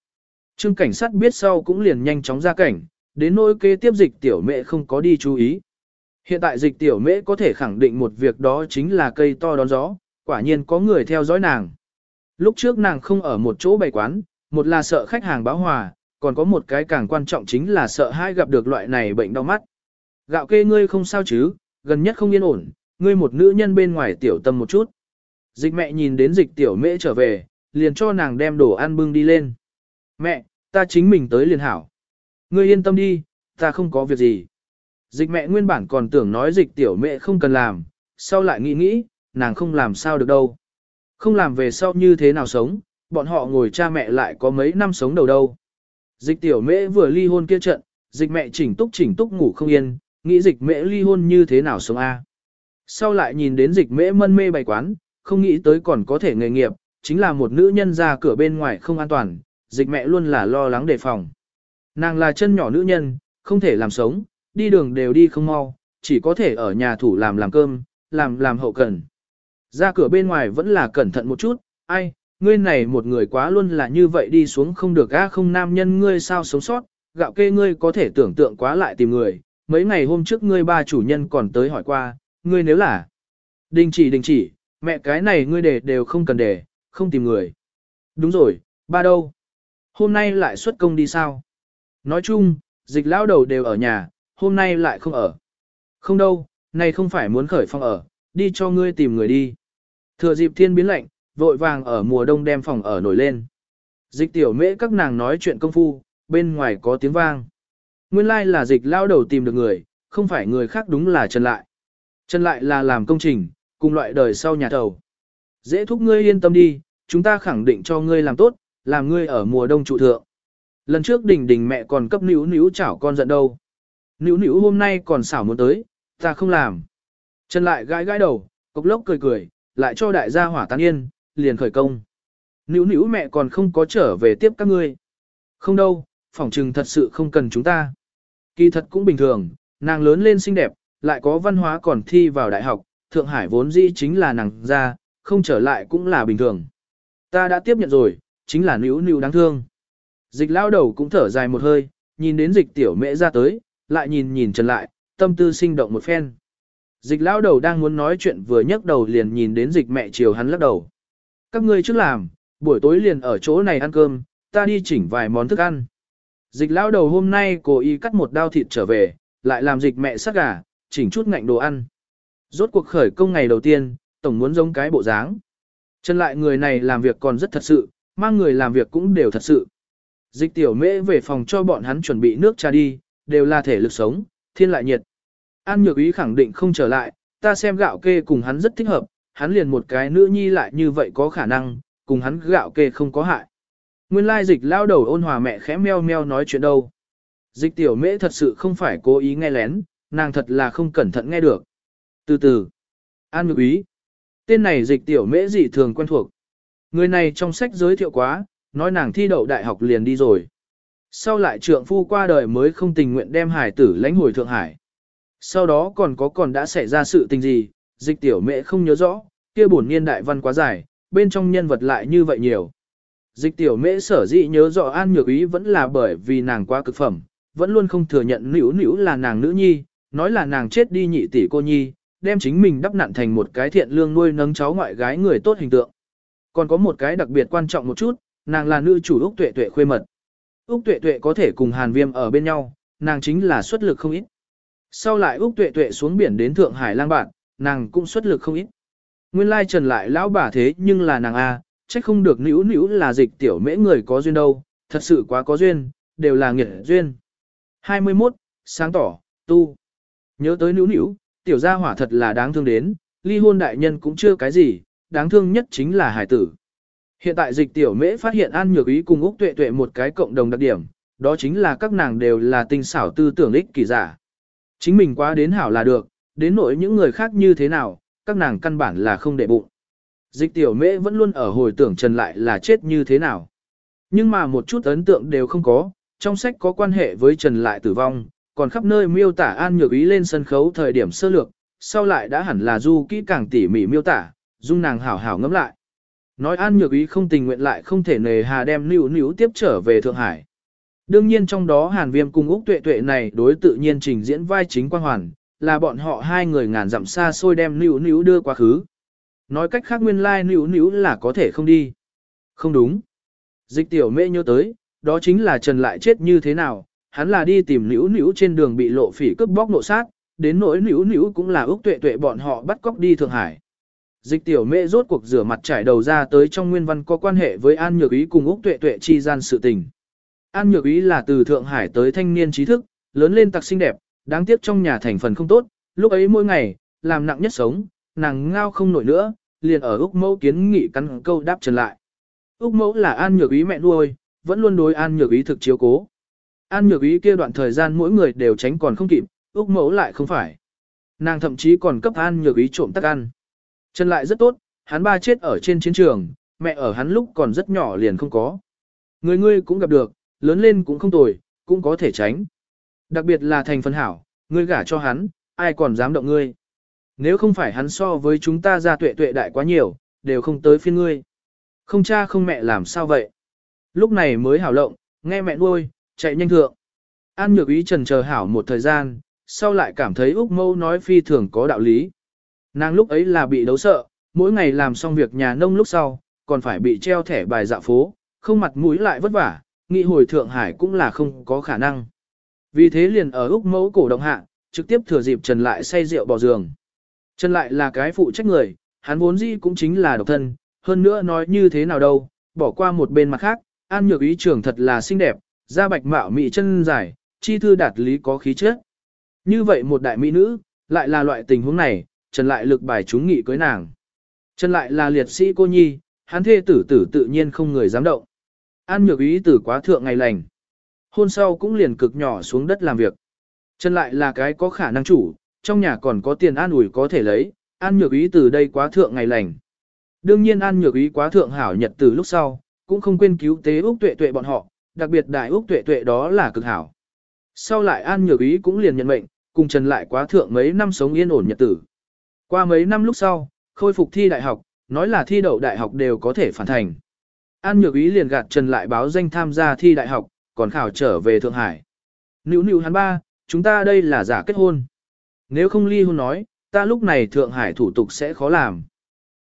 Trương cảnh sát biết sau cũng liền nhanh chóng ra cảnh, đến nỗi kế tiếp dịch tiểu mễ không có đi chú ý. Hiện tại dịch tiểu mễ có thể khẳng định một việc đó chính là cây to đón gió, quả nhiên có người theo dõi nàng. Lúc trước nàng không ở một chỗ bày quán, một là sợ khách hàng báo hòa, còn có một cái càng quan trọng chính là sợ hai gặp được loại này bệnh đau mắt. Gạo kê ngươi không sao chứ, gần nhất không yên ổn, ngươi một nữ nhân bên ngoài tiểu tâm một chút. Dịch mẹ nhìn đến dịch tiểu mễ trở về, liền cho nàng đem đồ ăn bưng đi lên. Mẹ, ta chính mình tới liền hảo. Ngươi yên tâm đi, ta không có việc gì. Dịch mẹ nguyên bản còn tưởng nói dịch tiểu mẹ không cần làm, sau lại nghĩ nghĩ, nàng không làm sao được đâu. Không làm về sau như thế nào sống, bọn họ ngồi cha mẹ lại có mấy năm sống đầu đâu. Dịch tiểu mẹ vừa ly hôn kia trận, dịch mẹ chỉnh túc chỉnh túc ngủ không yên, nghĩ dịch mẹ ly hôn như thế nào sống a. Sau lại nhìn đến dịch mẹ mân mê bày quán, không nghĩ tới còn có thể nghề nghiệp, chính là một nữ nhân ra cửa bên ngoài không an toàn, dịch mẹ luôn là lo lắng đề phòng. Nàng là chân nhỏ nữ nhân, không thể làm sống, đi đường đều đi không mau, chỉ có thể ở nhà thủ làm làm cơm, làm làm hậu cần. Ra cửa bên ngoài vẫn là cẩn thận một chút, ai, ngươi này một người quá luôn là như vậy đi xuống không được a không nam nhân ngươi sao sống sót, gạo kê ngươi có thể tưởng tượng quá lại tìm người, mấy ngày hôm trước ngươi ba chủ nhân còn tới hỏi qua, ngươi nếu là đình chỉ đình chỉ, mẹ cái này ngươi để đều không cần để, không tìm người. Đúng rồi, ba đâu? Hôm nay lại xuất công đi sao? Nói chung, dịch lão đầu đều ở nhà, hôm nay lại không ở. Không đâu, này không phải muốn khởi phòng ở, đi cho ngươi tìm người đi. Thừa dịp thiên biến lạnh, vội vàng ở mùa đông đem phòng ở nổi lên. Dịch tiểu mễ các nàng nói chuyện công phu, bên ngoài có tiếng vang. Nguyên lai like là dịch lao đầu tìm được người, không phải người khác đúng là Trần Lại. Trần Lại là làm công trình, cùng loại đời sau nhà thầu. Dễ thúc ngươi yên tâm đi, chúng ta khẳng định cho ngươi làm tốt, làm ngươi ở mùa đông trụ thượng. Lần trước đỉnh đỉnh mẹ còn cấp níu níu chảo con giận đâu. Nữu nữu hôm nay còn xảo muốn tới, ta không làm. Trần lại gãi gãi đầu, cốc lốc cười cười, lại cho đại gia hỏa tán yên, liền khởi công. Nữu nữu mẹ còn không có trở về tiếp các ngươi. Không đâu, phỏng trừng thật sự không cần chúng ta. Kỳ thật cũng bình thường, nàng lớn lên xinh đẹp, lại có văn hóa còn thi vào đại học, Thượng Hải vốn dĩ chính là nàng ra, không trở lại cũng là bình thường. Ta đã tiếp nhận rồi, chính là nữu nữu đáng thương. Dịch lao đầu cũng thở dài một hơi, nhìn đến dịch tiểu mẹ ra tới, lại nhìn nhìn Trần lại, tâm tư sinh động một phen. Dịch lão đầu đang muốn nói chuyện vừa nhấc đầu liền nhìn đến dịch mẹ chiều hắn lắc đầu. Các ngươi trước làm, buổi tối liền ở chỗ này ăn cơm, ta đi chỉnh vài món thức ăn. Dịch lão đầu hôm nay cố ý cắt một đao thịt trở về, lại làm dịch mẹ sắc gà, chỉnh chút ngạnh đồ ăn. Rốt cuộc khởi công ngày đầu tiên, tổng muốn giống cái bộ dáng. Chân lại người này làm việc còn rất thật sự, mang người làm việc cũng đều thật sự. Dịch tiểu mễ về phòng cho bọn hắn chuẩn bị nước trà đi, đều là thể lực sống, thiên lại nhiệt. An nhược ý khẳng định không trở lại, ta xem gạo kê cùng hắn rất thích hợp, hắn liền một cái nữ nhi lại như vậy có khả năng, cùng hắn gạo kê không có hại. Nguyên lai dịch lao đầu ôn hòa mẹ khẽ meo meo nói chuyện đâu. Dịch tiểu mễ thật sự không phải cố ý nghe lén, nàng thật là không cẩn thận nghe được. Từ từ, an nhược ý. Tên này dịch tiểu mễ dị thường quen thuộc. Người này trong sách giới thiệu quá, nói nàng thi đậu đại học liền đi rồi. Sau lại trượng phu qua đời mới không tình nguyện đem hải tử lãnh hồi Thượng Hải. Sau đó còn có còn đã xảy ra sự tình gì, dịch tiểu mẹ không nhớ rõ, kia bổn niên đại văn quá dài, bên trong nhân vật lại như vậy nhiều. Dịch tiểu mễ sở dĩ nhớ rõ an nhược ý vẫn là bởi vì nàng quá cực phẩm, vẫn luôn không thừa nhận nữ nữ là nàng nữ nhi, nói là nàng chết đi nhị tỷ cô nhi, đem chính mình đắp nặn thành một cái thiện lương nuôi nấng cháu ngoại gái người tốt hình tượng. Còn có một cái đặc biệt quan trọng một chút, nàng là nữ chủ Úc Tuệ Tuệ khuê mật. Úc Tuệ Tuệ có thể cùng Hàn Viêm ở bên nhau, nàng chính là xuất lực không ít. Sau lại Úc Tuệ Tuệ xuống biển đến Thượng Hải lang bạn, nàng cũng xuất lực không ít. Nguyên lai trần lại lão bà thế nhưng là nàng A, trách không được nữ nữ là dịch tiểu mễ người có duyên đâu, thật sự quá có duyên, đều là nghiệt duyên. 21. Sáng tỏ, tu. Nhớ tới nữ nữ, tiểu gia hỏa thật là đáng thương đến, ly hôn đại nhân cũng chưa cái gì, đáng thương nhất chính là hải tử. Hiện tại dịch tiểu mễ phát hiện An Nhược Ý cùng Úc Tuệ Tuệ một cái cộng đồng đặc điểm, đó chính là các nàng đều là tinh xảo tư tưởng ích kỳ giả. Chính mình quá đến hảo là được, đến nỗi những người khác như thế nào, các nàng căn bản là không để bụng. Dịch tiểu mễ vẫn luôn ở hồi tưởng trần lại là chết như thế nào. Nhưng mà một chút ấn tượng đều không có, trong sách có quan hệ với trần lại tử vong, còn khắp nơi miêu tả An Nhược Ý lên sân khấu thời điểm sơ lược, sau lại đã hẳn là du kỹ càng tỉ mỉ miêu tả, dung nàng hảo hảo ngẫm lại. Nói An Nhược Ý không tình nguyện lại không thể nề hà đem Nữu Nữu tiếp trở về Thượng Hải. Đương nhiên trong đó Hàn Viêm cùng Úc Tuệ Tuệ này đối tự nhiên trình diễn vai chính quan hoàn, là bọn họ hai người ngàn dặm xa xôi đem Nữu Nữu đưa quá khứ. Nói cách khác nguyên lai like, Nữu Nữu là có thể không đi. Không đúng. Dịch tiểu mê nhớ tới, đó chính là Trần lại chết như thế nào, hắn là đi tìm Nữu Nữu trên đường bị lộ phỉ cướp bóc nộ sát, đến nỗi Nữu Nữu cũng là Úc Tuệ Tuệ bọn họ bắt cóc đi Thượng Hải. Dịch tiểu mẹ rốt cuộc rửa mặt trải đầu ra tới trong nguyên văn có quan hệ với An Nhược Ý cùng Úc Tuệ Tuệ chi gian sự tình. An Nhược Ý là từ Thượng Hải tới thanh niên trí thức, lớn lên tặc xinh đẹp, đáng tiếc trong nhà thành phần không tốt, lúc ấy mỗi ngày, làm nặng nhất sống, nàng ngao không nổi nữa, liền ở Úc Mẫu kiến nghị cắn câu đáp trần lại. Úc Mẫu là An Nhược Ý mẹ nuôi, vẫn luôn đối An Nhược Ý thực chiếu cố. An Nhược Ý kia đoạn thời gian mỗi người đều tránh còn không kịp, Úc Mẫu lại không phải. Nàng thậm chí còn cấp An Nhược Ý trộm tắc ăn. Trần lại rất tốt, hắn ba chết ở trên chiến trường, mẹ ở hắn lúc còn rất nhỏ liền không có. Người ngươi cũng gặp được, lớn lên cũng không tồi, cũng có thể tránh. Đặc biệt là thành phân hảo, ngươi gả cho hắn, ai còn dám động ngươi. Nếu không phải hắn so với chúng ta ra tuệ tuệ đại quá nhiều, đều không tới phiên ngươi. Không cha không mẹ làm sao vậy? Lúc này mới hảo lộng, nghe mẹ nuôi, chạy nhanh thượng. An nhược ý trần chờ hảo một thời gian, sau lại cảm thấy Úc Mâu nói phi thường có đạo lý. Nàng lúc ấy là bị đấu sợ, mỗi ngày làm xong việc nhà nông lúc sau, còn phải bị treo thẻ bài dạ phố, không mặt mũi lại vất vả, nghị hồi Thượng Hải cũng là không có khả năng. Vì thế liền ở Úc mẫu cổ động hạ, trực tiếp thừa dịp Trần lại say rượu bỏ giường. Trần lại là cái phụ trách người, hắn vốn dĩ cũng chính là độc thân, hơn nữa nói như thế nào đâu, bỏ qua một bên mặt khác, an nhược ý trưởng thật là xinh đẹp, da bạch mạo mị chân dài, chi thư đạt lý có khí chất. Như vậy một đại mỹ nữ, lại là loại tình huống này, Trần lại lực bài chúng nghị cưới nàng. Trần lại là liệt sĩ cô nhi, hắn thê tử tử tự nhiên không người dám động. An nhược ý tử quá thượng ngày lành. Hôn sau cũng liền cực nhỏ xuống đất làm việc. Trần lại là cái có khả năng chủ, trong nhà còn có tiền an ủi có thể lấy, an nhược ý từ đây quá thượng ngày lành. Đương nhiên an nhược ý quá thượng hảo nhật từ lúc sau, cũng không quên cứu tế Úc tuệ tuệ bọn họ, đặc biệt đại Úc tuệ tuệ đó là cực hảo. Sau lại an nhược ý cũng liền nhận mệnh, cùng Trần lại quá thượng mấy năm sống yên ổn nhật tử. Qua mấy năm lúc sau, khôi phục thi đại học, nói là thi đậu đại học đều có thể phản thành. An Nhược Ý liền gạt Trần lại báo danh tham gia thi đại học, còn khảo trở về Thượng Hải. Nữu nữu hắn ba, chúng ta đây là giả kết hôn. Nếu không ly hôn nói, ta lúc này Thượng Hải thủ tục sẽ khó làm.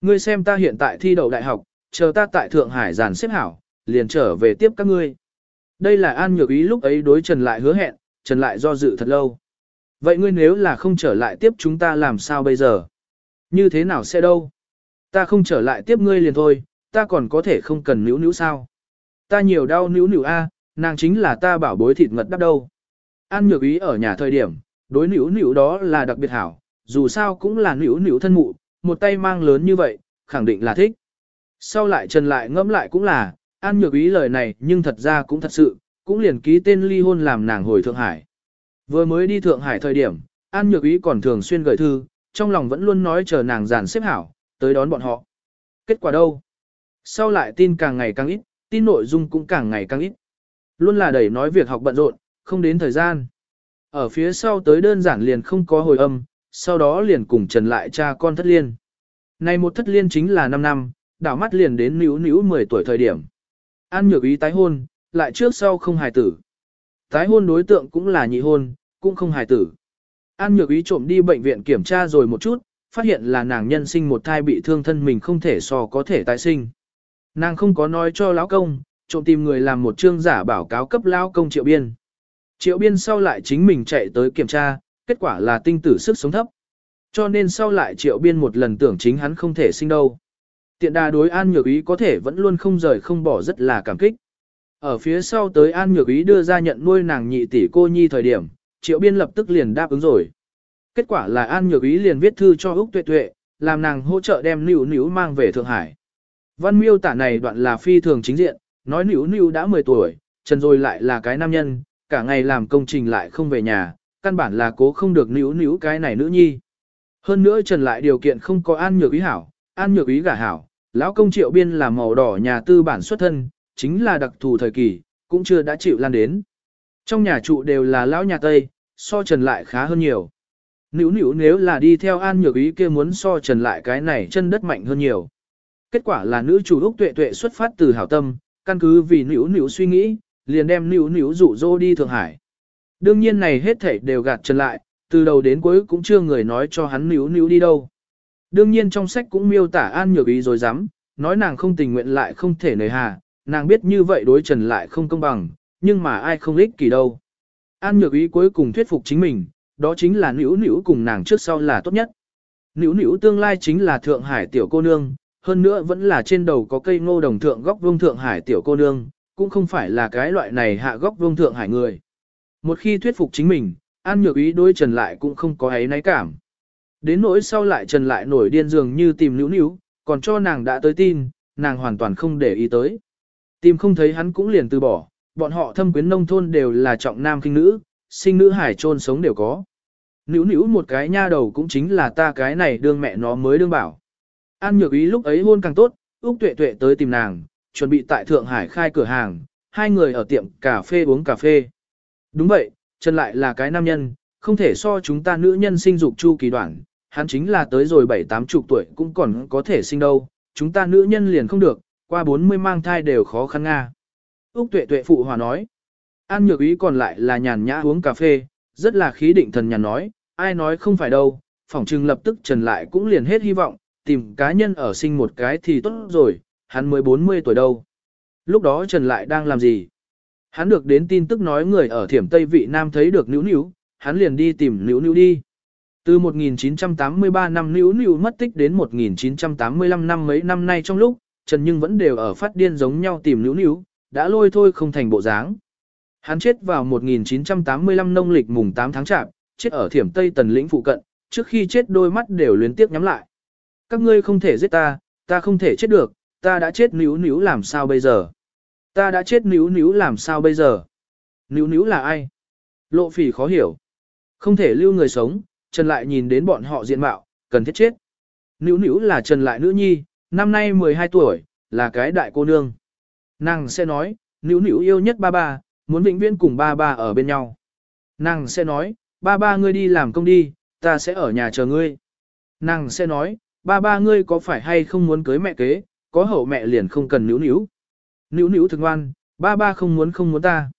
Ngươi xem ta hiện tại thi đậu đại học, chờ ta tại Thượng Hải giàn xếp hảo, liền trở về tiếp các ngươi. đây là An Nhược Ý lúc ấy đối Trần Lại hứa hẹn, Trần Lại do dự thật lâu. Vậy ngươi nếu là không trở lại tiếp chúng ta làm sao bây giờ? Như thế nào sẽ đâu? Ta không trở lại tiếp ngươi liền thôi, ta còn có thể không cần níu níu sao? Ta nhiều đau níu níu a, nàng chính là ta bảo bối thịt ngật đắp đâu. An Nhược Ý ở nhà thời điểm, đối níu níu đó là đặc biệt hảo, dù sao cũng là níu níu thân mụ, một tay mang lớn như vậy, khẳng định là thích. Sau lại Trần lại ngẫm lại cũng là, An Nhược Ý lời này nhưng thật ra cũng thật sự, cũng liền ký tên ly hôn làm nàng hồi Thượng Hải. Vừa mới đi Thượng Hải thời điểm, An Nhược Ý còn thường xuyên gửi thư, trong lòng vẫn luôn nói chờ nàng giàn xếp hảo, tới đón bọn họ. Kết quả đâu? Sau lại tin càng ngày càng ít, tin nội dung cũng càng ngày càng ít. Luôn là đẩy nói việc học bận rộn, không đến thời gian. Ở phía sau tới đơn giản liền không có hồi âm, sau đó liền cùng trần lại cha con thất liên. Này một thất liên chính là 5 năm, đảo mắt liền đến níu níu 10 tuổi thời điểm. An nhược ý tái hôn, lại trước sau không hài tử. Tái hôn đối tượng cũng là nhị hôn, cũng không hài tử. An nhược ý trộm đi bệnh viện kiểm tra rồi một chút, phát hiện là nàng nhân sinh một thai bị thương thân mình không thể so có thể tái sinh. Nàng không có nói cho lão công, trộm tìm người làm một chương giả bảo cáo cấp lão công triệu biên. Triệu biên sau lại chính mình chạy tới kiểm tra, kết quả là tinh tử sức sống thấp. Cho nên sau lại triệu biên một lần tưởng chính hắn không thể sinh đâu. Tiện đà đối an nhược ý có thể vẫn luôn không rời không bỏ rất là cảm kích. Ở phía sau tới an nhược ý đưa ra nhận nuôi nàng nhị tỷ cô nhi thời điểm, triệu biên lập tức liền đáp ứng rồi. Kết quả là an nhược ý liền viết thư cho Úc Tuệ Tuệ, làm nàng hỗ trợ đem nữu nữu mang về Thượng Hải. Văn miêu tả này đoạn là phi thường chính diện, nói nữu nữu đã 10 tuổi, trần rồi lại là cái nam nhân, cả ngày làm công trình lại không về nhà, căn bản là cố không được nữu nữu cái này nữ nhi. Hơn nữa trần lại điều kiện không có an nhược ý hảo, an nhược ý gả hảo, lão công triệu biên là màu đỏ nhà tư bản xuất thân, chính là đặc thù thời kỳ, cũng chưa đã chịu lan đến. Trong nhà trụ đều là lão nhà Tây, so trần lại khá hơn nhiều. Nữu nữu nếu là đi theo an nhược ý kia muốn so trần lại cái này chân đất mạnh hơn nhiều. Kết quả là nữ chủ Úc Tuệ Tuệ xuất phát từ hảo tâm, căn cứ vì nữu nữu suy nghĩ, liền đem nữu nữu rủ dỗ đi Thượng Hải. Đương nhiên này hết thảy đều gạt trần lại, từ đầu đến cuối cũng chưa người nói cho hắn nữu nữu đi đâu. Đương nhiên trong sách cũng miêu tả an nhược ý rồi dám, nói nàng không tình nguyện lại không thể nề hà, nàng biết như vậy đối trần lại không công bằng, nhưng mà ai không ích kỳ đâu. An nhược ý cuối cùng thuyết phục chính mình, đó chính là nữu nữu cùng nàng trước sau là tốt nhất. Nữu nữu tương lai chính là Thượng Hải tiểu cô nương, hơn nữa vẫn là trên đầu có cây ngô đồng thượng góc vương Thượng Hải tiểu cô nương, cũng không phải là cái loại này hạ góc vương Thượng Hải người. Một khi thuyết phục chính mình, An Nhược Ý đối Trần lại cũng không có ấy náy cảm. Đến nỗi sau lại Trần lại nổi điên dường như tìm nữu nữu, còn cho nàng đã tới tin, nàng hoàn toàn không để ý tới. Tìm không thấy hắn cũng liền từ bỏ, bọn họ thâm quyến nông thôn đều là trọng nam kinh nữ, sinh nữ hải trôn sống đều có. Nữu nữu một cái nha đầu cũng chính là ta cái này đương mẹ nó mới đương bảo. An nhược ý lúc ấy hôn càng tốt, Úc Tuệ Tuệ tới tìm nàng, chuẩn bị tại Thượng Hải khai cửa hàng, hai người ở tiệm cà phê uống cà phê. Đúng vậy, Trần lại là cái nam nhân, không thể so chúng ta nữ nhân sinh dục chu kỳ đoạn, hắn chính là tới rồi bảy tám chục tuổi cũng còn có thể sinh đâu, chúng ta nữ nhân liền không được, qua 40 mang thai đều khó khăn nga. Úc Tuệ Tuệ phụ hòa nói. An nhược ý còn lại là nhàn nhã uống cà phê, rất là khí định thần nhàn nói, ai nói không phải đâu, phỏng trừng lập tức trần lại cũng liền hết hy vọng, tìm cá nhân ở sinh một cái thì tốt rồi, hắn mới 40 tuổi đâu. Lúc đó trần lại đang làm gì? Hắn được đến tin tức nói người ở thiểm Tây Vị Nam thấy được nữ nữ, hắn liền đi tìm nữ nữ đi. Từ 1983 năm Nữu Nữu mất tích đến 1985 năm mấy năm nay trong lúc, Trần Nhưng vẫn đều ở phát điên giống nhau tìm Nữu Nữu đã lôi thôi không thành bộ dáng. Hắn chết vào 1985 nông lịch mùng 8 tháng chạp, chết ở thiểm Tây Tần lĩnh phụ cận, trước khi chết đôi mắt đều luyến tiếc nhắm lại. Các ngươi không thể giết ta, ta không thể chết được, ta đã chết níu níu làm sao bây giờ? Ta đã chết níu níu làm sao bây giờ? Níu níu là ai? Lộ phỉ khó hiểu. Không thể lưu người sống, Trần lại nhìn đến bọn họ diện mạo, cần thiết chết. Níu níu là Trần lại nữ nhi, năm nay 12 tuổi, là cái đại cô nương. Nàng sẽ nói, nữ nữ yêu nhất ba ba, muốn vĩnh viễn cùng ba ba ở bên nhau. Nàng sẽ nói, ba ba ngươi đi làm công đi, ta sẽ ở nhà chờ ngươi. Nàng sẽ nói, ba ba ngươi có phải hay không muốn cưới mẹ kế, có hậu mẹ liền không cần nữ nữ. Nữ nữ thực ngoan, ba ba không muốn không muốn ta.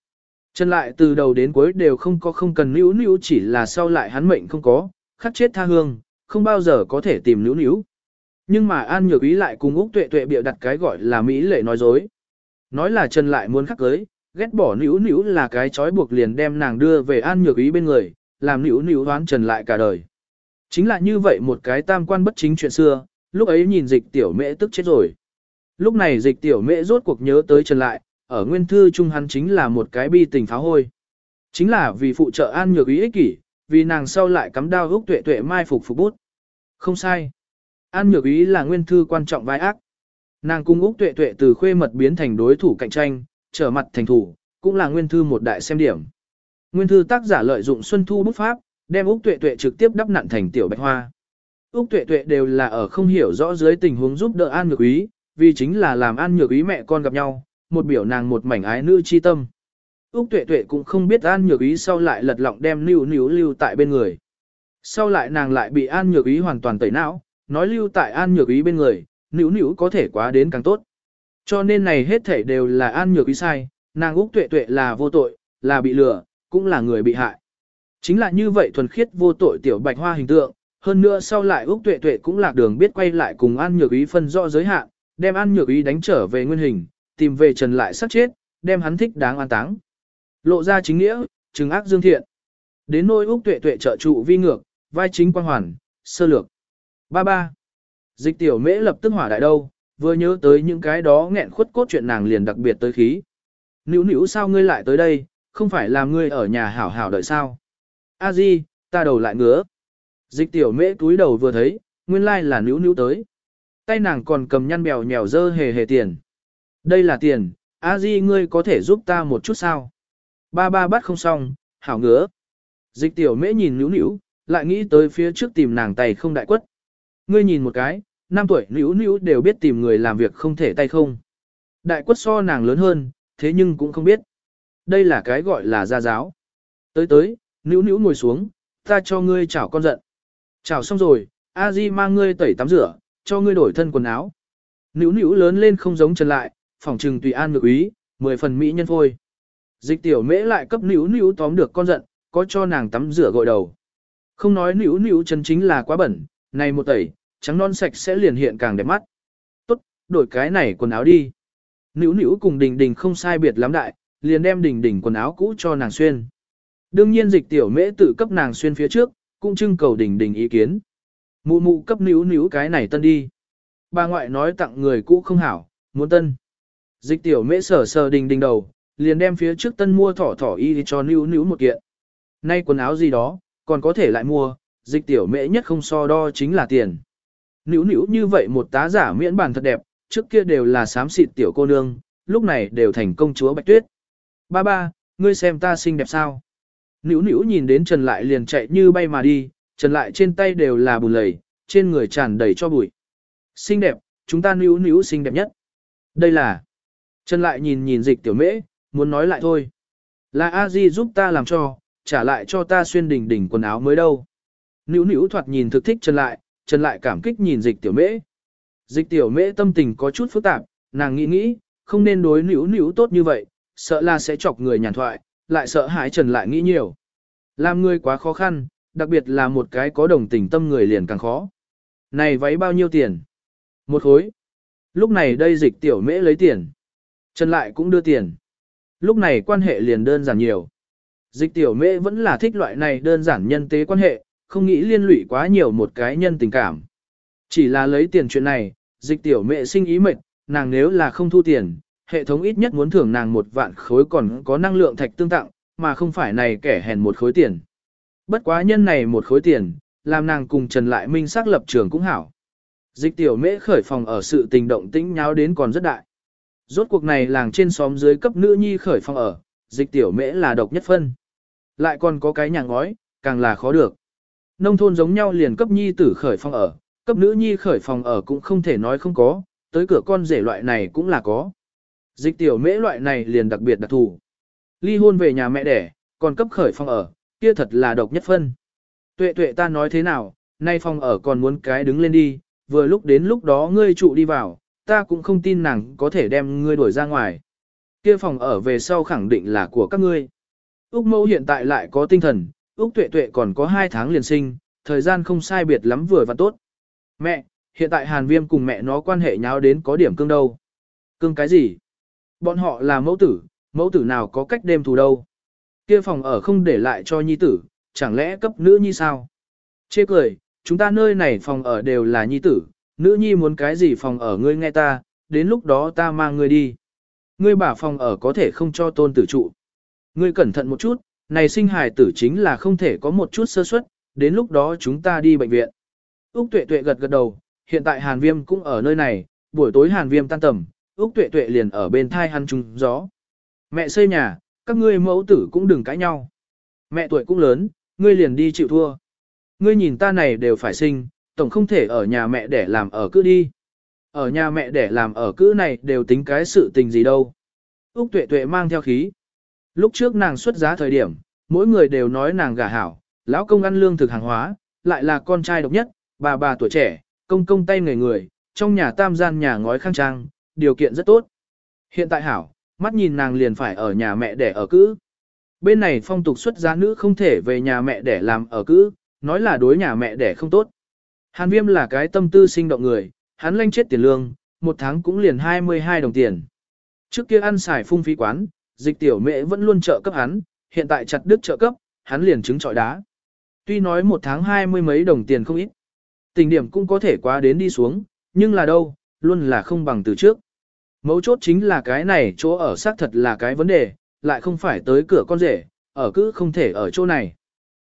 Chân lại từ đầu đến cuối đều không có không cần nữ nữ chỉ là sau lại hắn mệnh không có, khắc chết tha hương, không bao giờ có thể tìm nữ nữ. Nhưng mà An Nhược Ý lại cùng Úc Tuệ Tuệ bịa đặt cái gọi là Mỹ lệ nói dối. Nói là Trần lại muốn khắc cưới, ghét bỏ nữu nữu là cái chói buộc liền đem nàng đưa về an nhược ý bên người, làm nữu nữu hoán trần lại cả đời. Chính là như vậy một cái tam quan bất chính chuyện xưa, lúc ấy nhìn dịch tiểu mễ tức chết rồi. Lúc này dịch tiểu mễ rốt cuộc nhớ tới trần lại, ở nguyên thư trung hắn chính là một cái bi tình phá hôi. Chính là vì phụ trợ an nhược ý ích kỷ, vì nàng sau lại cắm đao úc tuệ tuệ mai phục phục bút. Không sai. An nhược ý là nguyên thư quan trọng vai ác. Nàng cung úc tuệ tuệ từ khuê mật biến thành đối thủ cạnh tranh, trở mặt thành thủ, cũng là nguyên thư một đại xem điểm. Nguyên thư tác giả lợi dụng xuân thu bút pháp, đem úc tuệ tuệ trực tiếp đắp nặn thành tiểu bạch hoa. Úc tuệ tuệ đều là ở không hiểu rõ dưới tình huống giúp đỡ an nhược ý, vì chính là làm an nhược ý mẹ con gặp nhau, một biểu nàng một mảnh ái nữ chi tâm. Úc tuệ tuệ cũng không biết an nhược ý sau lại lật lọng đem lưu Nữu lưu tại bên người. Sau lại nàng lại bị an nhược ý hoàn toàn tẩy não, nói lưu tại an nhược ý bên người, nữ nữ có thể quá đến càng tốt. Cho nên này hết thảy đều là an nhược ý sai, nàng Úc tuệ tuệ là vô tội, là bị lừa, cũng là người bị hại. Chính là như vậy thuần khiết vô tội tiểu bạch hoa hình tượng, hơn nữa sau lại Úc tuệ tuệ cũng lạc đường biết quay lại cùng an nhược ý phân rõ giới hạn, đem an nhược ý đánh trở về nguyên hình, tìm về trần lại sát chết, đem hắn thích đáng an táng. Lộ ra chính nghĩa, trừng ác dương thiện. Đến nôi Úc tuệ tuệ trợ trụ vi ngược, vai chính quan hoàn, sơ lược. Ba ba. Dịch tiểu mễ lập tức hỏa đại đâu, vừa nhớ tới những cái đó nghẹn khuất cốt chuyện nàng liền đặc biệt tới khí. Nữu nữu sao ngươi lại tới đây, không phải làm ngươi ở nhà hảo hảo đợi sao. A di, ta đầu lại ngứa. Dịch tiểu mễ túi đầu vừa thấy, nguyên lai là nữu nữu tới. Tay nàng còn cầm nhăn bèo nhèo dơ hề hề tiền. Đây là tiền, A di ngươi có thể giúp ta một chút sao? Ba ba bắt không xong, hảo ngứa. Dịch tiểu mễ nhìn nữu nữu, lại nghĩ tới phía trước tìm nàng tay không đại quất. Ngươi nhìn một cái, năm tuổi nữ nữ đều biết tìm người làm việc không thể tay không. Đại quất so nàng lớn hơn, thế nhưng cũng không biết. Đây là cái gọi là gia giáo. Tới tới, nữ nữ ngồi xuống, ta cho ngươi chảo con giận. Chảo xong rồi, a di mang ngươi tẩy tắm rửa, cho ngươi đổi thân quần áo. Nữ nữ lớn lên không giống trần lại, phỏng trừng tùy an ngược ý, mười phần mỹ nhân phôi. Dịch tiểu mễ lại cấp nữ nữ tóm được con giận, có cho nàng tắm rửa gội đầu. Không nói nữ nữ chân chính là quá bẩn, này một tẩy, trắng non sạch sẽ liền hiện càng đẹp mắt. Tốt, đổi cái này quần áo đi. Nữu nữu cùng đình đình không sai biệt lắm đại, liền đem đình đình quần áo cũ cho nàng xuyên. Đương nhiên dịch tiểu mễ tự cấp nàng xuyên phía trước, cũng trưng cầu đình đình ý kiến. Mụ mụ cấp nữu nữu cái này tân đi. Bà ngoại nói tặng người cũ không hảo, muốn tân. Dịch tiểu mễ sờ sờ đình đình đầu, liền đem phía trước tân mua thỏ thỏ y cho nữu nữu một kiện. Nay quần áo gì đó, còn có thể lại mua, dịch tiểu mễ nhất không so đo chính là tiền. Nữu nữu như vậy một tá giả miễn bản thật đẹp, trước kia đều là xám xịt tiểu cô nương, lúc này đều thành công chúa Bạch Tuyết. Ba ba, ngươi xem ta xinh đẹp sao? Nữu nữu nhìn đến Trần Lại liền chạy như bay mà đi, Trần Lại trên tay đều là bùn lầy, trên người tràn đầy cho bụi. Xinh đẹp, chúng ta nữu nữu xinh đẹp nhất. Đây là... Trần Lại nhìn nhìn dịch tiểu mễ, muốn nói lại thôi. Là a di giúp ta làm cho, trả lại cho ta xuyên đỉnh đỉnh quần áo mới đâu. Nữu nữu thoạt nhìn thực thích Trần Lại, Trần Lại cảm kích nhìn dịch tiểu mễ. Dịch tiểu mễ tâm tình có chút phức tạp, nàng nghĩ nghĩ, không nên đối nữu nữu tốt như vậy, sợ là sẽ chọc người nhàn thoại, lại sợ hãi Trần lại nghĩ nhiều. Làm người quá khó khăn, đặc biệt là một cái có đồng tình tâm người liền càng khó. Này váy bao nhiêu tiền? Một khối. Lúc này đây dịch tiểu mễ lấy tiền. Trần lại cũng đưa tiền. Lúc này quan hệ liền đơn giản nhiều. Dịch tiểu mễ vẫn là thích loại này đơn giản nhân tế quan hệ, không nghĩ liên lụy quá nhiều một cái nhân tình cảm. Chỉ là lấy tiền chuyện này, dịch tiểu mẹ sinh ý mệt, nàng nếu là không thu tiền, hệ thống ít nhất muốn thưởng nàng một vạn khối còn có năng lượng thạch tương tặng, mà không phải này kẻ hèn một khối tiền. Bất quá nhân này một khối tiền, làm nàng cùng Trần Lại Minh xác lập trường cũng hảo. Dịch tiểu mễ khởi phòng ở sự tình động tĩnh nháo đến còn rất đại. Rốt cuộc này làng trên xóm dưới cấp nữ nhi khởi phòng ở, dịch tiểu mễ là độc nhất phân. Lại còn có cái nhà ngói, càng là khó được. Nông thôn giống nhau liền cấp nhi tử khởi phòng ở, cấp nữ nhi khởi phòng ở cũng không thể nói không có, tới cửa con rể loại này cũng là có. Dịch tiểu mễ loại này liền đặc biệt đặc thù. Ly hôn về nhà mẹ đẻ, còn cấp khởi phòng ở, kia thật là độc nhất phân. Tuệ tuệ ta nói thế nào, nay phòng ở còn muốn cái đứng lên đi, vừa lúc đến lúc đó ngươi trụ đi vào, ta cũng không tin nàng có thể đem ngươi đuổi ra ngoài. Kia phòng ở về sau khẳng định là của các ngươi. Úc mẫu hiện tại lại có tinh thần, Úc tuệ tuệ còn có hai tháng liền sinh, thời gian không sai biệt lắm vừa và tốt. Mẹ, hiện tại Hàn Viêm cùng mẹ nó quan hệ nháo đến có điểm cương đâu. Cương cái gì? Bọn họ là mẫu tử, Mẫu tử nào có cách đêm thù đâu. Kia phòng ở không để lại cho nhi tử, chẳng lẽ cấp nữ nhi sao? Chê cười, chúng ta nơi này phòng ở đều là nhi tử, nữ nhi muốn cái gì phòng ở ngươi nghe ta, đến lúc đó ta mang ngươi đi. Ngươi bảo phòng ở có thể không cho tôn tử trụ. Ngươi cẩn thận một chút, này sinh hài tử chính là không thể có một chút sơ suất, đến lúc đó chúng ta đi bệnh viện. Úc tuệ tuệ gật gật đầu, hiện tại hàn viêm cũng ở nơi này, buổi tối hàn viêm tan tầm, Úc tuệ tuệ liền ở bên thai hắn trùng gió. Mẹ xây nhà, các ngươi mẫu tử cũng đừng cãi nhau. Mẹ tuổi cũng lớn, ngươi liền đi chịu thua. Ngươi nhìn ta này đều phải sinh, tổng không thể ở nhà mẹ để làm ở cứ đi. Ở nhà mẹ để làm ở cứ này đều tính cái sự tình gì đâu. Úc tuệ tuệ mang theo khí. Lúc trước nàng xuất giá thời điểm, mỗi người đều nói nàng gả hảo, lão công ăn lương thực hàng hóa, lại là con trai độc nhất, bà bà tuổi trẻ, công công tay người người, trong nhà tam gian nhà ngói khang trang, điều kiện rất tốt. Hiện tại hảo, mắt nhìn nàng liền phải ở nhà mẹ để ở cữ. Bên này phong tục xuất giá nữ không thể về nhà mẹ để làm ở cữ, nói là đối nhà mẹ để không tốt. Hàn viêm là cái tâm tư sinh động người, hắn lanh chết tiền lương, một tháng cũng liền 22 đồng tiền. Trước kia ăn xài phung phí quán, dịch tiểu mẹ vẫn luôn trợ cấp hắn, hiện tại chặt đứt trợ cấp, hắn liền trứng trọi đá. Tuy nói một tháng hai mươi mấy đồng tiền không ít, tình điểm cũng có thể quá đến đi xuống, nhưng là đâu, luôn là không bằng từ trước. Mấu chốt chính là cái này chỗ ở xác thật là cái vấn đề, lại không phải tới cửa con rể, ở cứ không thể ở chỗ này.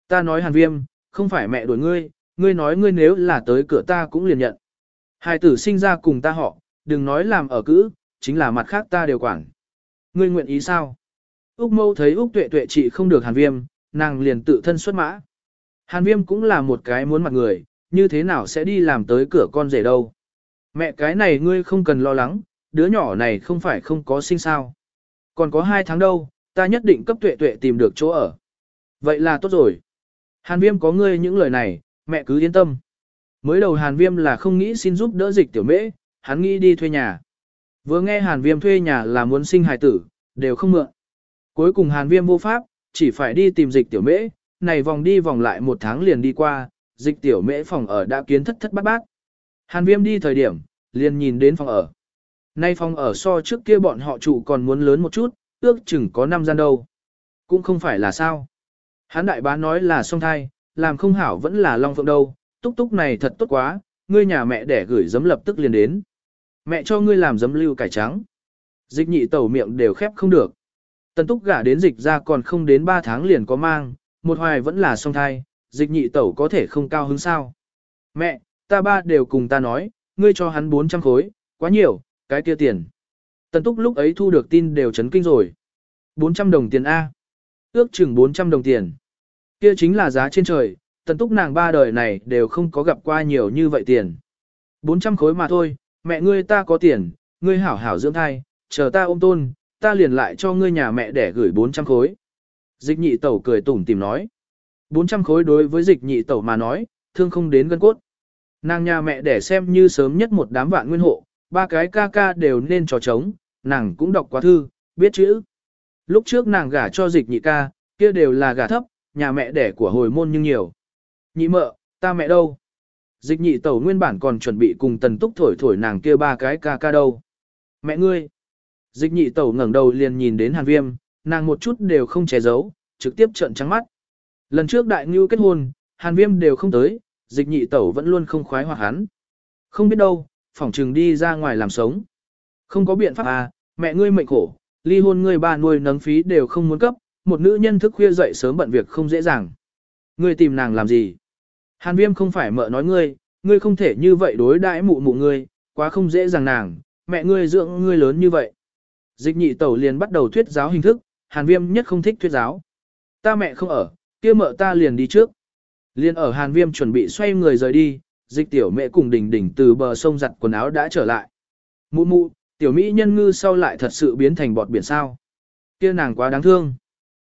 Ta nói hàn viêm, không phải mẹ đuổi ngươi, ngươi nói ngươi nếu là tới cửa ta cũng liền nhận. Hai tử sinh ra cùng ta họ, đừng nói làm ở cữ, chính là mặt khác ta đều quản. Ngươi nguyện ý sao? Úc mâu thấy Úc tuệ tuệ trị không được hàn viêm, nàng liền tự thân xuất mã. Hàn viêm cũng là một cái muốn mặt người, như thế nào sẽ đi làm tới cửa con rể đâu. Mẹ cái này ngươi không cần lo lắng, đứa nhỏ này không phải không có sinh sao. Còn có hai tháng đâu, ta nhất định cấp tuệ tuệ tìm được chỗ ở. Vậy là tốt rồi. Hàn viêm có ngươi những lời này, mẹ cứ yên tâm. Mới đầu hàn viêm là không nghĩ xin giúp đỡ dịch tiểu mễ, hắn nghĩ đi thuê nhà. Vừa nghe hàn viêm thuê nhà là muốn sinh hài tử, đều không mượn. Cuối cùng hàn viêm vô pháp, chỉ phải đi tìm dịch tiểu mễ, này vòng đi vòng lại một tháng liền đi qua, dịch tiểu mễ phòng ở đã kiến thất thất bát bát. Hàn viêm đi thời điểm, liền nhìn đến phòng ở. Nay phòng ở so trước kia bọn họ trụ còn muốn lớn một chút, ước chừng có 5 gian đâu. Cũng không phải là sao. Hán đại bá nói là song thai, làm không hảo vẫn là long phượng đâu, túc túc này thật tốt quá, ngươi nhà mẹ đẻ gửi giấm lập tức liền đến. Mẹ cho ngươi làm giấm lưu cải trắng. Dịch nhị tẩu miệng đều khép không được. Tần túc gả đến dịch ra còn không đến 3 tháng liền có mang, một hoài vẫn là song thai, dịch nhị tẩu có thể không cao hứng sao. Mẹ, ta ba đều cùng ta nói, ngươi cho hắn 400 khối, quá nhiều, cái kia tiền. Tần túc lúc ấy thu được tin đều chấn kinh rồi. 400 đồng tiền A. Ước chừng 400 đồng tiền. Kia chính là giá trên trời, tần túc nàng ba đời này đều không có gặp qua nhiều như vậy tiền. 400 khối mà thôi, mẹ ngươi ta có tiền, ngươi hảo hảo dưỡng thai, chờ ta ôm tôn, ta liền lại cho ngươi nhà mẹ để gửi 400 khối. Dịch nhị tẩu cười tủm tìm nói. 400 khối đối với dịch nhị tẩu mà nói, thương không đến gân cốt. Nàng nhà mẹ để xem như sớm nhất một đám vạn nguyên hộ, ba cái ca ca đều nên trò trống, nàng cũng đọc quá thư, biết chữ. Lúc trước nàng gả cho dịch nhị ca, kia đều là gả thấp, nhà mẹ đẻ của hồi môn nhưng nhiều. Nhị mợ, ta mẹ đâu? Dịch nhị tẩu nguyên bản còn chuẩn bị cùng tần túc thổi thổi nàng kia ba cái ca ca đâu. Mẹ ngươi! Dịch nhị tẩu ngẩng đầu liền nhìn đến hàn viêm, nàng một chút đều không che giấu, trực tiếp trợn trắng mắt. Lần trước đại ngưu kết hôn, hàn viêm đều không tới, dịch nhị tẩu vẫn luôn không khoái hoặc hắn. Không biết đâu, phỏng trừng đi ra ngoài làm sống. Không có biện pháp à, mẹ ngươi mệnh khổ, ly hôn ngươi ba nuôi nấng phí đều không muốn cấp, một nữ nhân thức khuya dậy sớm bận việc không dễ dàng. Ngươi tìm nàng làm gì? Hàn viêm không phải mợ nói ngươi, ngươi không thể như vậy đối đãi mụ mụ ngươi, quá không dễ dàng nàng, mẹ ngươi dưỡng ngươi lớn như vậy. Dịch nhị tẩu liền bắt đầu thuyết giáo hình thức, hàn viêm nhất không thích thuyết giáo. Ta mẹ không ở, kia mợ ta liền đi trước. Liên ở hàn viêm chuẩn bị xoay người rời đi, dịch tiểu mẹ cùng đỉnh đỉnh từ bờ sông giặt quần áo đã trở lại. Mụ mụ, tiểu mỹ nhân ngư sau lại thật sự biến thành bọt biển sao. kia nàng quá đáng thương.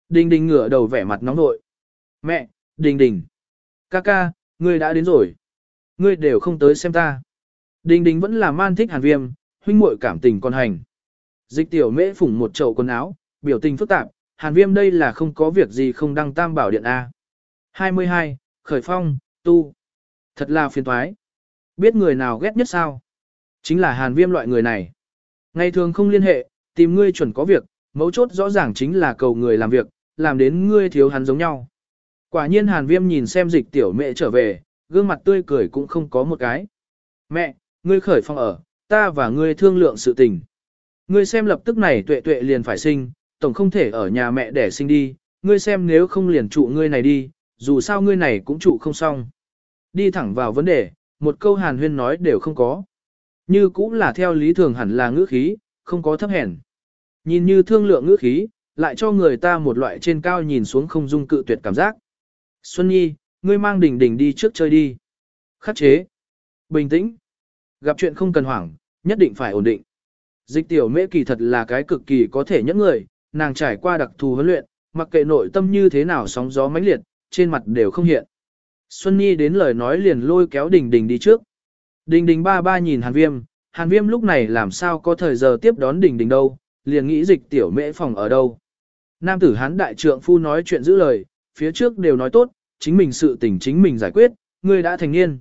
Đình đình ngửa đầu vẻ mặt nóng nội. Mẹ, đình đình. Ca ca, ngươi đã đến rồi. Ngươi đều không tới xem ta. Đình đình vẫn là man thích hàn viêm, huynh muội cảm tình còn hành. Dịch tiểu mễ phủng một chậu quần áo, biểu tình phức tạp, hàn viêm đây là không có việc gì không đăng tam bảo điện A. 22. Khởi phong, tu. Thật là phiền toái. Biết người nào ghét nhất sao? Chính là hàn viêm loại người này. Ngày thường không liên hệ, tìm ngươi chuẩn có việc, mấu chốt rõ ràng chính là cầu người làm việc, làm đến ngươi thiếu hắn giống nhau. Quả nhiên hàn viêm nhìn xem dịch tiểu mẹ trở về, gương mặt tươi cười cũng không có một cái. Mẹ, ngươi khởi phong ở, ta và ngươi thương lượng sự tình. Ngươi xem lập tức này tuệ tuệ liền phải sinh, tổng không thể ở nhà mẹ để sinh đi, ngươi xem nếu không liền trụ ngươi này đi, dù sao ngươi này cũng trụ không xong. Đi thẳng vào vấn đề, một câu hàn huyên nói đều không có. Như cũng là theo lý thường hẳn là ngữ khí, không có thấp hèn. Nhìn như thương lượng ngữ khí, lại cho người ta một loại trên cao nhìn xuống không dung cự tuyệt cảm giác. Xuân Nhi, ngươi mang Đỉnh Đỉnh đi trước chơi đi. Khắc chế. Bình tĩnh. Gặp chuyện không cần hoảng, nhất định phải ổn định. Dịch tiểu mễ kỳ thật là cái cực kỳ có thể nhẫn người, nàng trải qua đặc thù huấn luyện, mặc kệ nội tâm như thế nào sóng gió mãnh liệt, trên mặt đều không hiện. Xuân Nhi đến lời nói liền lôi kéo đình đình đi trước. Đình đình ba ba nhìn hàn viêm, hàn viêm lúc này làm sao có thời giờ tiếp đón đình đình đâu, liền nghĩ dịch tiểu mễ phòng ở đâu. Nam tử hán đại trượng phu nói chuyện giữ lời, phía trước đều nói tốt, chính mình sự tình chính mình giải quyết, ngươi đã thành niên.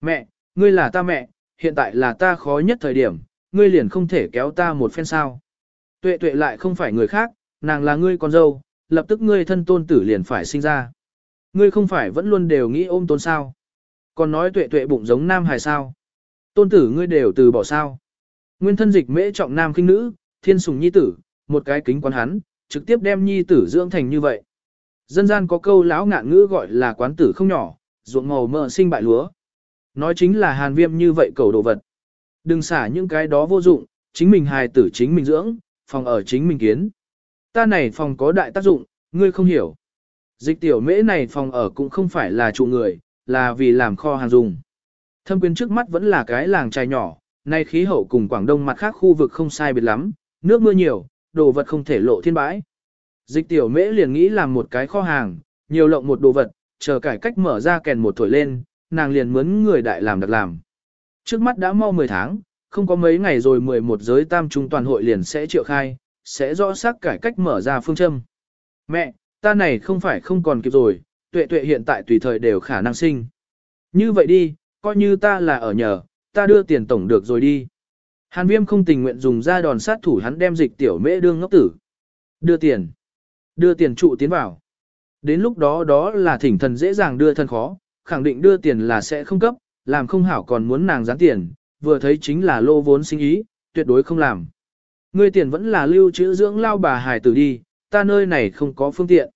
Mẹ, ngươi là ta mẹ, hiện tại là ta khó nhất thời điểm, ngươi liền không thể kéo ta một phen sao. Tuệ tuệ lại không phải người khác, nàng là ngươi con dâu, lập tức ngươi thân tôn tử liền phải sinh ra. Ngươi không phải vẫn luôn đều nghĩ ôm tôn sao. Còn nói tuệ tuệ bụng giống nam hài sao. Tôn tử ngươi đều từ bỏ sao. Nguyên thân dịch mễ trọng nam khinh nữ, thiên sùng nhi tử, một cái kính quán hắn, trực tiếp đem nhi tử dưỡng thành như vậy. Dân gian có câu lão ngạn ngữ gọi là quán tử không nhỏ, ruộng màu mỡ sinh bại lúa. Nói chính là hàn viêm như vậy cầu đồ vật. Đừng xả những cái đó vô dụng, chính mình hài tử chính mình dưỡng, phòng ở chính mình kiến. Ta này phòng có đại tác dụng, ngươi không hiểu. Dịch tiểu mễ này phòng ở cũng không phải là trụ người, là vì làm kho hàng dùng. Thâm quyến trước mắt vẫn là cái làng trai nhỏ, nay khí hậu cùng Quảng Đông mặt khác khu vực không sai biệt lắm, nước mưa nhiều, đồ vật không thể lộ thiên bãi. Dịch tiểu mễ liền nghĩ làm một cái kho hàng, nhiều lộng một đồ vật, chờ cải cách mở ra kèn một thổi lên, nàng liền mướn người đại làm đặc làm. Trước mắt đã mau 10 tháng, không có mấy ngày rồi 11 giới tam trung toàn hội liền sẽ triệu khai, sẽ rõ xác cải cách mở ra phương châm. Mẹ, ta này không phải không còn kịp rồi, tuệ tuệ hiện tại tùy thời đều khả năng sinh. Như vậy đi, coi như ta là ở nhờ, ta đưa tiền tổng được rồi đi. Hàn viêm không tình nguyện dùng ra đòn sát thủ hắn đem dịch tiểu mễ đương ngốc tử. Đưa tiền. Đưa tiền trụ tiến vào. Đến lúc đó đó là thỉnh thần dễ dàng đưa thân khó, khẳng định đưa tiền là sẽ không cấp, làm không hảo còn muốn nàng gián tiền, vừa thấy chính là lô vốn sinh ý, tuyệt đối không làm. Ngươi tiền vẫn là lưu trữ dưỡng lao bà hài tử đi, ta nơi này không có phương tiện.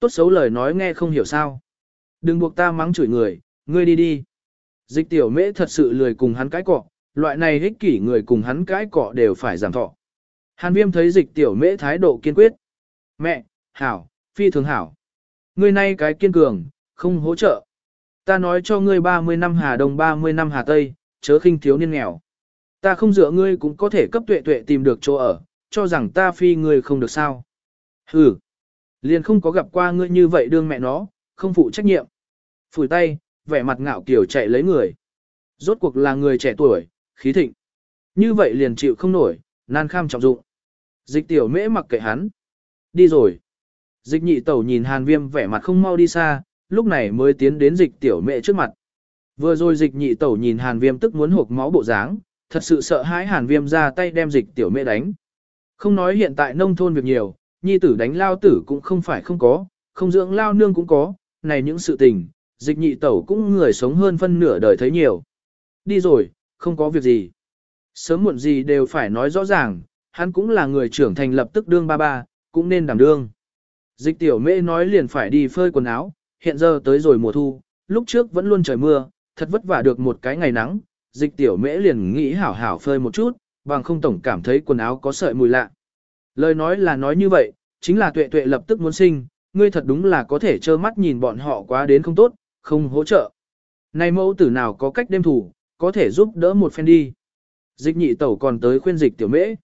Tốt xấu lời nói nghe không hiểu sao. Đừng buộc ta mắng chửi người, ngươi đi đi. Dịch tiểu mễ thật sự lười cùng hắn cãi cọ, loại này hích kỷ người cùng hắn cãi cọ đều phải giảm thọ. Hàn viêm thấy dịch tiểu mễ thái độ kiên quyết. Mẹ, hảo, phi thường hảo. Ngươi nay cái kiên cường, không hỗ trợ. Ta nói cho ngươi 30 năm Hà Đông 30 năm Hà Tây, chớ khinh thiếu niên nghèo. Ta không dựa ngươi cũng có thể cấp tuệ tuệ tìm được chỗ ở, cho rằng ta phi ngươi không được sao. Hừ, liền không có gặp qua ngươi như vậy đương mẹ nó, không phụ trách nhiệm. Phủi tay, vẻ mặt ngạo kiểu chạy lấy người. Rốt cuộc là người trẻ tuổi, khí thịnh. Như vậy liền chịu không nổi, nan kham trọng dụng. Dịch tiểu mễ mặc kệ hắn. Đi rồi. Dịch nhị tẩu nhìn hàn viêm vẻ mặt không mau đi xa, lúc này mới tiến đến dịch tiểu mẹ trước mặt. Vừa rồi dịch nhị tẩu nhìn hàn viêm tức muốn hộp máu bộ dáng, thật sự sợ hãi hàn viêm ra tay đem dịch tiểu mẹ đánh. Không nói hiện tại nông thôn việc nhiều, nhi tử đánh lao tử cũng không phải không có, không dưỡng lao nương cũng có, này những sự tình, dịch nhị tẩu cũng người sống hơn phân nửa đời thấy nhiều. Đi rồi, không có việc gì. Sớm muộn gì đều phải nói rõ ràng, hắn cũng là người trưởng thành lập tức đương ba ba, cũng nên đảm đương. Dịch tiểu mễ nói liền phải đi phơi quần áo, hiện giờ tới rồi mùa thu, lúc trước vẫn luôn trời mưa, thật vất vả được một cái ngày nắng, dịch tiểu mễ liền nghĩ hảo hảo phơi một chút, bằng không tổng cảm thấy quần áo có sợi mùi lạ. Lời nói là nói như vậy, chính là tuệ tuệ lập tức muốn sinh, ngươi thật đúng là có thể trơ mắt nhìn bọn họ quá đến không tốt, không hỗ trợ. Này mẫu tử nào có cách đêm thủ, có thể giúp đỡ một phen đi. Dịch nhị tẩu còn tới khuyên dịch tiểu mễ.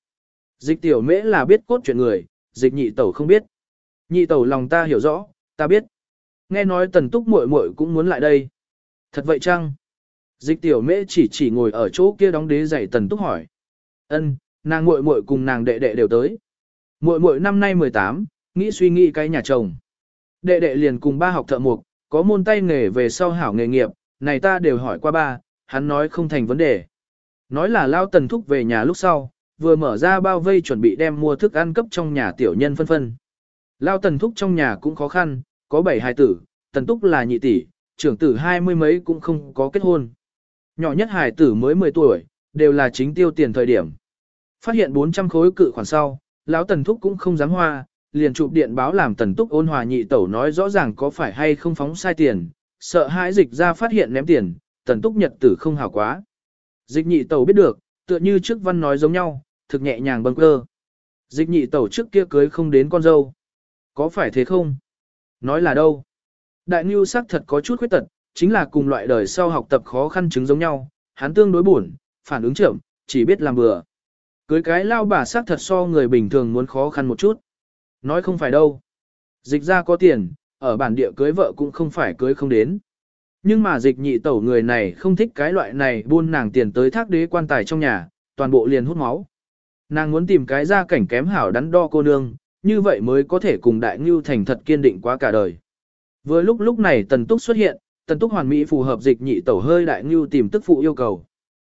Dịch tiểu mễ là biết cốt chuyện người, dịch nhị tẩu không biết. Nhị tẩu lòng ta hiểu rõ, ta biết. Nghe nói tần túc muội muội cũng muốn lại đây. Thật vậy chăng? Dịch tiểu mễ chỉ chỉ ngồi ở chỗ kia đóng đế giày tần túc hỏi. Ân, nàng muội muội cùng nàng đệ đệ đều tới. Muội muội năm nay 18, nghĩ suy nghĩ cái nhà chồng. Đệ đệ liền cùng ba học thợ mộc, có môn tay nghề về sau hảo nghề nghiệp, này ta đều hỏi qua ba, hắn nói không thành vấn đề. Nói là lao tần thúc về nhà lúc sau, vừa mở ra bao vây chuẩn bị đem mua thức ăn cấp trong nhà tiểu nhân phân phân. Lao tần thúc trong nhà cũng khó khăn, có bảy hài tử, tần túc là nhị tỷ, trưởng tử hai mươi mấy cũng không có kết hôn. Nhỏ nhất hài tử mới 10 tuổi, đều là chính tiêu tiền thời điểm. Phát hiện 400 khối cự khoản sau, lão tần thúc cũng không dám hoa, liền chụp điện báo làm tần túc ôn hòa nhị tẩu nói rõ ràng có phải hay không phóng sai tiền, sợ hãi dịch ra phát hiện ném tiền, tần túc nhật tử không hảo quá. Dịch nhị tẩu biết được, tựa như trước văn nói giống nhau, thực nhẹ nhàng bâng cơ. Dịch nhị tẩu trước kia cưới không đến con dâu. Có phải thế không? Nói là đâu? Đại Ngưu sắc thật có chút khuyết tật, chính là cùng loại đời sau học tập khó khăn chứng giống nhau, hắn tương đối buồn, phản ứng chậm, chỉ biết làm bừa. Cưới cái lao bà sắc thật so người bình thường muốn khó khăn một chút. Nói không phải đâu. Dịch ra có tiền, ở bản địa cưới vợ cũng không phải cưới không đến. Nhưng mà dịch nhị tẩu người này không thích cái loại này buôn nàng tiền tới thác đế quan tài trong nhà, toàn bộ liền hút máu. Nàng muốn tìm cái gia cảnh kém hảo đắn đo cô nương, như vậy mới có thể cùng đại ngưu thành thật kiên định quá cả đời. Vừa lúc lúc này tần túc xuất hiện, tần túc hoàn mỹ phù hợp dịch nhị tẩu hơi đại ngưu tìm tức phụ yêu cầu.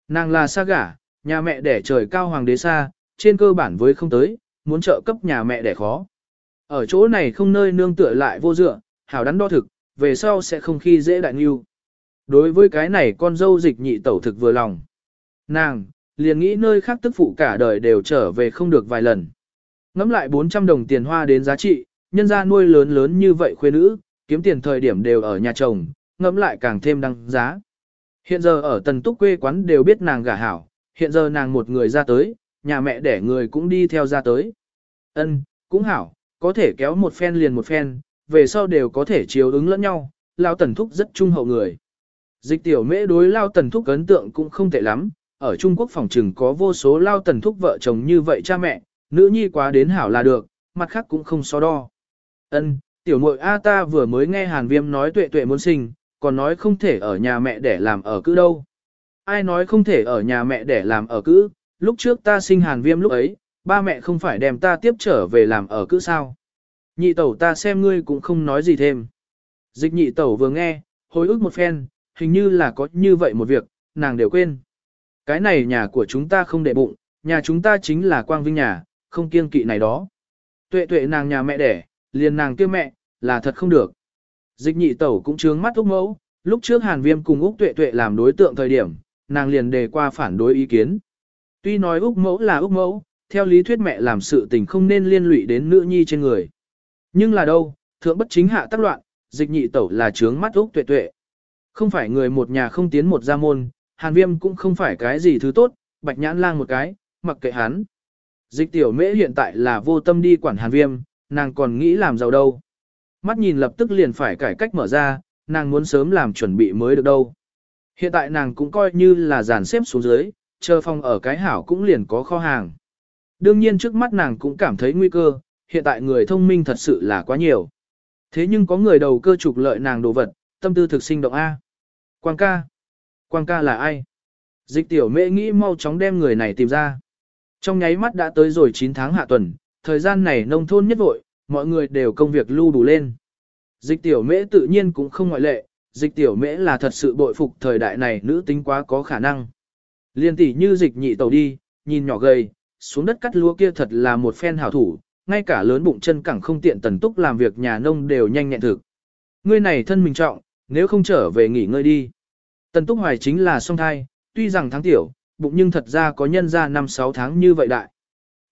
Nàng là xa gả, nhà mẹ đẻ trời cao hoàng đế xa, trên cơ bản với không tới, muốn trợ cấp nhà mẹ đẻ khó. Ở chỗ này không nơi nương tựa lại vô dựa, hảo đắn đo thực, về sau sẽ không khi dễ đại nghiêu. Đối với cái này con dâu dịch nhị tẩu thực vừa lòng. Nàng, liền nghĩ nơi khác tức phụ cả đời đều trở về không được vài lần. Ngắm lại 400 đồng tiền hoa đến giá trị, nhân ra nuôi lớn lớn như vậy khuê nữ, kiếm tiền thời điểm đều ở nhà chồng, ngắm lại càng thêm đăng giá. Hiện giờ ở tần túc quê quán đều biết nàng gả hảo, hiện giờ nàng một người ra tới, nhà mẹ đẻ người cũng đi theo ra tới. Ân, cũng hảo, có thể kéo một phen liền một phen, về sau đều có thể chiếu ứng lẫn nhau, lao tần thúc rất trung hậu người. Dịch tiểu mễ đối lao tần thúc ấn tượng cũng không tệ lắm, ở Trung Quốc phòng trừng có vô số lao tần thúc vợ chồng như vậy cha mẹ, nữ nhi quá đến hảo là được, mặt khác cũng không so đo. Ân, tiểu muội A ta vừa mới nghe Hàn Viêm nói tuệ tuệ muốn sinh, còn nói không thể ở nhà mẹ để làm ở cữ đâu. Ai nói không thể ở nhà mẹ để làm ở cữ, lúc trước ta sinh Hàn Viêm lúc ấy, ba mẹ không phải đem ta tiếp trở về làm ở cữ sao. Nhị tẩu ta xem ngươi cũng không nói gì thêm. Dịch nhị tẩu vừa nghe, hồi ức một phen, hình như là có như vậy một việc, nàng đều quên. Cái này nhà của chúng ta không để bụng, nhà chúng ta chính là quang vinh nhà, không kiêng kỵ này đó. Tuệ tuệ nàng nhà mẹ đẻ, liền nàng kia mẹ, là thật không được. Dịch nhị tẩu cũng trướng mắt Úc mẫu, lúc trước Hàn Viêm cùng Úc tuệ tuệ làm đối tượng thời điểm, nàng liền đề qua phản đối ý kiến. Tuy nói Úc mẫu là Úc mẫu, theo lý thuyết mẹ làm sự tình không nên liên lụy đến nữ nhi trên người. Nhưng là đâu, thượng bất chính hạ tác loạn, dịch nhị tẩu là trướng mắt Úc tuệ tuệ. Không phải người một nhà không tiến một gia môn, Hàn Viêm cũng không phải cái gì thứ tốt, bạch nhãn lang một cái, mặc kệ hắn. Dịch tiểu mễ hiện tại là vô tâm đi quản Hàn Viêm, nàng còn nghĩ làm giàu đâu. Mắt nhìn lập tức liền phải cải cách mở ra, nàng muốn sớm làm chuẩn bị mới được đâu. Hiện tại nàng cũng coi như là giàn xếp xuống dưới, chờ phòng ở cái hảo cũng liền có kho hàng. Đương nhiên trước mắt nàng cũng cảm thấy nguy cơ, hiện tại người thông minh thật sự là quá nhiều. Thế nhưng có người đầu cơ trục lợi nàng đồ vật, tâm tư thực sinh động A. Quang ca. Quang ca là ai? Dịch tiểu mễ nghĩ mau chóng đem người này tìm ra. Trong nháy mắt đã tới rồi 9 tháng hạ tuần, thời gian này nông thôn nhất vội, mọi người đều công việc lưu đủ lên. Dịch tiểu mễ tự nhiên cũng không ngoại lệ, dịch tiểu mễ là thật sự bội phục thời đại này nữ tính quá có khả năng. Liên tỷ như dịch nhị tàu đi, nhìn nhỏ gầy, xuống đất cắt lúa kia thật là một phen hảo thủ, ngay cả lớn bụng chân cẳng không tiện tần túc làm việc nhà nông đều nhanh nhẹn thực. Ngươi này thân mình trọng, nếu không trở về nghỉ ngơi đi. Tần túc hoài chính là song thai, tuy rằng tháng tiểu, bụng nhưng thật ra có nhân ra 5-6 tháng như vậy đại.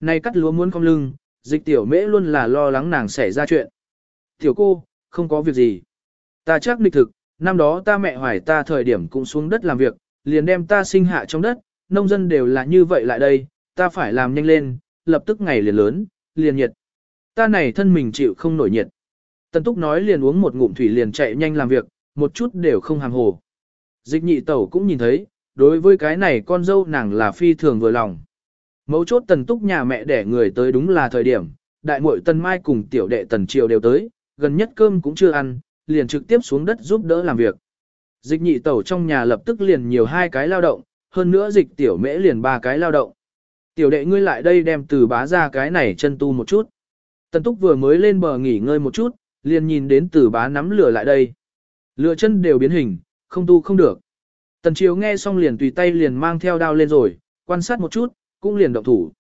Này cắt lúa muốn không lưng, dịch tiểu mễ luôn là lo lắng nàng xảy ra chuyện. Tiểu cô, không có việc gì. Ta chắc lịch thực, năm đó ta mẹ hoài ta thời điểm cũng xuống đất làm việc, liền đem ta sinh hạ trong đất, nông dân đều là như vậy lại đây, ta phải làm nhanh lên, lập tức ngày liền lớn, liền nhiệt. Ta này thân mình chịu không nổi nhiệt. Tần Túc nói liền uống một ngụm thủy liền chạy nhanh làm việc, một chút đều không hàng hồ. Dịch nhị tẩu cũng nhìn thấy, đối với cái này con dâu nàng là phi thường vừa lòng. Mấu chốt Tần Túc nhà mẹ đẻ người tới đúng là thời điểm, đại muội Tần Mai cùng tiểu đệ Tần Triều đều tới, gần nhất cơm cũng chưa ăn, liền trực tiếp xuống đất giúp đỡ làm việc. Dịch nhị tẩu trong nhà lập tức liền nhiều hai cái lao động, hơn nữa dịch tiểu mễ liền ba cái lao động. Tiểu đệ ngươi lại đây đem từ bá ra cái này chân tu một chút. Tần túc vừa mới lên bờ nghỉ ngơi một chút, liền nhìn đến từ bá nắm lửa lại đây. Lửa chân đều biến hình, không tu không được. Tần chiếu nghe xong liền tùy tay liền mang theo đao lên rồi, quan sát một chút, cũng liền động thủ.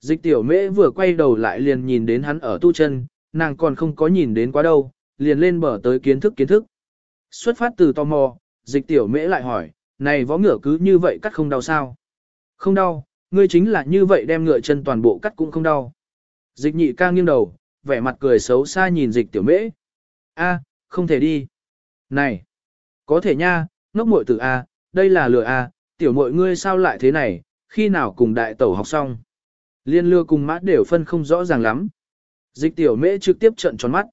Dịch tiểu mễ vừa quay đầu lại liền nhìn đến hắn ở tu chân, nàng còn không có nhìn đến quá đâu, liền lên bờ tới kiến thức kiến thức. Xuất phát từ tò mò, dịch tiểu mễ lại hỏi, này võ ngựa cứ như vậy cắt không đau sao? Không đau, ngươi chính là như vậy đem ngựa chân toàn bộ cắt cũng không đau. Dịch nhị ca nghiêng đầu, vẻ mặt cười xấu xa nhìn dịch tiểu mễ. A, không thể đi. Này, có thể nha, ngốc muội tử A, đây là lừa A, tiểu muội ngươi sao lại thế này, khi nào cùng đại tẩu học xong. Liên lừa cùng mã đều phân không rõ ràng lắm. Dịch tiểu mễ trực tiếp trận tròn mắt.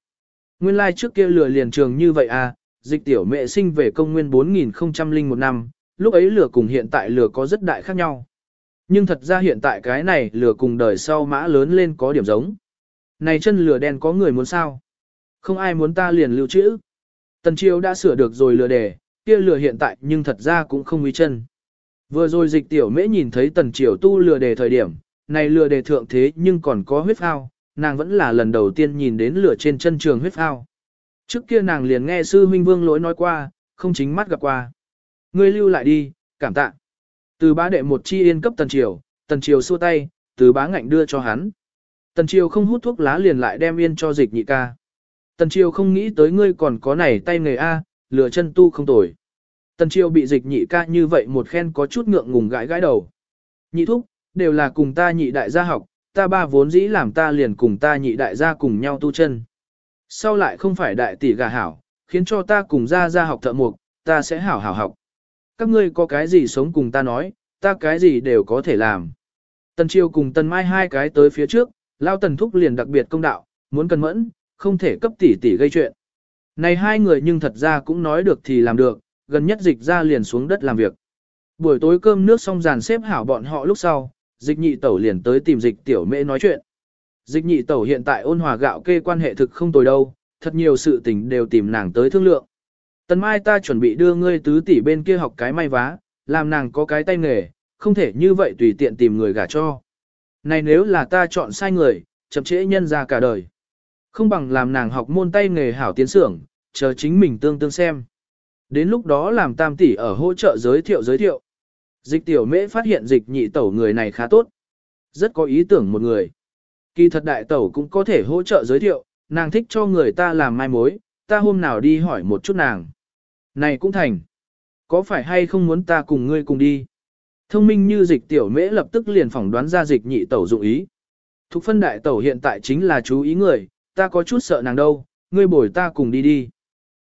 Nguyên lai like trước kia lừa liền trường như vậy a, dịch tiểu mễ sinh về công nguyên 4001 năm, lúc ấy lừa cùng hiện tại lừa có rất đại khác nhau. Nhưng thật ra hiện tại cái này lừa cùng đời sau mã lớn lên có điểm giống. Này chân lừa đen có người muốn sao? Không ai muốn ta liền lưu trữ. Tần Chiêu đã sửa được rồi lừa đề, kia lừa hiện tại nhưng thật ra cũng không uy chân. Vừa rồi dịch tiểu mễ nhìn thấy Tần Triều tu lừa đề thời điểm, này lừa đề thượng thế nhưng còn có huyết phao, nàng vẫn là lần đầu tiên nhìn đến lửa trên chân trường huyết phao. Trước kia nàng liền nghe sư huynh vương lỗi nói qua, không chính mắt gặp qua. Ngươi lưu lại đi, cảm tạ. Từ bá đệ một chi yên cấp tần triều, tần triều xua tay, từ bá ngạnh đưa cho hắn. Tần triều không hút thuốc lá liền lại đem yên cho dịch nhị ca. Tần triều không nghĩ tới ngươi còn có này tay nghề A, lửa chân tu không tồi. Tần triều bị dịch nhị ca như vậy một khen có chút ngượng ngùng gãi gãi đầu. Nhị thúc, đều là cùng ta nhị đại gia học, ta ba vốn dĩ làm ta liền cùng ta nhị đại gia cùng nhau tu chân. Sau lại không phải đại tỷ gà hảo, khiến cho ta cùng gia gia học thợ mục, ta sẽ hảo hảo học. Các ngươi có cái gì sống cùng ta nói, ta cái gì đều có thể làm. Tần Chiêu cùng Tần Mai hai cái tới phía trước, Lao Tần Thúc liền đặc biệt công đạo, muốn cẩn mẫn, không thể cấp tỷ tỷ gây chuyện. Này hai người nhưng thật ra cũng nói được thì làm được, gần nhất dịch ra liền xuống đất làm việc. Buổi tối cơm nước xong dàn xếp hảo bọn họ lúc sau, dịch nhị tẩu liền tới tìm dịch tiểu mễ nói chuyện. Dịch nhị tẩu hiện tại ôn hòa gạo kê quan hệ thực không tồi đâu, thật nhiều sự tình đều tìm nàng tới thương lượng. Tần mai ta chuẩn bị đưa ngươi tứ tỷ bên kia học cái may vá, làm nàng có cái tay nghề, không thể như vậy tùy tiện tìm người gả cho. Này nếu là ta chọn sai người, chậm trễ nhân ra cả đời. Không bằng làm nàng học môn tay nghề hảo tiến xưởng, chờ chính mình tương tương xem. Đến lúc đó làm tam tỷ ở hỗ trợ giới thiệu giới thiệu. Dịch tiểu mễ phát hiện dịch nhị tẩu người này khá tốt. Rất có ý tưởng một người. Kỳ thật đại tẩu cũng có thể hỗ trợ giới thiệu, nàng thích cho người ta làm mai mối, ta hôm nào đi hỏi một chút nàng. Này cũng thành. Có phải hay không muốn ta cùng ngươi cùng đi? Thông minh như dịch tiểu mễ lập tức liền phỏng đoán ra dịch nhị tẩu dụng ý. Thục phân đại tẩu hiện tại chính là chú ý người, ta có chút sợ nàng đâu, ngươi bồi ta cùng đi đi.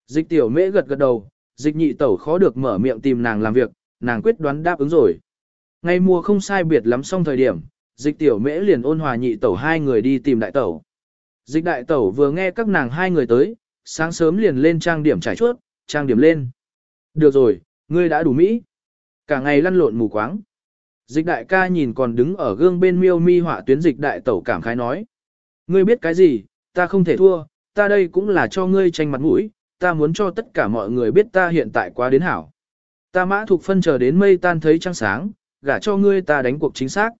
Dịch tiểu mễ gật gật đầu, dịch nhị tẩu khó được mở miệng tìm nàng làm việc, nàng quyết đoán đáp ứng rồi. Ngày mùa không sai biệt lắm xong thời điểm, dịch tiểu mễ liền ôn hòa nhị tẩu hai người đi tìm đại tẩu. Dịch đại tẩu vừa nghe các nàng hai người tới, sáng sớm liền lên trang điểm trải chuốt, trang điểm lên. Được rồi, ngươi đã đủ mỹ. Cả ngày lăn lộn mù quáng. Dịch đại ca nhìn còn đứng ở gương bên miêu mi họa tuyến dịch đại tẩu cảm khái nói. Ngươi biết cái gì, ta không thể thua, ta đây cũng là cho ngươi tranh mặt mũi, ta muốn cho tất cả mọi người biết ta hiện tại quá đến hảo. Ta mã thuộc phân chờ đến mây tan thấy trăng sáng, gả cho ngươi ta đánh cuộc chính xác.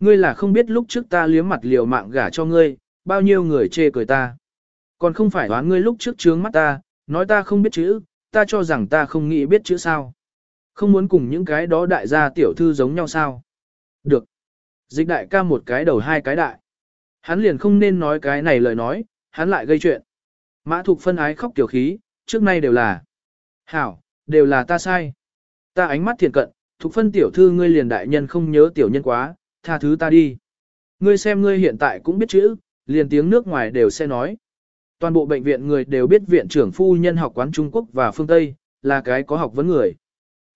Ngươi là không biết lúc trước ta liếm mặt liều mạng gả cho ngươi, bao nhiêu người chê cười ta. Còn không phải đoán ngươi lúc trước trướng mắt ta, nói ta không biết chữ, ta cho rằng ta không nghĩ biết chữ sao. Không muốn cùng những cái đó đại gia tiểu thư giống nhau sao. Được. Dịch đại ca một cái đầu hai cái đại. Hắn liền không nên nói cái này lời nói, hắn lại gây chuyện. Mã thục phân ái khóc tiểu khí, trước nay đều là. Hảo, đều là ta sai. Ta ánh mắt thiện cận, thục phân tiểu thư ngươi liền đại nhân không nhớ tiểu nhân quá, tha thứ ta đi. Ngươi xem ngươi hiện tại cũng biết chữ, liền tiếng nước ngoài đều sẽ nói. Toàn bộ bệnh viện người đều biết viện trưởng phu nhân học quán Trung Quốc và phương Tây, là cái có học vấn người.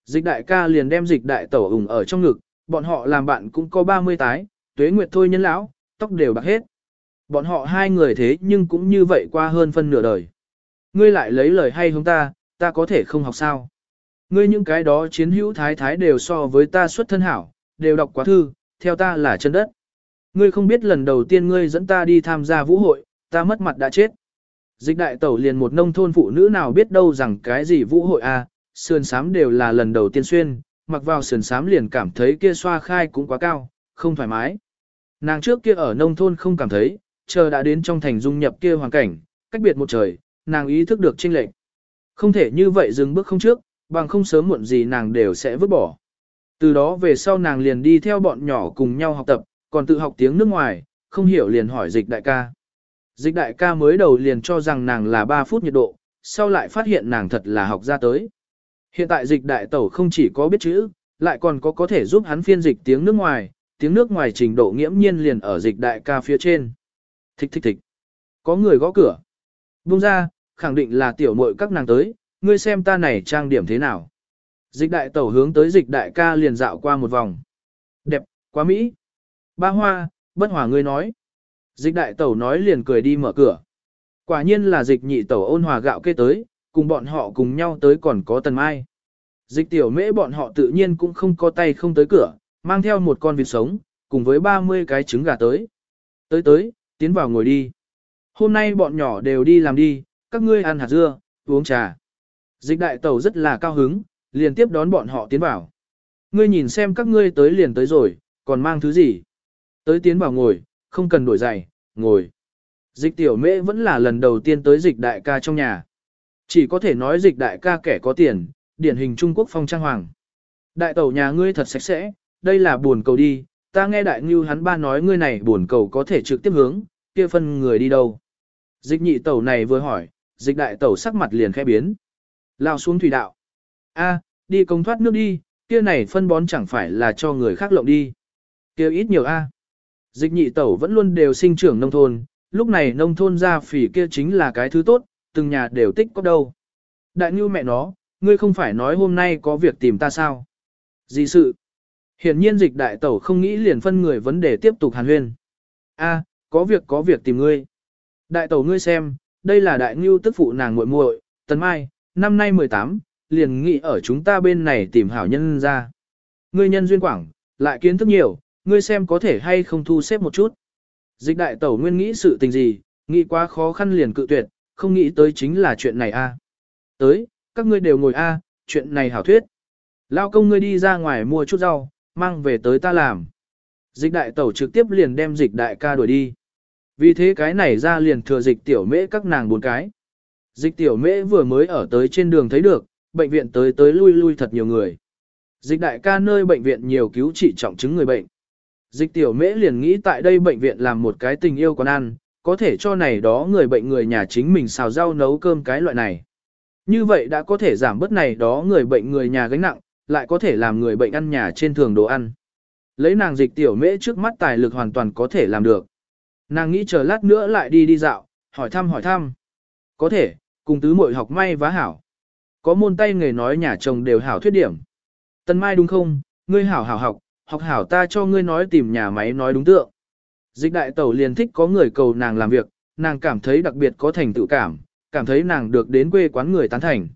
Dịch đại ca liền đem dịch đại tẩu ủng ở trong ngực, bọn họ làm bạn cũng có 30 tái, tuế nguyệt thôi nhân lão, tóc đều bạc hết. Bọn họ hai người thế nhưng cũng như vậy qua hơn phân nửa đời. Ngươi lại lấy lời hay hướng ta, ta có thể không học sao. Ngươi những cái đó chiến hữu thái thái đều so với ta xuất thân hảo, đều đọc quá thư, theo ta là chân đất. Ngươi không biết lần đầu tiên ngươi dẫn ta đi tham gia vũ hội, ta mất mặt đã chết. Dịch đại tẩu liền một nông thôn phụ nữ nào biết đâu rằng cái gì vũ hội a, à, sườn sám đều là lần đầu tiên xuyên, mặc vào sườn sám liền cảm thấy kia xoa khai cũng quá cao, không thoải mái. Nàng trước kia ở nông thôn không cảm thấy, chờ đã đến trong thành dung nhập kia hoàn cảnh, cách biệt một trời, nàng ý thức được chênh lệch. Không thể như vậy dừng bước không trước, bằng không sớm muộn gì nàng đều sẽ vứt bỏ. Từ đó về sau nàng liền đi theo bọn nhỏ cùng nhau học tập, còn tự học tiếng nước ngoài, không hiểu liền hỏi dịch đại ca. Dịch đại ca mới đầu liền cho rằng nàng là 3 phút nhiệt độ, sau lại phát hiện nàng thật là học ra tới. Hiện tại dịch đại tẩu không chỉ có biết chữ, lại còn có có thể giúp hắn phiên dịch tiếng nước ngoài, tiếng nước ngoài trình độ nghiễm nhiên liền ở dịch đại ca phía trên. Thích thích thích. Có người gõ cửa. Buông ra, khẳng định là tiểu muội các nàng tới, ngươi xem ta này trang điểm thế nào. Dịch đại tẩu hướng tới dịch đại ca liền dạo qua một vòng. Đẹp, quá mỹ. Ba hoa, bất hòa ngươi nói. Dịch đại tẩu nói liền cười đi mở cửa. Quả nhiên là dịch nhị tẩu ôn hòa gạo kê tới, cùng bọn họ cùng nhau tới còn có tần mai. Dịch tiểu mễ bọn họ tự nhiên cũng không có tay không tới cửa, mang theo một con vịt sống, cùng với 30 cái trứng gà tới. Tới tới, tiến vào ngồi đi. Hôm nay bọn nhỏ đều đi làm đi, các ngươi ăn hạt dưa, uống trà. Dịch đại tẩu rất là cao hứng, liền tiếp đón bọn họ tiến vào. Ngươi nhìn xem các ngươi tới liền tới rồi, còn mang thứ gì? Tới tiến vào ngồi, không cần đổi giày, ngồi. Dịch tiểu mễ vẫn là lần đầu tiên tới dịch đại ca trong nhà. Chỉ có thể nói dịch đại ca kẻ có tiền, điển hình Trung Quốc phong trang hoàng. Đại tẩu nhà ngươi thật sạch sẽ, đây là buồn cầu đi, ta nghe đại ngưu hắn ba nói ngươi này buồn cầu có thể trực tiếp hướng, kia phân người đi đâu. Dịch nhị tẩu này vừa hỏi, dịch đại tẩu sắc mặt liền khẽ biến. Lao xuống thủy đạo. A, đi công thoát nước đi, kia này phân bón chẳng phải là cho người khác lộng đi. Kia ít nhiều A. Dịch nhị tẩu vẫn luôn đều sinh trưởng nông thôn, lúc này nông thôn ra phỉ kia chính là cái thứ tốt, từng nhà đều tích có đâu. Đại như mẹ nó, ngươi không phải nói hôm nay có việc tìm ta sao? Gì sự? Hiển nhiên dịch đại tẩu không nghĩ liền phân người vấn đề tiếp tục hàn huyên. A, có việc có việc tìm ngươi. Đại tẩu ngươi xem, đây là đại ngưu tức phụ nàng muội muội, Tần Mai, năm nay 18, liền nghĩ ở chúng ta bên này tìm hảo nhân ra. Ngươi nhân duyên quảng, lại kiến thức nhiều, ngươi xem có thể hay không thu xếp một chút. Dịch đại tẩu nguyên nghĩ sự tình gì, nghĩ quá khó khăn liền cự tuyệt, không nghĩ tới chính là chuyện này a. À. Tới, các ngươi đều ngồi a, à, chuyện này hảo thuyết. Lao công ngươi đi ra ngoài mua chút rau, mang về tới ta làm. Dịch đại tẩu trực tiếp liền đem dịch đại ca đuổi đi. Vì thế cái này ra liền thừa dịch tiểu mễ các nàng bốn cái. Dịch tiểu mễ vừa mới ở tới trên đường thấy được, bệnh viện tới tới lui lui thật nhiều người. Dịch đại ca nơi bệnh viện nhiều cứu trị trọng chứng người bệnh. Dịch tiểu mễ liền nghĩ tại đây bệnh viện làm một cái tình yêu quán ăn, có thể cho này đó người bệnh người nhà chính mình xào rau nấu cơm cái loại này. Như vậy đã có thể giảm bớt này đó người bệnh người nhà gánh nặng, lại có thể làm người bệnh ăn nhà trên thường đồ ăn. Lấy nàng dịch tiểu mễ trước mắt tài lực hoàn toàn có thể làm được. Nàng nghĩ chờ lát nữa lại đi đi dạo, hỏi thăm hỏi thăm. Có thể, cùng tứ muội học may vá hảo. Có môn tay nghề nói nhà chồng đều hảo thuyết điểm. Tân Mai đúng không, ngươi hảo hảo học, học hảo ta cho ngươi nói tìm nhà máy nói đúng tượng. Dịch đại tẩu liền thích có người cầu nàng làm việc, nàng cảm thấy đặc biệt có thành tựu cảm, cảm thấy nàng được đến quê quán người tán thành.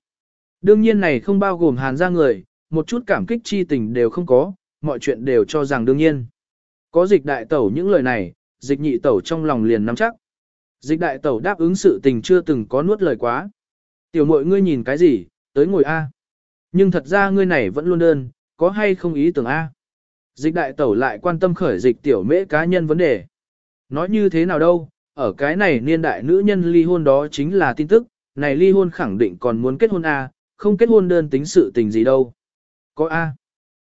Đương nhiên này không bao gồm hàn ra người, một chút cảm kích chi tình đều không có, mọi chuyện đều cho rằng đương nhiên. Có dịch đại tẩu những lời này, dịch nhị tẩu trong lòng liền nắm chắc. Dịch đại tẩu đáp ứng sự tình chưa từng có nuốt lời quá. Tiểu mội ngươi nhìn cái gì, tới ngồi A. Nhưng thật ra ngươi này vẫn luôn đơn, có hay không ý tưởng A. Dịch đại tẩu lại quan tâm khởi dịch tiểu mễ cá nhân vấn đề. Nói như thế nào đâu, ở cái này niên đại nữ nhân ly hôn đó chính là tin tức, này ly hôn khẳng định còn muốn kết hôn A, không kết hôn đơn tính sự tình gì đâu. Có A.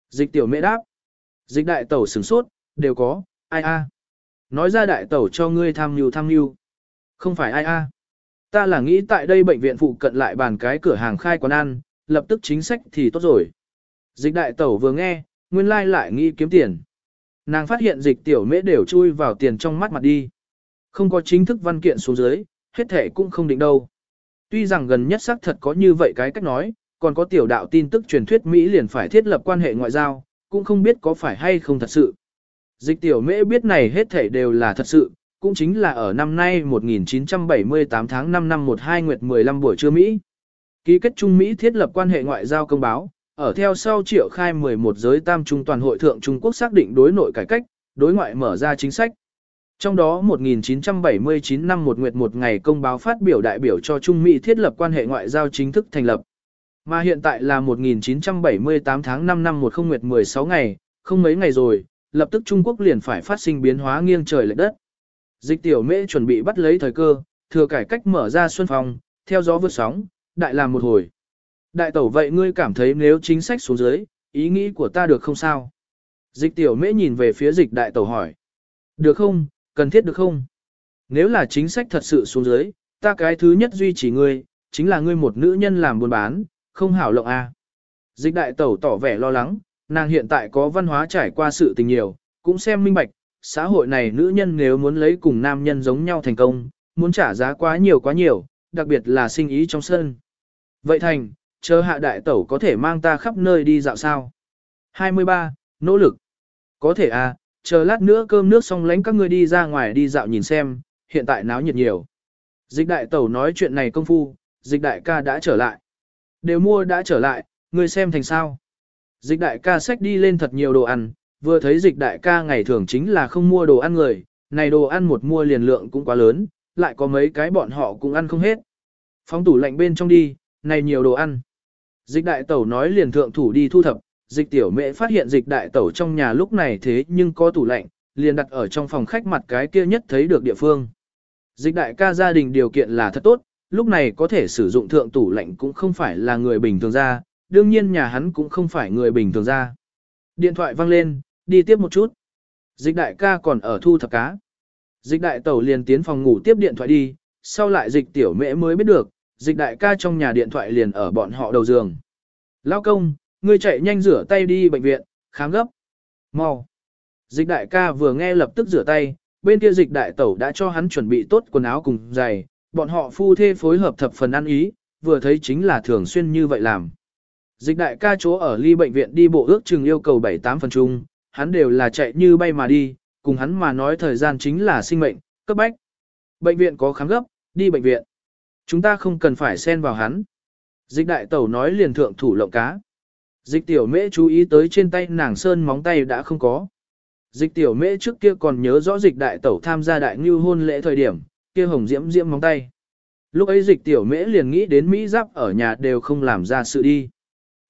Dịch tiểu mễ đáp. Dịch đại tẩu sửng sốt, đều có, ai A. Nói ra đại tẩu cho ngươi tham nhu tham nhu. Không phải ai A. Ta là nghĩ tại đây bệnh viện phụ cận lại bàn cái cửa hàng khai quán ăn, lập tức chính sách thì tốt rồi. Dịch đại tẩu vừa nghe, nguyên lai lại nghĩ kiếm tiền. Nàng phát hiện dịch tiểu mễ đều chui vào tiền trong mắt mặt đi. Không có chính thức văn kiện xuống dưới, hết thể cũng không định đâu. Tuy rằng gần nhất xác thật có như vậy cái cách nói, còn có tiểu đạo tin tức truyền thuyết Mỹ liền phải thiết lập quan hệ ngoại giao, cũng không biết có phải hay không thật sự. Dịch tiểu mễ biết này hết thể đều là thật sự, cũng chính là ở năm nay 1978 tháng 5 năm 12 nguyệt 15 buổi trưa Mỹ. Ký kết Trung Mỹ thiết lập quan hệ ngoại giao công báo, ở theo sau triệu khai 11 giới tam trung toàn hội thượng Trung Quốc xác định đối nội cải cách, đối ngoại mở ra chính sách. Trong đó 1979 năm một nguyệt một ngày công báo phát biểu đại biểu cho Trung Mỹ thiết lập quan hệ ngoại giao chính thức thành lập. Mà hiện tại là 1978 tháng 5 năm 10 nguyệt 16 ngày, không mấy ngày rồi, lập tức Trung Quốc liền phải phát sinh biến hóa nghiêng trời lệch đất. Dịch tiểu mễ chuẩn bị bắt lấy thời cơ, thừa cải cách mở ra xuân phong, theo gió vượt sóng, đại làm một hồi. Đại tẩu vậy ngươi cảm thấy nếu chính sách xuống dưới, ý nghĩ của ta được không sao? Dịch tiểu mễ nhìn về phía dịch đại tẩu hỏi. Được không, cần thiết được không? Nếu là chính sách thật sự xuống dưới, ta cái thứ nhất duy trì ngươi, chính là ngươi một nữ nhân làm buôn bán, không hảo lộng. À. Dịch đại tẩu tỏ vẻ lo lắng, nàng hiện tại có văn hóa trải qua sự tình nhiều, cũng xem minh bạch, xã hội này nữ nhân nếu muốn lấy cùng nam nhân giống nhau thành công, muốn trả giá quá nhiều quá nhiều, đặc biệt là sinh ý trong sân. Vậy thành, chờ hạ đại tẩu có thể mang ta khắp nơi đi dạo sao? 23. Nỗ lực. Có thể à, chờ lát nữa cơm nước xong lánh các ngươi đi ra ngoài đi dạo nhìn xem, hiện tại náo nhiệt nhiều. Dịch đại tẩu nói chuyện này công phu, dịch đại ca đã trở lại. Đều mua đã trở lại, ngươi xem thành sao. Dịch đại ca xách đi lên thật nhiều đồ ăn, vừa thấy dịch đại ca ngày thường chính là không mua đồ ăn người, này đồ ăn một mua liền lượng cũng quá lớn, lại có mấy cái bọn họ cũng ăn không hết. Phóng tủ lạnh bên trong đi, này nhiều đồ ăn. Dịch đại tẩu nói liền thượng thủ đi thu thập, dịch tiểu mẹ phát hiện dịch đại tẩu trong nhà lúc này thế nhưng có tủ lạnh, liền đặt ở trong phòng khách mặt cái kia nhất thấy được địa phương. Dịch đại ca gia đình điều kiện là thật tốt, lúc này có thể sử dụng thượng tủ lạnh cũng không phải là người bình thường ra, đương nhiên nhà hắn cũng không phải người bình thường ra. Điện thoại vang lên, đi tiếp một chút. Dịch đại ca còn ở thu thập cá. Dịch đại tẩu liền tiến phòng ngủ tiếp điện thoại đi, sau lại dịch tiểu Mẹ mới biết được, dịch đại ca trong nhà điện thoại liền ở bọn họ đầu giường. Lao công, ngươi chạy nhanh rửa tay đi bệnh viện, khám gấp. Mau. Dịch đại ca vừa nghe lập tức rửa tay, bên kia dịch đại tẩu đã cho hắn chuẩn bị tốt quần áo cùng giày, bọn họ phu thê phối hợp thập phần ăn ý, vừa thấy chính là thường xuyên như vậy làm. Dịch đại ca chỗ ở ly bệnh viện đi bộ ước chừng yêu cầu 7-8 phần chung, hắn đều là chạy như bay mà đi, cùng hắn mà nói thời gian chính là sinh mệnh, cấp bách. Bệnh viện có khám gấp, đi bệnh viện. Chúng ta không cần phải xen vào hắn. Dịch đại tẩu nói liền thượng thủ lộng cá. Dịch tiểu mễ chú ý tới trên tay nàng sơn móng tay đã không có. Dịch tiểu mễ trước kia còn nhớ rõ dịch đại tẩu tham gia đại ngưu hôn lễ thời điểm, kia hồng diễm diễm móng tay. Lúc ấy dịch tiểu mễ liền nghĩ đến Mỹ giáp ở nhà đều không làm ra sự đi.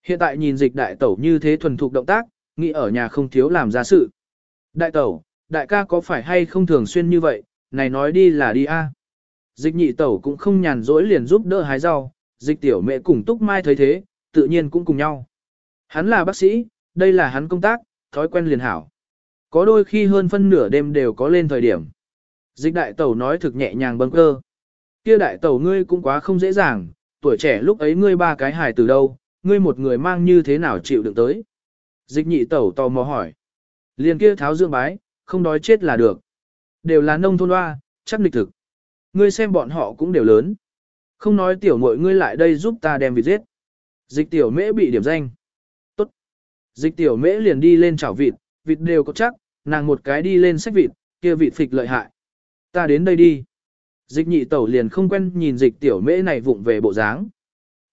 Hiện tại nhìn dịch đại tẩu như thế thuần thục động tác, nghĩ ở nhà không thiếu làm ra sự. Đại tẩu, đại ca có phải hay không thường xuyên như vậy, này nói đi là đi a. Dịch nhị tẩu cũng không nhàn rỗi liền giúp đỡ hái rau, dịch tiểu mẹ cùng túc mai thấy thế, tự nhiên cũng cùng nhau. Hắn là bác sĩ, đây là hắn công tác, thói quen liền hảo. Có đôi khi hơn phân nửa đêm đều có lên thời điểm. Dịch đại tẩu nói thực nhẹ nhàng bâng cơ. Kia đại tẩu ngươi cũng quá không dễ dàng, tuổi trẻ lúc ấy ngươi ba cái hài từ đâu, ngươi một người mang như thế nào chịu đựng tới. Dịch nhị tẩu tò mò hỏi. Liền kia tháo dương bái, không đói chết là được. Đều là nông thôn hoa, chắc lịch thực. Ngươi xem bọn họ cũng đều lớn. Không nói tiểu muội ngươi lại đây giúp ta đem vịt giết. Dịch tiểu mễ bị điểm danh. Tốt. Dịch tiểu mễ liền đi lên chảo vịt, vịt đều có chắc, nàng một cái đi lên xách vịt, kia vịt phịch lợi hại. Ta đến đây đi. Dịch nhị tẩu liền không quen nhìn dịch tiểu mễ này vụng về bộ dáng.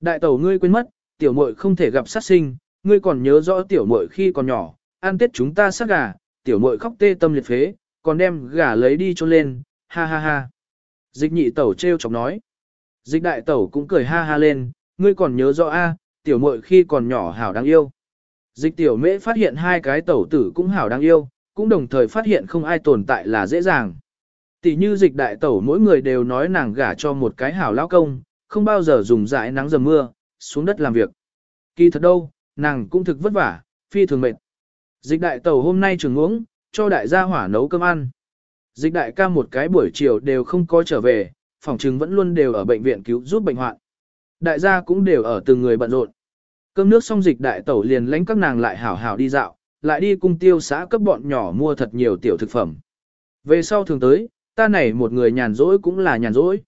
Đại tẩu ngươi quên mất, tiểu muội không thể gặp sát sinh, ngươi còn nhớ rõ tiểu muội khi còn nhỏ, ăn tết chúng ta sát gà, tiểu muội khóc tê tâm liệt phế, còn đem gà lấy đi cho lên, ha ha ha. Dịch nhị tẩu treo chọc nói. Dịch đại tẩu cũng cười ha ha lên, ngươi còn nhớ rõ a, tiểu muội khi còn nhỏ hảo đáng yêu. Dịch tiểu mễ phát hiện hai cái tẩu tử cũng hảo đáng yêu, cũng đồng thời phát hiện không ai tồn tại là dễ dàng. Tỷ như dịch đại tẩu mỗi người đều nói nàng gả cho một cái hảo lao công, không bao giờ dùng dãi nắng dầm mưa, xuống đất làm việc. Kỳ thật đâu, nàng cũng thực vất vả, phi thường mệt. Dịch đại tẩu hôm nay trường uống, cho đại gia hỏa nấu cơm ăn. Dịch đại ca một cái buổi chiều đều không có trở về, phòng chứng vẫn luôn đều ở bệnh viện cứu giúp bệnh hoạn. Đại gia cũng đều ở từng người bận rộn. Cơm nước xong dịch đại tẩu liền lãnh các nàng lại hảo hảo đi dạo, lại đi cung tiêu xã cấp bọn nhỏ mua thật nhiều tiểu thực phẩm. Về sau thường tới, ta này một người nhàn rỗi cũng là nhàn rỗi.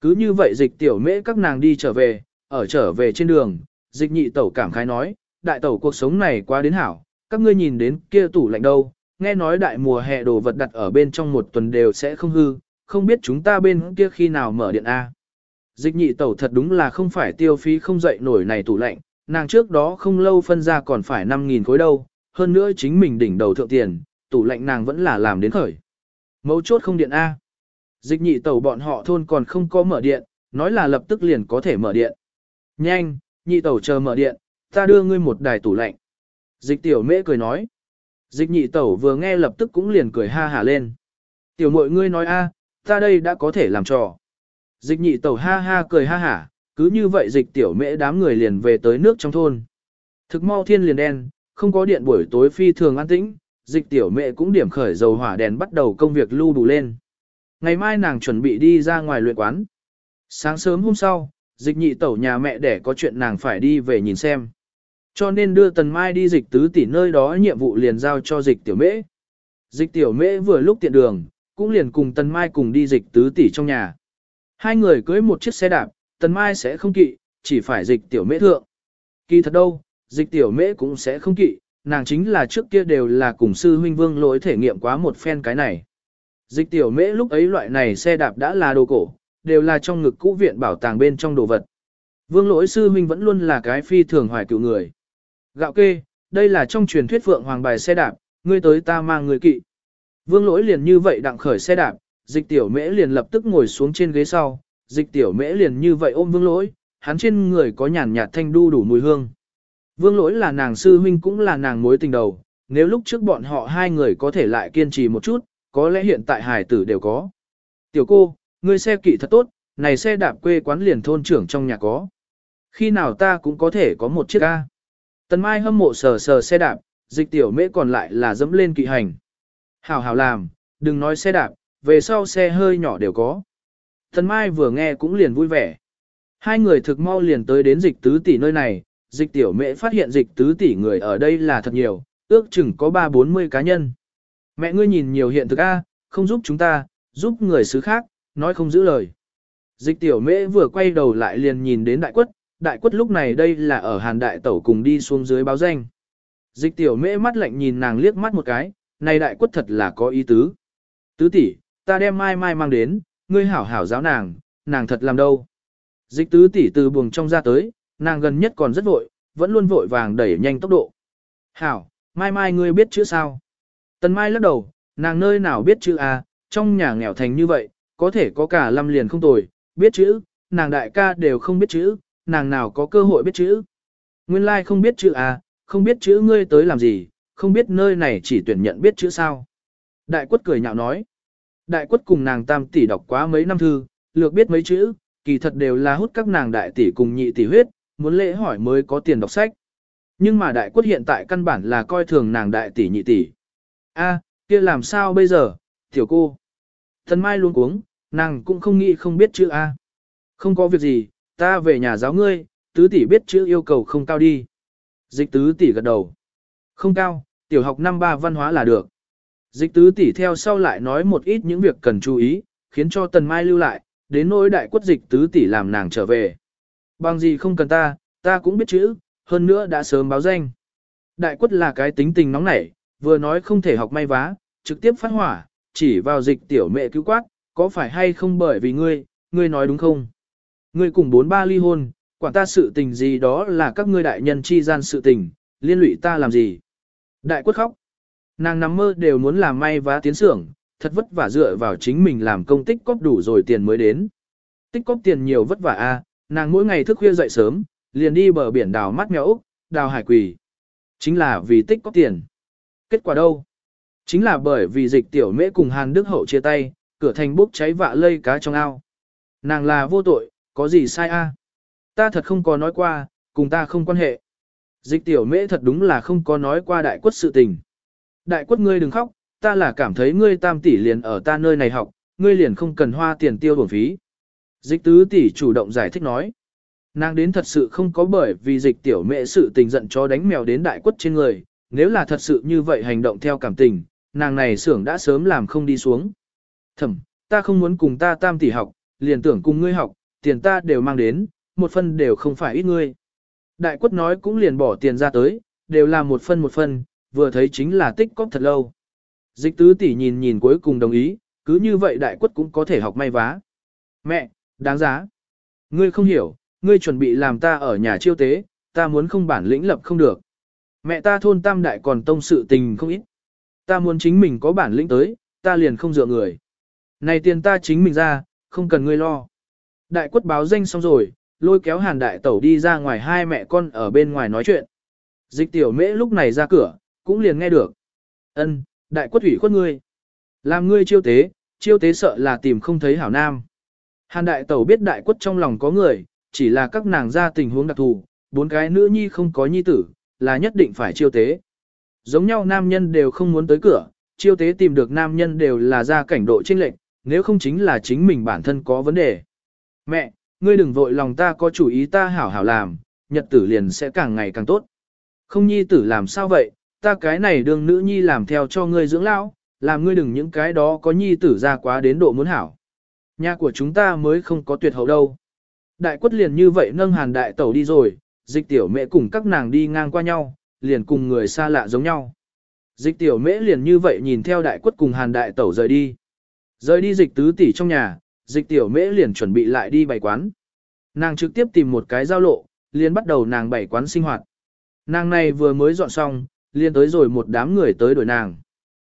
Cứ như vậy dịch tiểu mễ các nàng đi trở về, ở trở về trên đường, dịch nhị tẩu cảm khái nói, đại tẩu cuộc sống này quá đến hảo, các ngươi nhìn đến kia tủ lạnh đâu, nghe nói đại mùa hè đồ vật đặt ở bên trong một tuần đều sẽ không hư, không biết chúng ta bên kia khi nào mở điện A. Dịch nhị tẩu thật đúng là không phải tiêu phí không dậy nổi này tủ lạnh, nàng trước đó không lâu phân ra còn phải 5.000 khối đâu, hơn nữa chính mình đỉnh đầu thượng tiền, tủ lạnh nàng vẫn là làm đến khởi. Mấu chốt không điện A. Dịch nhị tẩu bọn họ thôn còn không có mở điện, nói là lập tức liền có thể mở điện. Nhanh, nhị tẩu chờ mở điện, ta đưa ngươi một đài tủ lạnh. Dịch tiểu mễ cười nói. Dịch nhị tẩu vừa nghe lập tức cũng liền cười ha hả lên. Tiểu mội ngươi nói a, ta đây đã có thể làm trò. Dịch nhị tẩu ha ha cười ha hả, cứ như vậy dịch tiểu mễ đám người liền về tới nước trong thôn. Thực mau thiên liền đen, không có điện buổi tối phi thường an tĩnh, dịch tiểu mẹ cũng điểm khởi dầu hỏa đèn bắt đầu công việc lưu đủ lên. Ngày mai nàng chuẩn bị đi ra ngoài luyện quán. Sáng sớm hôm sau, dịch nhị tẩu nhà mẹ để có chuyện nàng phải đi về nhìn xem. Cho nên đưa tần mai đi dịch tứ tỷ nơi đó nhiệm vụ liền giao cho dịch tiểu mễ. Dịch tiểu mễ vừa lúc tiện đường, cũng liền cùng tần mai cùng đi dịch tứ tỷ trong nhà. Hai người cưới một chiếc xe đạp, tần mai sẽ không kỵ, chỉ phải dịch tiểu mễ thượng. Kỳ thật đâu, dịch tiểu mễ cũng sẽ không kỵ, nàng chính là trước kia đều là cùng sư huynh vương lỗi thể nghiệm quá một phen cái này. Dịch tiểu mễ lúc ấy loại này xe đạp đã là đồ cổ, đều là trong ngực cũ viện bảo tàng bên trong đồ vật. Vương lỗi sư huynh vẫn luôn là cái phi thường hoài cựu người. Gạo kê, đây là trong truyền thuyết phượng hoàng bài xe đạp, ngươi tới ta mang người kỵ. Vương lỗi liền như vậy đặng khởi xe đạp, dịch tiểu mễ liền lập tức ngồi xuống trên ghế sau, dịch tiểu mễ liền như vậy ôm vương lỗi, hắn trên người có nhàn nhạt thanh đu đủ mùi hương. Vương lỗi là nàng sư huynh cũng là nàng mối tình đầu, nếu lúc trước bọn họ hai người có thể lại kiên trì một chút, có lẽ hiện tại hải tử đều có. Tiểu cô, ngươi xe kỵ thật tốt, này xe đạp quê quán liền thôn trưởng trong nhà có. Khi nào ta cũng có thể có một chiếc ca. Tần Mai hâm mộ sờ sờ xe đạp, dịch tiểu mễ còn lại là dẫm lên kỵ hành. Hảo hảo làm, đừng nói xe đạp, về sau xe hơi nhỏ đều có. Tần Mai vừa nghe cũng liền vui vẻ. Hai người thực mau liền tới đến dịch tứ tỷ nơi này, dịch tiểu mễ phát hiện dịch tứ tỷ người ở đây là thật nhiều, ước chừng có ba bốn mươi cá nhân. Mẹ ngươi nhìn nhiều hiện thực A, không giúp chúng ta, giúp người xứ khác, nói không giữ lời. Dịch tiểu mễ vừa quay đầu lại liền nhìn đến đại quất, đại quất lúc này đây là ở hàn đại tẩu cùng đi xuống dưới báo danh. Dịch tiểu mễ mắt lạnh nhìn nàng liếc mắt một cái, này đại quất thật là có ý tứ. Tứ tỷ, ta đem mai mai mang đến, ngươi hảo hảo giáo nàng, nàng thật làm đâu. Dịch tứ tỷ từ buồng trong ra tới, nàng gần nhất còn rất vội, vẫn luôn vội vàng đẩy nhanh tốc độ. Hảo, mai mai ngươi biết chữ sao? Tần mai lắc đầu, nàng nơi nào biết chữ à, trong nhà nghèo thành như vậy, có thể có cả lâm liền không tồi, biết chữ, nàng đại ca đều không biết chữ, nàng nào có cơ hội biết chữ. Nguyên lai like không biết chữ à, không biết chữ ngươi tới làm gì, không biết nơi này chỉ tuyển nhận biết chữ sao. Đại quất cười nhạo nói. Đại quất cùng nàng tam tỷ đọc quá mấy năm thư, lược biết mấy chữ, kỳ thật đều là hút các nàng đại tỷ cùng nhị tỷ huyết, muốn lễ hỏi mới có tiền đọc sách. Nhưng mà đại quất hiện tại căn bản là coi thường nàng đại tỷ nhị tỷ. A, kia làm sao bây giờ, tiểu cô. Thần Mai luôn cuống, nàng cũng không nghĩ không biết chữ A. Không có việc gì, ta về nhà giáo ngươi, tứ tỷ biết chữ yêu cầu không cao đi. Dịch tứ tỷ gật đầu. Không cao, tiểu học năm ba văn hóa là được. Dịch tứ tỷ theo sau lại nói một ít những việc cần chú ý, khiến cho Tần Mai lưu lại, đến nỗi đại quất dịch tứ tỷ làm nàng trở về. Bằng gì không cần ta, ta cũng biết chữ, hơn nữa đã sớm báo danh. Đại quất là cái tính tình nóng nảy, vừa nói không thể học may vá, trực tiếp phát hỏa, chỉ vào dịch tiểu mẹ cứu quát, có phải hay không bởi vì ngươi, ngươi nói đúng không? Ngươi cùng bốn ba ly hôn, quản ta sự tình gì đó là các ngươi đại nhân chi gian sự tình, liên lụy ta làm gì? Đại quất khóc. Nàng nằm mơ đều muốn làm may vá tiến xưởng, thật vất vả dựa vào chính mình làm công tích cóp đủ rồi tiền mới đến. Tích cóp tiền nhiều vất vả a, nàng mỗi ngày thức khuya dậy sớm, liền đi bờ biển đào mắt mèo Úc, đào hải quỳ. Chính là vì tích cóp tiền. Kết quả đâu? Chính là bởi vì dịch tiểu mễ cùng Hàn Đức Hậu chia tay, cửa thành bốc cháy vạ lây cá trong ao. Nàng là vô tội, có gì sai a? Ta thật không có nói qua, cùng ta không quan hệ. Dịch tiểu mễ thật đúng là không có nói qua đại quất sự tình. Đại quất ngươi đừng khóc, ta là cảm thấy ngươi tam tỷ liền ở ta nơi này học, ngươi liền không cần hoa tiền tiêu bổng phí. Dịch tứ tỷ chủ động giải thích nói. Nàng đến thật sự không có bởi vì dịch tiểu mẹ sự tình giận cho đánh mèo đến đại quất trên người, nếu là thật sự như vậy hành động theo cảm tình, nàng này xưởng đã sớm làm không đi xuống. thầm, ta không muốn cùng ta tam tỷ học, liền tưởng cùng ngươi học, tiền ta đều mang đến, một phân đều không phải ít ngươi. Đại quất nói cũng liền bỏ tiền ra tới, đều là một phân một phân, vừa thấy chính là tích cóp thật lâu. Dịch tứ tỷ nhìn nhìn cuối cùng đồng ý, cứ như vậy đại quất cũng có thể học may vá. Mẹ, đáng giá. Ngươi không hiểu, ngươi chuẩn bị làm ta ở nhà chiêu tế, ta muốn không bản lĩnh lập không được. Mẹ ta thôn tam đại còn tông sự tình không ít. Ta muốn chính mình có bản lĩnh tới, ta liền không dựa người. Này tiền ta chính mình ra, không cần ngươi lo. Đại quất báo danh xong rồi, lôi kéo hàn đại tẩu đi ra ngoài hai mẹ con ở bên ngoài nói chuyện. Dịch tiểu mễ lúc này ra cửa, cũng liền nghe được. ân đại quất ủy khuất ngươi. Làm ngươi chiêu tế, chiêu tế sợ là tìm không thấy hảo nam. Hàn đại tẩu biết đại quất trong lòng có người, chỉ là các nàng ra tình huống đặc thù, bốn cái nữ nhi không có nhi tử, là nhất định phải chiêu tế. Giống nhau nam nhân đều không muốn tới cửa, chiêu tế tìm được nam nhân đều là ra cảnh độ chênh lệch, nếu không chính là chính mình bản thân có vấn đề. Mẹ, ngươi đừng vội lòng ta có chủ ý ta hảo hảo làm, nhật tử liền sẽ càng ngày càng tốt. Không nhi tử làm sao vậy, ta cái này đương nữ nhi làm theo cho ngươi dưỡng lão, làm ngươi đừng những cái đó có nhi tử ra quá đến độ muốn hảo. Nhà của chúng ta mới không có tuyệt hậu đâu. Đại quất liền như vậy nâng hàn đại tẩu đi rồi, dịch tiểu mẹ cùng các nàng đi ngang qua nhau, liền cùng người xa lạ giống nhau. Dịch tiểu mễ liền như vậy nhìn theo đại quất cùng hàn đại tẩu rời đi. Rời đi dịch tứ tỷ trong nhà, dịch tiểu mễ liền chuẩn bị lại đi bày quán. Nàng trực tiếp tìm một cái giao lộ, liền bắt đầu nàng bày quán sinh hoạt. Nàng này vừa mới dọn xong, liền tới rồi một đám người tới đổi nàng.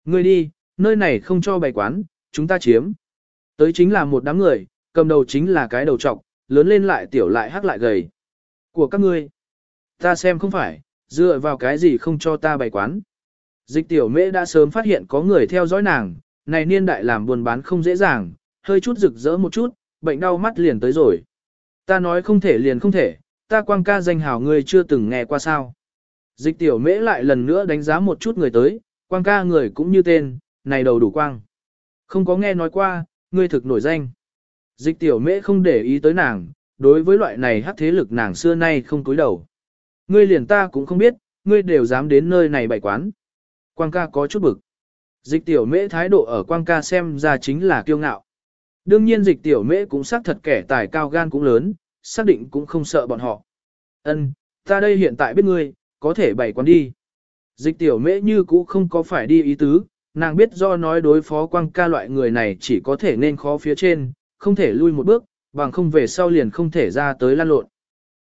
Ngươi đi, nơi này không cho bày quán, chúng ta chiếm. Tới chính là một đám người, cầm đầu chính là cái đầu trọc, lớn lên lại tiểu lại hắc lại gầy. Của các ngươi, ta xem không phải, dựa vào cái gì không cho ta bày quán. Dịch tiểu mễ đã sớm phát hiện có người theo dõi nàng, này niên đại làm buôn bán không dễ dàng, hơi chút rực rỡ một chút, bệnh đau mắt liền tới rồi. Ta nói không thể liền không thể, ta quang ca danh hào ngươi chưa từng nghe qua sao. Dịch tiểu mễ lại lần nữa đánh giá một chút người tới, quang ca người cũng như tên, này đầu đủ quang. Không có nghe nói qua, ngươi thực nổi danh. Dịch tiểu mễ không để ý tới nàng, đối với loại này hắc thế lực nàng xưa nay không cúi đầu. Ngươi liền ta cũng không biết, ngươi đều dám đến nơi này bày quán. Quang ca có chút bực. Dịch tiểu mễ thái độ ở quang ca xem ra chính là kiêu ngạo. Đương nhiên dịch tiểu mễ cũng xác thật kẻ tài cao gan cũng lớn, xác định cũng không sợ bọn họ. Ân, ta đây hiện tại biết ngươi, có thể bày quán đi. Dịch tiểu mễ như cũ không có phải đi ý tứ, nàng biết do nói đối phó quang ca loại người này chỉ có thể nên khó phía trên, không thể lui một bước, bằng không về sau liền không thể ra tới lan lộn.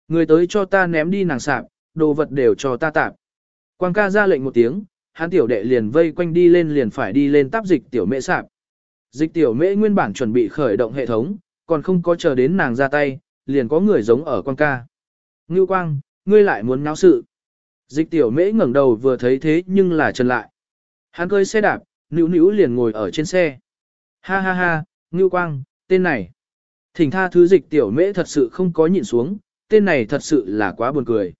Người tới cho ta ném đi nàng sạp, đồ vật đều cho ta tạp. Quang ca ra lệnh một tiếng, hắn tiểu đệ liền vây quanh đi lên liền phải đi lên táp dịch tiểu mễ sạp. Dịch tiểu mễ nguyên bản chuẩn bị khởi động hệ thống, còn không có chờ đến nàng ra tay, liền có người giống ở quan ca. Ngưu quang, ngươi lại muốn náo sự. Dịch tiểu mễ ngẩng đầu vừa thấy thế nhưng là trần lại. Hắn cơi xe đạp, nữ nữ liền ngồi ở trên xe. Ha ha ha, Ngưu quang, tên này. Thỉnh tha thứ dịch tiểu mễ thật sự không có nhịn xuống, tên này thật sự là quá buồn cười.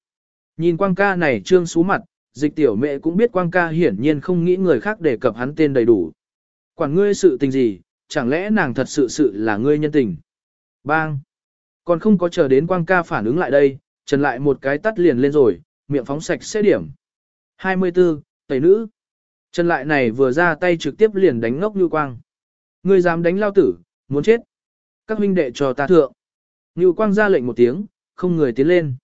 Nhìn quang ca này trương xú mặt, dịch tiểu mẹ cũng biết quang ca hiển nhiên không nghĩ người khác đề cập hắn tên đầy đủ. Quản ngươi sự tình gì, chẳng lẽ nàng thật sự sự là ngươi nhân tình. Bang! Còn không có chờ đến quang ca phản ứng lại đây, trần lại một cái tắt liền lên rồi, miệng phóng sạch sẽ điểm. 24, tẩy nữ. Trần lại này vừa ra tay trực tiếp liền đánh ngốc như quang. Ngươi dám đánh lao tử, muốn chết. Các huynh đệ cho ta thượng. Như quang ra lệnh một tiếng, không người tiến lên.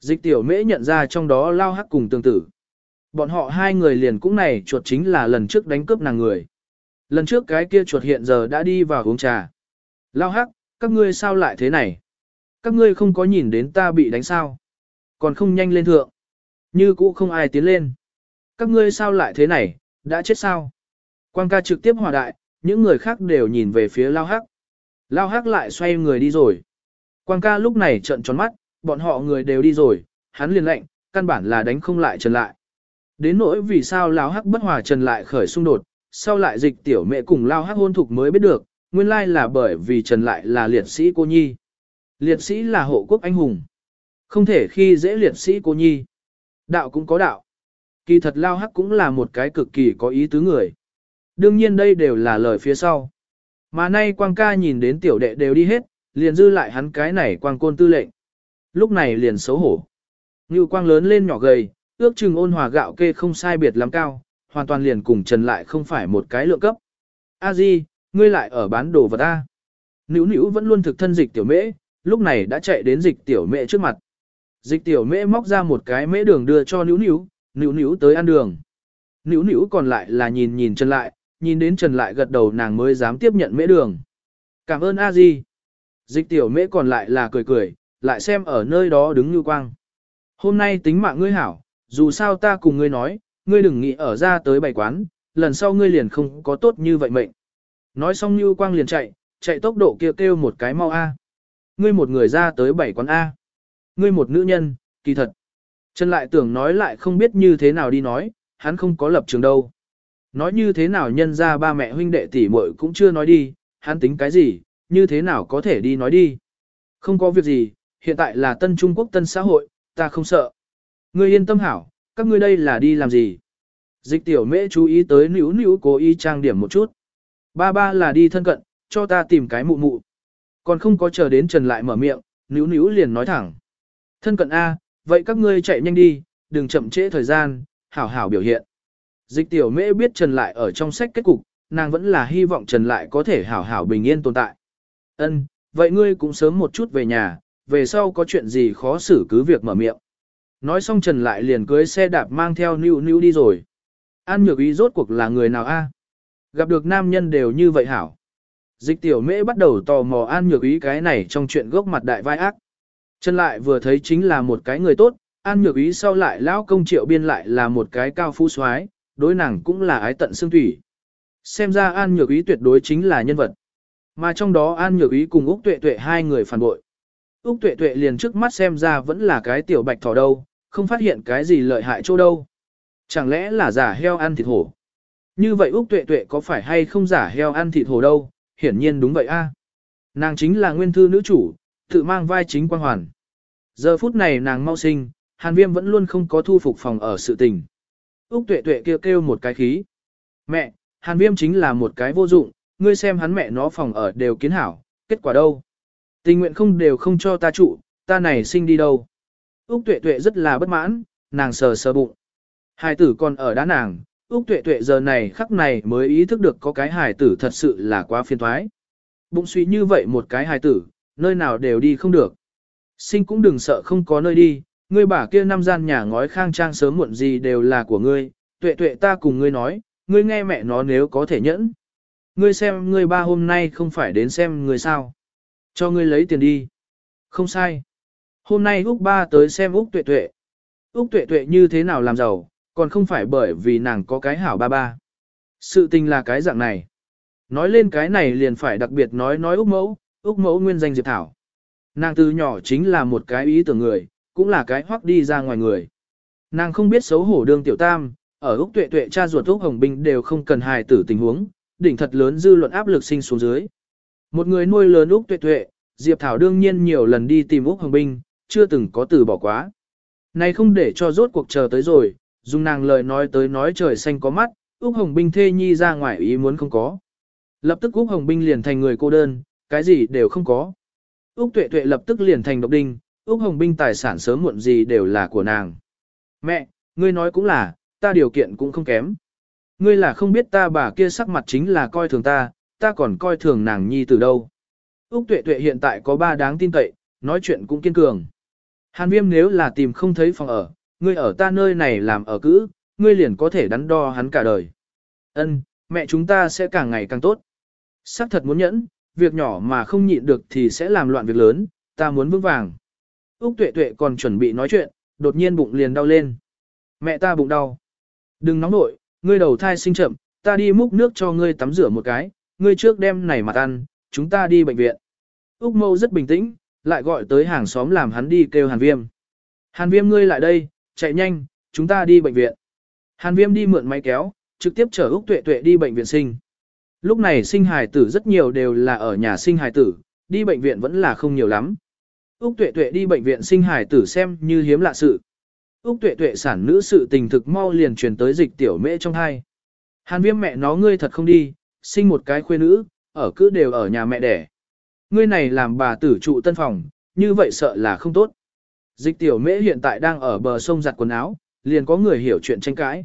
Dịch tiểu mễ nhận ra trong đó lao hắc cùng tương tử. Bọn họ hai người liền cũng này chuột chính là lần trước đánh cướp nàng người. Lần trước cái kia chuột hiện giờ đã đi vào uống trà. Lao hắc, các ngươi sao lại thế này? Các ngươi không có nhìn đến ta bị đánh sao? Còn không nhanh lên thượng. Như cũ không ai tiến lên. Các ngươi sao lại thế này, đã chết sao? Quang ca trực tiếp hòa đại, những người khác đều nhìn về phía Lao hắc. Lao hắc lại xoay người đi rồi. Quang ca lúc này trợn tròn mắt, bọn họ người đều đi rồi, hắn liền lệnh, căn bản là đánh không lại trần lại. Đến nỗi vì sao Lao Hắc bất hòa Trần lại khởi xung đột, sau lại dịch tiểu mẹ cùng Lao Hắc hôn thục mới biết được, nguyên lai là bởi vì Trần lại là liệt sĩ cô nhi. Liệt sĩ là hộ quốc anh hùng. Không thể khi dễ liệt sĩ cô nhi. Đạo cũng có đạo. Kỳ thật Lao Hắc cũng là một cái cực kỳ có ý tứ người. Đương nhiên đây đều là lời phía sau. Mà nay Quang ca nhìn đến tiểu đệ đều đi hết, liền dư lại hắn cái này Quang côn tư lệnh. Lúc này liền xấu hổ. Như Quang lớn lên nhỏ gầy, ước chừng ôn hòa gạo kê không sai biệt lắm cao, hoàn toàn liền cùng Trần lại không phải một cái lượng cấp. A Di, ngươi lại ở bán đồ vật A. Nữu nữu vẫn luôn thực thân dịch tiểu mễ, lúc này đã chạy đến dịch tiểu mễ trước mặt. Dịch tiểu mễ móc ra một cái mễ đường đưa cho nữu nữu, nữu nữu tới ăn đường. Nữu nữu còn lại là nhìn nhìn Trần lại, nhìn đến Trần lại gật đầu nàng mới dám tiếp nhận mễ đường. Cảm ơn A Di. Dịch tiểu mễ còn lại là cười cười, lại xem ở nơi đó đứng như quang. Hôm nay tính mạng ngươi hảo, dù sao ta cùng ngươi nói, ngươi đừng nghĩ ở ra tới bảy quán, lần sau ngươi liền không có tốt như vậy mệnh. Nói xong Như Quang liền chạy, chạy tốc độ kia kêu, kêu một cái mau A. Ngươi một người ra tới bảy quán A. Ngươi một nữ nhân, kỳ thật. Trần lại tưởng nói lại không biết như thế nào đi nói, hắn không có lập trường đâu. Nói như thế nào nhân ra ba mẹ huynh đệ tỷ muội cũng chưa nói đi, hắn tính cái gì, như thế nào có thể đi nói đi. Không có việc gì, hiện tại là tân Trung Quốc tân xã hội, ta không sợ. Ngươi yên tâm hảo, các ngươi đây là đi làm gì? Dịch tiểu mễ chú ý tới nữ nữ cố ý trang điểm một chút. Ba ba là đi thân cận, cho ta tìm cái mụ mụ. Còn không có chờ đến Trần lại mở miệng, nữ nữ liền nói thẳng. Thân cận A, vậy các ngươi chạy nhanh đi, đừng chậm trễ thời gian, hảo hảo biểu hiện. Dịch tiểu mễ biết Trần lại ở trong sách kết cục, nàng vẫn là hy vọng Trần lại có thể hảo hảo bình yên tồn tại. Ân, vậy ngươi cũng sớm một chút về nhà, về sau có chuyện gì khó xử cứ việc mở miệng. Nói xong Trần lại liền cưới xe đạp mang theo Nữu Nữu đi rồi. An nhược ý rốt cuộc là người nào a? Gặp được nam nhân đều như vậy hảo. Dịch tiểu mễ bắt đầu tò mò an nhược ý cái này trong chuyện gốc mặt đại vai ác. Trần lại vừa thấy chính là một cái người tốt, an nhược ý sau lại lão công triệu biên lại là một cái cao phú soái, đối nàng cũng là ái tận xương thủy. Xem ra an nhược ý tuyệt đối chính là nhân vật. Mà trong đó an nhược ý cùng Úc Tuệ Tuệ hai người phản bội. Úc Tuệ Tuệ liền trước mắt xem ra vẫn là cái tiểu bạch thỏ đâu, không phát hiện cái gì lợi hại chỗ đâu. Chẳng lẽ là giả heo ăn thịt hổ? Như vậy Úc Tuệ Tuệ có phải hay không giả heo ăn thịt hổ đâu? Hiển nhiên đúng vậy a. À. Nàng chính là nguyên thư nữ chủ, tự mang vai chính quan hoàn. Giờ phút này nàng mau sinh, Hàn Viêm vẫn luôn không có thu phục phòng ở sự tình. Úc Tuệ Tuệ kêu kêu một cái khí. Mẹ, Hàn Viêm chính là một cái vô dụng, ngươi xem hắn mẹ nó phòng ở đều kiến hảo, kết quả đâu? Tình nguyện không đều không cho ta trụ, ta này sinh đi đâu? Úc Tuệ Tuệ rất là bất mãn, nàng sờ sờ bụng. Hải tử còn ở đá nàng, Úc Tuệ Tuệ giờ này khắc này mới ý thức được có cái hải tử thật sự là quá phiền thoái. Bụng suy như vậy một cái hải tử, nơi nào đều đi không được. Sinh cũng đừng sợ không có nơi đi, ngươi bà kia năm gian nhà ngói khang trang sớm muộn gì đều là của ngươi, tuệ tuệ ta cùng ngươi nói, ngươi nghe mẹ nó nếu có thể nhẫn. Ngươi xem ngươi ba hôm nay không phải đến xem ngươi sao. Cho ngươi lấy tiền đi. Không sai. Hôm nay Úc ba tới xem Úc tuệ tuệ. Úc tuệ tuệ như thế nào làm giàu, còn không phải bởi vì nàng có cái hảo ba ba. Sự tình là cái dạng này. Nói lên cái này liền phải đặc biệt nói nói Úc mẫu, Úc mẫu nguyên danh Diệp Thảo. Nàng từ nhỏ chính là một cái ý tưởng người, cũng là cái hoắc đi ra ngoài người. Nàng không biết xấu hổ đương tiểu tam, ở Úc tuệ tuệ cha ruột Úc Hồng Binh đều không cần hài tử tình huống, đỉnh thật lớn dư luận áp lực sinh xuống dưới. Một người nuôi lớn Úc tuệ tuệ, Diệp Thảo đương nhiên nhiều lần đi tìm Úc Hồng Binh, chưa từng có từ bỏ quá. Này không để cho rốt cuộc chờ tới rồi, dùng nàng lời nói tới nói trời xanh có mắt, Úc Hồng Binh thê nhi ra ngoài ý muốn không có. Lập tức Úc Hồng Binh liền thành người cô đơn, cái gì đều không có. Úc Tuệ Tuệ lập tức liền thành độc đinh, Úc Hồng Binh tài sản sớm muộn gì đều là của nàng. Mẹ, ngươi nói cũng là, ta điều kiện cũng không kém. Ngươi là không biết ta bà kia sắc mặt chính là coi thường ta, ta còn coi thường nàng nhi từ đâu. Úc Tuệ Tuệ hiện tại có ba đáng tin cậy, nói chuyện cũng kiên cường. Hàn viêm nếu là tìm không thấy phòng ở, ngươi ở ta nơi này làm ở cữ, ngươi liền có thể đắn đo hắn cả đời. Ân, mẹ chúng ta sẽ càng ngày càng tốt. Sắc thật muốn nhẫn, việc nhỏ mà không nhịn được thì sẽ làm loạn việc lớn, ta muốn vững vàng. Úc tuệ tuệ còn chuẩn bị nói chuyện, đột nhiên bụng liền đau lên. Mẹ ta bụng đau. Đừng nóng nội, ngươi đầu thai sinh chậm, ta đi múc nước cho ngươi tắm rửa một cái, ngươi trước đem này mặt ăn, chúng ta đi bệnh viện. Úc mâu rất bình tĩnh, lại gọi tới hàng xóm làm hắn đi kêu hàn viêm. Hàn viêm ngươi lại đây, chạy nhanh, chúng ta đi bệnh viện. Hàn viêm đi mượn máy kéo, trực tiếp chở Úc tuệ tuệ đi bệnh viện sinh. Lúc này sinh hài tử rất nhiều đều là ở nhà sinh hài tử, đi bệnh viện vẫn là không nhiều lắm. Úc tuệ tuệ đi bệnh viện sinh hài tử xem như hiếm lạ sự. Úc tuệ tuệ sản nữ sự tình thực mau liền truyền tới dịch tiểu mễ trong hai. Hàn viêm mẹ nó ngươi thật không đi, sinh một cái khuê nữ, ở cứ đều ở nhà mẹ đẻ. Ngươi này làm bà tử trụ tân phòng, như vậy sợ là không tốt. Dịch tiểu mễ hiện tại đang ở bờ sông giặt quần áo, liền có người hiểu chuyện tranh cãi.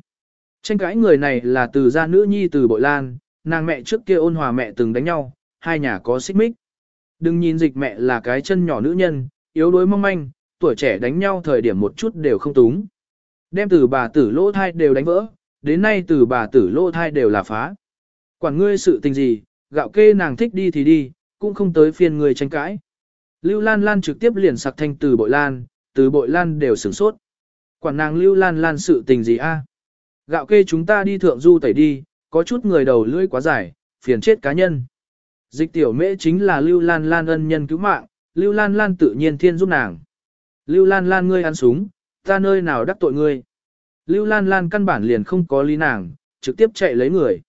Tranh cãi người này là từ gia nữ nhi từ bội lan, nàng mẹ trước kia ôn hòa mẹ từng đánh nhau, hai nhà có xích mích. Đừng nhìn dịch mẹ là cái chân nhỏ nữ nhân, yếu đuối mong manh, tuổi trẻ đánh nhau thời điểm một chút đều không túng. Đem từ bà tử lỗ thai đều đánh vỡ, đến nay từ bà tử lỗ thai đều là phá. Quản ngươi sự tình gì, gạo kê nàng thích đi thì đi, cũng không tới phiên người tranh cãi. Lưu Lan Lan trực tiếp liền sặc thanh từ bội lan, từ bội lan đều sửng sốt. Quản nàng Lưu Lan Lan sự tình gì a? Gạo kê chúng ta đi thượng du tẩy đi, có chút người đầu lưỡi quá dài, phiền chết cá nhân. Dịch tiểu mễ chính là Lưu Lan Lan ân nhân cứu mạng, Lưu Lan Lan tự nhiên thiên giúp nàng. Lưu Lan Lan ngươi ăn súng, ta nơi nào đắc tội ngươi. Lưu Lan Lan căn bản liền không có lý nàng, trực tiếp chạy lấy người.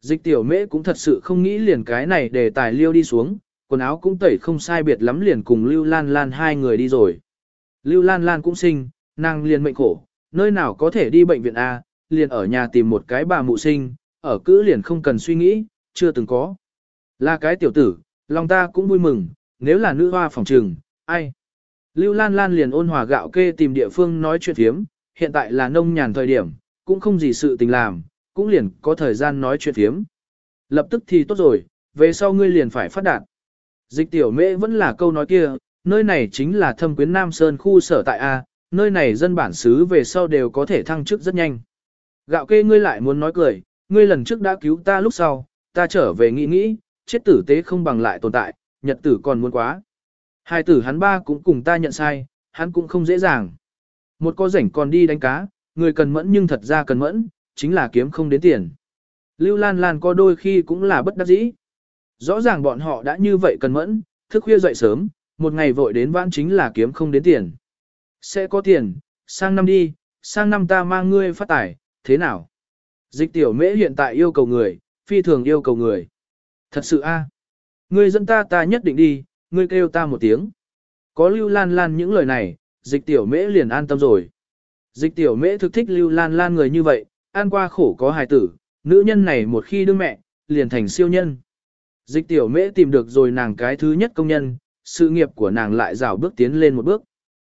Dịch tiểu mễ cũng thật sự không nghĩ liền cái này để tài liêu đi xuống, quần áo cũng tẩy không sai biệt lắm liền cùng Lưu Lan Lan hai người đi rồi. Lưu Lan Lan cũng sinh, Nàng liền mệnh khổ, nơi nào có thể đi bệnh viện A, liền ở nhà tìm một cái bà mụ sinh, ở cữ liền không cần suy nghĩ, chưa từng có. Là cái tiểu tử, lòng ta cũng vui mừng, nếu là nữ hoa phòng trừng, ai. Lưu Lan Lan liền ôn hòa gạo kê tìm địa phương nói chuyện thiếm, hiện tại là nông nhàn thời điểm, cũng không gì sự tình làm, cũng liền có thời gian nói chuyện thiếm. Lập tức thì tốt rồi, về sau ngươi liền phải phát đạt. Dịch tiểu mễ vẫn là câu nói kia, nơi này chính là thâm quyến Nam Sơn khu sở tại A, nơi này dân bản xứ về sau đều có thể thăng chức rất nhanh. Gạo kê ngươi lại muốn nói cười, ngươi lần trước đã cứu ta lúc sau, ta trở về nghĩ nghĩ, chết tử tế không bằng lại tồn tại, nhật tử còn muốn quá. Hai tử hắn ba cũng cùng ta nhận sai, hắn cũng không dễ dàng. Một có rảnh còn đi đánh cá, người cần mẫn nhưng thật ra cần mẫn, chính là kiếm không đến tiền. Lưu Lan Lan có đôi khi cũng là bất đắc dĩ. Rõ ràng bọn họ đã như vậy cần mẫn, thức khuya dậy sớm, một ngày vội đến vãn chính là kiếm không đến tiền. Sẽ có tiền, sang năm đi, sang năm ta mang ngươi phát tải, thế nào? Dịch tiểu mễ hiện tại yêu cầu người, phi thường yêu cầu người. Thật sự a, Ngươi dẫn ta ta nhất định đi, ngươi kêu ta một tiếng. Có lưu lan lan những lời này, dịch tiểu mễ liền an tâm rồi. Dịch tiểu mễ thực thích lưu lan lan người như vậy, an qua khổ có hài tử, nữ nhân này một khi đương mẹ, liền thành siêu nhân. Dịch tiểu mễ tìm được rồi nàng cái thứ nhất công nhân, sự nghiệp của nàng lại rào bước tiến lên một bước.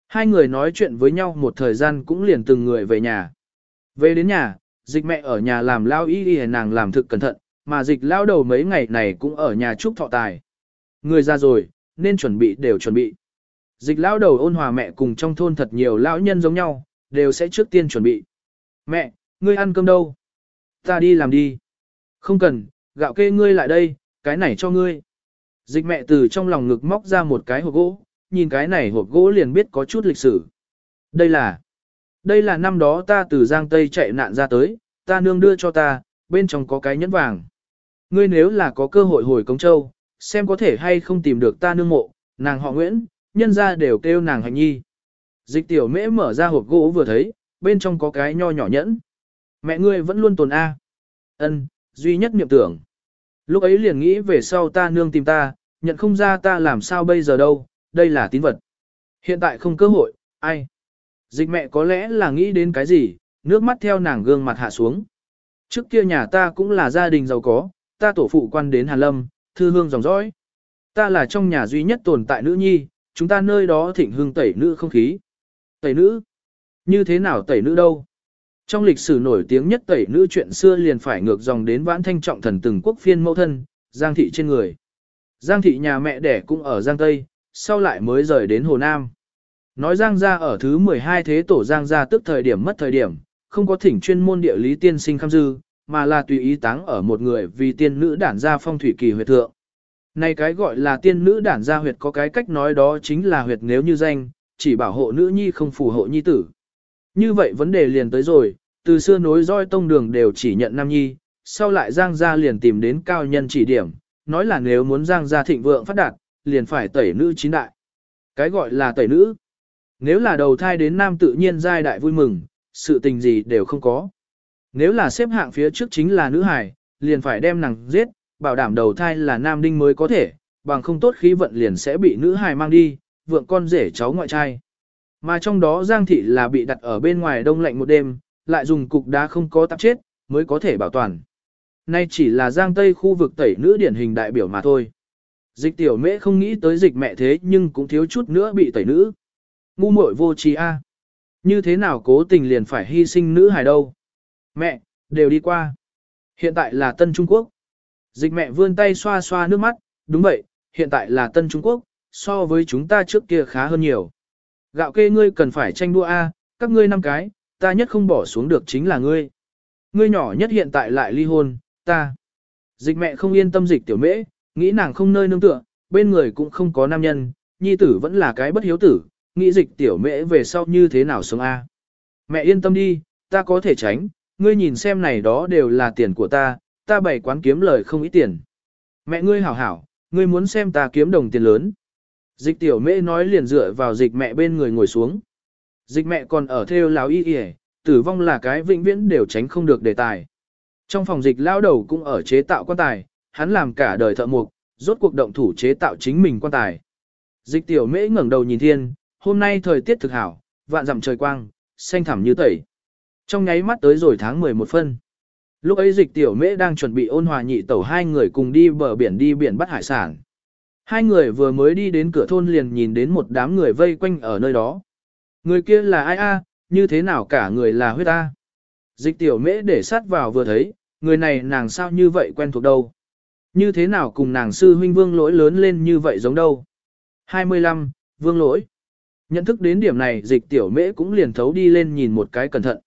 Hai người nói chuyện với nhau một thời gian cũng liền từng người về nhà. Về đến nhà, dịch mẹ ở nhà làm lao y y nàng làm thực cẩn thận, mà dịch lao đầu mấy ngày này cũng ở nhà chúc thọ tài. Người ra rồi, nên chuẩn bị đều chuẩn bị. Dịch lao đầu ôn hòa mẹ cùng trong thôn thật nhiều lão nhân giống nhau, đều sẽ trước tiên chuẩn bị. Mẹ, ngươi ăn cơm đâu? Ta đi làm đi. Không cần, gạo kê ngươi lại đây, cái này cho ngươi. Dịch mẹ từ trong lòng ngực móc ra một cái hộp gỗ, nhìn cái này hộp gỗ liền biết có chút lịch sử. Đây là, đây là năm đó ta từ Giang Tây chạy nạn ra tới, ta nương đưa cho ta, bên trong có cái nhẫn vàng. Ngươi nếu là có cơ hội hồi Cống Châu, xem có thể hay không tìm được ta nương mộ, nàng họ Nguyễn, nhân ra đều kêu nàng hành nhi. Dịch tiểu mễ mở ra hộp gỗ vừa thấy, bên trong có cái nho nhỏ nhẫn. Mẹ ngươi vẫn luôn tồn A. ân duy nhất niệm tưởng. Lúc ấy liền nghĩ về sau ta nương tìm ta, nhận không ra ta làm sao bây giờ đâu, đây là tín vật. Hiện tại không cơ hội, ai? Dịch mẹ có lẽ là nghĩ đến cái gì, nước mắt theo nàng gương mặt hạ xuống. Trước kia nhà ta cũng là gia đình giàu có, ta tổ phụ quan đến Hàn Lâm, thư hương dòng dõi. Ta là trong nhà duy nhất tồn tại nữ nhi, chúng ta nơi đó thịnh hương tẩy nữ không khí. Tẩy nữ? Như thế nào tẩy nữ đâu? Trong lịch sử nổi tiếng nhất tẩy nữ chuyện xưa liền phải ngược dòng đến vãn thanh trọng thần từng quốc phiên mẫu thân, Giang thị trên người. Giang thị nhà mẹ đẻ cũng ở Giang Tây, sau lại mới rời đến Hồ Nam. Nói Giang gia ở thứ 12 thế tổ Giang gia tức thời điểm mất thời điểm, không có thỉnh chuyên môn địa lý tiên sinh kham dư, mà là tùy ý táng ở một người vì tiên nữ đản gia phong thủy kỳ huyệt thượng. Này cái gọi là tiên nữ đản gia huyệt có cái cách nói đó chính là huyệt nếu như danh, chỉ bảo hộ nữ nhi không phù hộ nhi tử. Như vậy vấn đề liền tới rồi, từ xưa nối roi tông đường đều chỉ nhận nam nhi, sau lại Giang gia liền tìm đến cao nhân chỉ điểm, nói là nếu muốn Giang gia thịnh vượng phát đạt, liền phải tẩy nữ chín đại. Cái gọi là tẩy nữ. Nếu là đầu thai đến nam tự nhiên giai đại vui mừng, sự tình gì đều không có. Nếu là xếp hạng phía trước chính là nữ hài, liền phải đem nàng giết, bảo đảm đầu thai là nam đinh mới có thể, bằng không tốt khí vận liền sẽ bị nữ hài mang đi, vượng con rể cháu ngoại trai. Mà trong đó Giang thị là bị đặt ở bên ngoài đông lạnh một đêm, lại dùng cục đá không có tạp chết, mới có thể bảo toàn. Nay chỉ là Giang Tây khu vực tẩy nữ điển hình đại biểu mà thôi. Dịch tiểu mễ không nghĩ tới dịch mẹ thế nhưng cũng thiếu chút nữa bị tẩy nữ. Ngu muội vô trí a. Như thế nào cố tình liền phải hy sinh nữ hài đâu. Mẹ, đều đi qua. Hiện tại là Tân Trung Quốc. Dịch mẹ vươn tay xoa xoa nước mắt, đúng vậy, hiện tại là Tân Trung Quốc, so với chúng ta trước kia khá hơn nhiều. Gạo kê ngươi cần phải tranh đua A, các ngươi năm cái, ta nhất không bỏ xuống được chính là ngươi. Ngươi nhỏ nhất hiện tại lại ly hôn, ta. Dịch mẹ không yên tâm dịch tiểu mễ, nghĩ nàng không nơi nương tựa, bên người cũng không có nam nhân, nhi tử vẫn là cái bất hiếu tử, nghĩ dịch tiểu mễ về sau như thế nào sống A. Mẹ yên tâm đi, ta có thể tránh, ngươi nhìn xem này đó đều là tiền của ta, ta bày quán kiếm lời không ít tiền. Mẹ ngươi hảo hảo, ngươi muốn xem ta kiếm đồng tiền lớn. Dịch tiểu mễ nói liền dựa vào dịch mẹ bên người ngồi xuống. Dịch mẹ còn ở theo láo y y, tử vong là cái vĩnh viễn đều tránh không được đề tài. Trong phòng dịch lao đầu cũng ở chế tạo quan tài, hắn làm cả đời thợ mục, rốt cuộc động thủ chế tạo chính mình quan tài. Dịch tiểu mễ ngẩng đầu nhìn thiên, hôm nay thời tiết thực hảo, vạn dặm trời quang, xanh thẳm như tẩy. Trong nháy mắt tới rồi tháng 11 phân. Lúc ấy dịch tiểu mễ đang chuẩn bị ôn hòa nhị tẩu hai người cùng đi bờ biển đi biển bắt hải sản. Hai người vừa mới đi đến cửa thôn liền nhìn đến một đám người vây quanh ở nơi đó. Người kia là ai a? như thế nào cả người là huyết a? Dịch tiểu mễ để sát vào vừa thấy, người này nàng sao như vậy quen thuộc đâu. Như thế nào cùng nàng sư huynh vương lỗi lớn lên như vậy giống đâu. 25. Vương lỗi. Nhận thức đến điểm này dịch tiểu mễ cũng liền thấu đi lên nhìn một cái cẩn thận.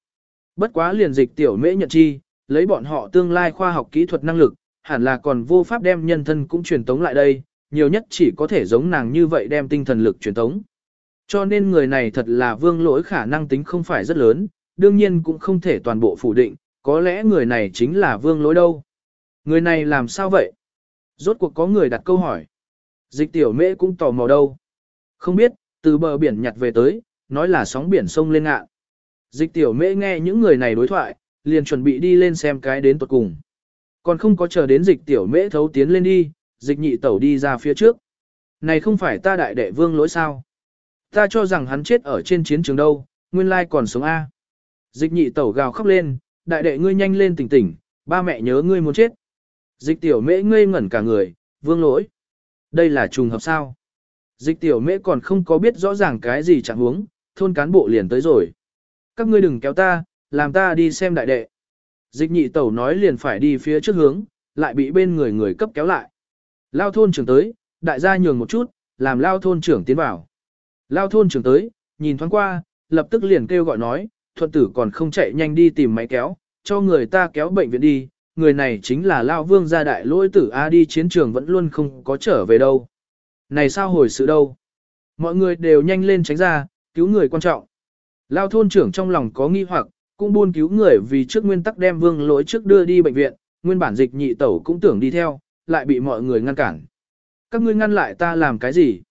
Bất quá liền dịch tiểu mễ nhận chi, lấy bọn họ tương lai khoa học kỹ thuật năng lực, hẳn là còn vô pháp đem nhân thân cũng truyền tống lại đây, nhiều nhất chỉ có thể giống nàng như vậy đem tinh thần lực truyền tống. Cho nên người này thật là vương lỗi khả năng tính không phải rất lớn, đương nhiên cũng không thể toàn bộ phủ định, có lẽ người này chính là vương lỗi đâu. Người này làm sao vậy? Rốt cuộc có người đặt câu hỏi. Dịch tiểu mễ cũng tò mò đâu. Không biết, từ bờ biển nhặt về tới, nói là sóng biển sông lên ngạ. Dịch tiểu mễ nghe những người này đối thoại, liền chuẩn bị đi lên xem cái đến tuột cùng. Còn không có chờ đến dịch tiểu mễ thấu tiến lên đi, dịch nhị tẩu đi ra phía trước. Này không phải ta đại đệ vương lỗi sao? Ta cho rằng hắn chết ở trên chiến trường đâu, nguyên lai còn sống A. Dịch nhị tẩu gào khóc lên, đại đệ ngươi nhanh lên tỉnh tỉnh, ba mẹ nhớ ngươi muốn chết. Dịch tiểu mễ ngây ngẩn cả người, vương lỗi. Đây là trùng hợp sao? Dịch tiểu mễ còn không có biết rõ ràng cái gì chẳng huống, thôn cán bộ liền tới rồi. Các ngươi đừng kéo ta, làm ta đi xem đại đệ. Dịch nhị tẩu nói liền phải đi phía trước hướng, lại bị bên người người cấp kéo lại. Lao thôn trưởng tới, đại gia nhường một chút, làm lao thôn trưởng tiến vào. Lao thôn trưởng tới, nhìn thoáng qua, lập tức liền kêu gọi nói, thuận tử còn không chạy nhanh đi tìm máy kéo, cho người ta kéo bệnh viện đi, người này chính là Lao Vương gia đại lỗi tử A đi chiến trường vẫn luôn không có trở về đâu. Này sao hồi sự đâu? Mọi người đều nhanh lên tránh ra, cứu người quan trọng. Lao thôn trưởng trong lòng có nghi hoặc, cũng buôn cứu người vì trước nguyên tắc đem vương lỗi trước đưa đi bệnh viện, nguyên bản dịch nhị tẩu cũng tưởng đi theo, lại bị mọi người ngăn cản. Các ngươi ngăn lại ta làm cái gì?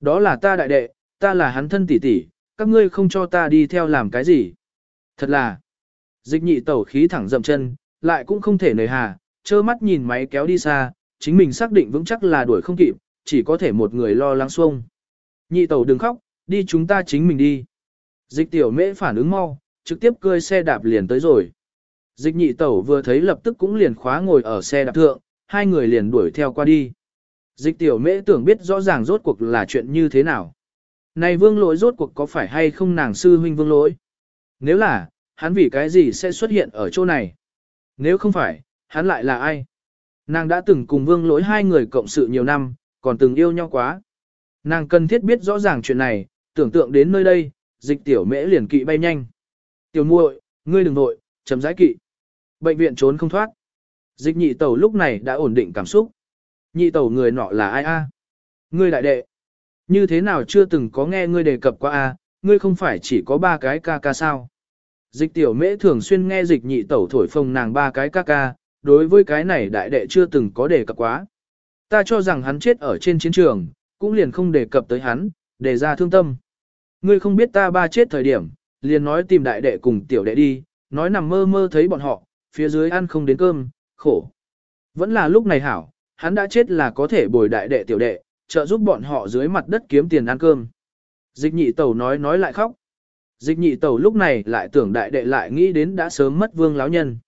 Đó là ta đại đệ, ta là hắn thân tỷ tỷ, các ngươi không cho ta đi theo làm cái gì? Thật là, dịch nhị tẩu khí thẳng dậm chân, lại cũng không thể nời hà, trơ mắt nhìn máy kéo đi xa, chính mình xác định vững chắc là đuổi không kịp, chỉ có thể một người lo lắng xuông. Nhị tẩu đừng khóc, đi chúng ta chính mình đi. Dịch tiểu mễ phản ứng mau, trực tiếp cơi xe đạp liền tới rồi. Dịch nhị tẩu vừa thấy lập tức cũng liền khóa ngồi ở xe đạp thượng, hai người liền đuổi theo qua đi. Dịch tiểu mễ tưởng biết rõ ràng rốt cuộc là chuyện như thế nào. Này vương lỗi rốt cuộc có phải hay không nàng sư huynh vương lỗi? Nếu là, hắn vì cái gì sẽ xuất hiện ở chỗ này? Nếu không phải, hắn lại là ai? Nàng đã từng cùng vương lỗi hai người cộng sự nhiều năm, còn từng yêu nhau quá. Nàng cần thiết biết rõ ràng chuyện này, tưởng tượng đến nơi đây, dịch tiểu mễ liền kỵ bay nhanh. Tiểu muội, ngươi đừng nội, chấm giải kỵ. Bệnh viện trốn không thoát. Dịch nhị tẩu lúc này đã ổn định cảm xúc. Nhị tẩu người nọ là ai a? Ngươi đại đệ. Như thế nào chưa từng có nghe ngươi đề cập qua a? Ngươi không phải chỉ có ba cái ca ca sao? Dịch tiểu mễ thường xuyên nghe dịch nhị tẩu thổi phồng nàng ba cái ca ca, đối với cái này đại đệ chưa từng có đề cập quá. Ta cho rằng hắn chết ở trên chiến trường, cũng liền không đề cập tới hắn, để ra thương tâm. Ngươi không biết ta ba chết thời điểm, liền nói tìm đại đệ cùng tiểu đệ đi, nói nằm mơ mơ thấy bọn họ, phía dưới ăn không đến cơm, khổ. Vẫn là lúc này hảo, hắn đã chết là có thể bồi đại đệ tiểu đệ, trợ giúp bọn họ dưới mặt đất kiếm tiền ăn cơm. Dịch nhị tẩu nói nói lại khóc. Dịch nhị tẩu lúc này lại tưởng đại đệ lại nghĩ đến đã sớm mất vương láo nhân.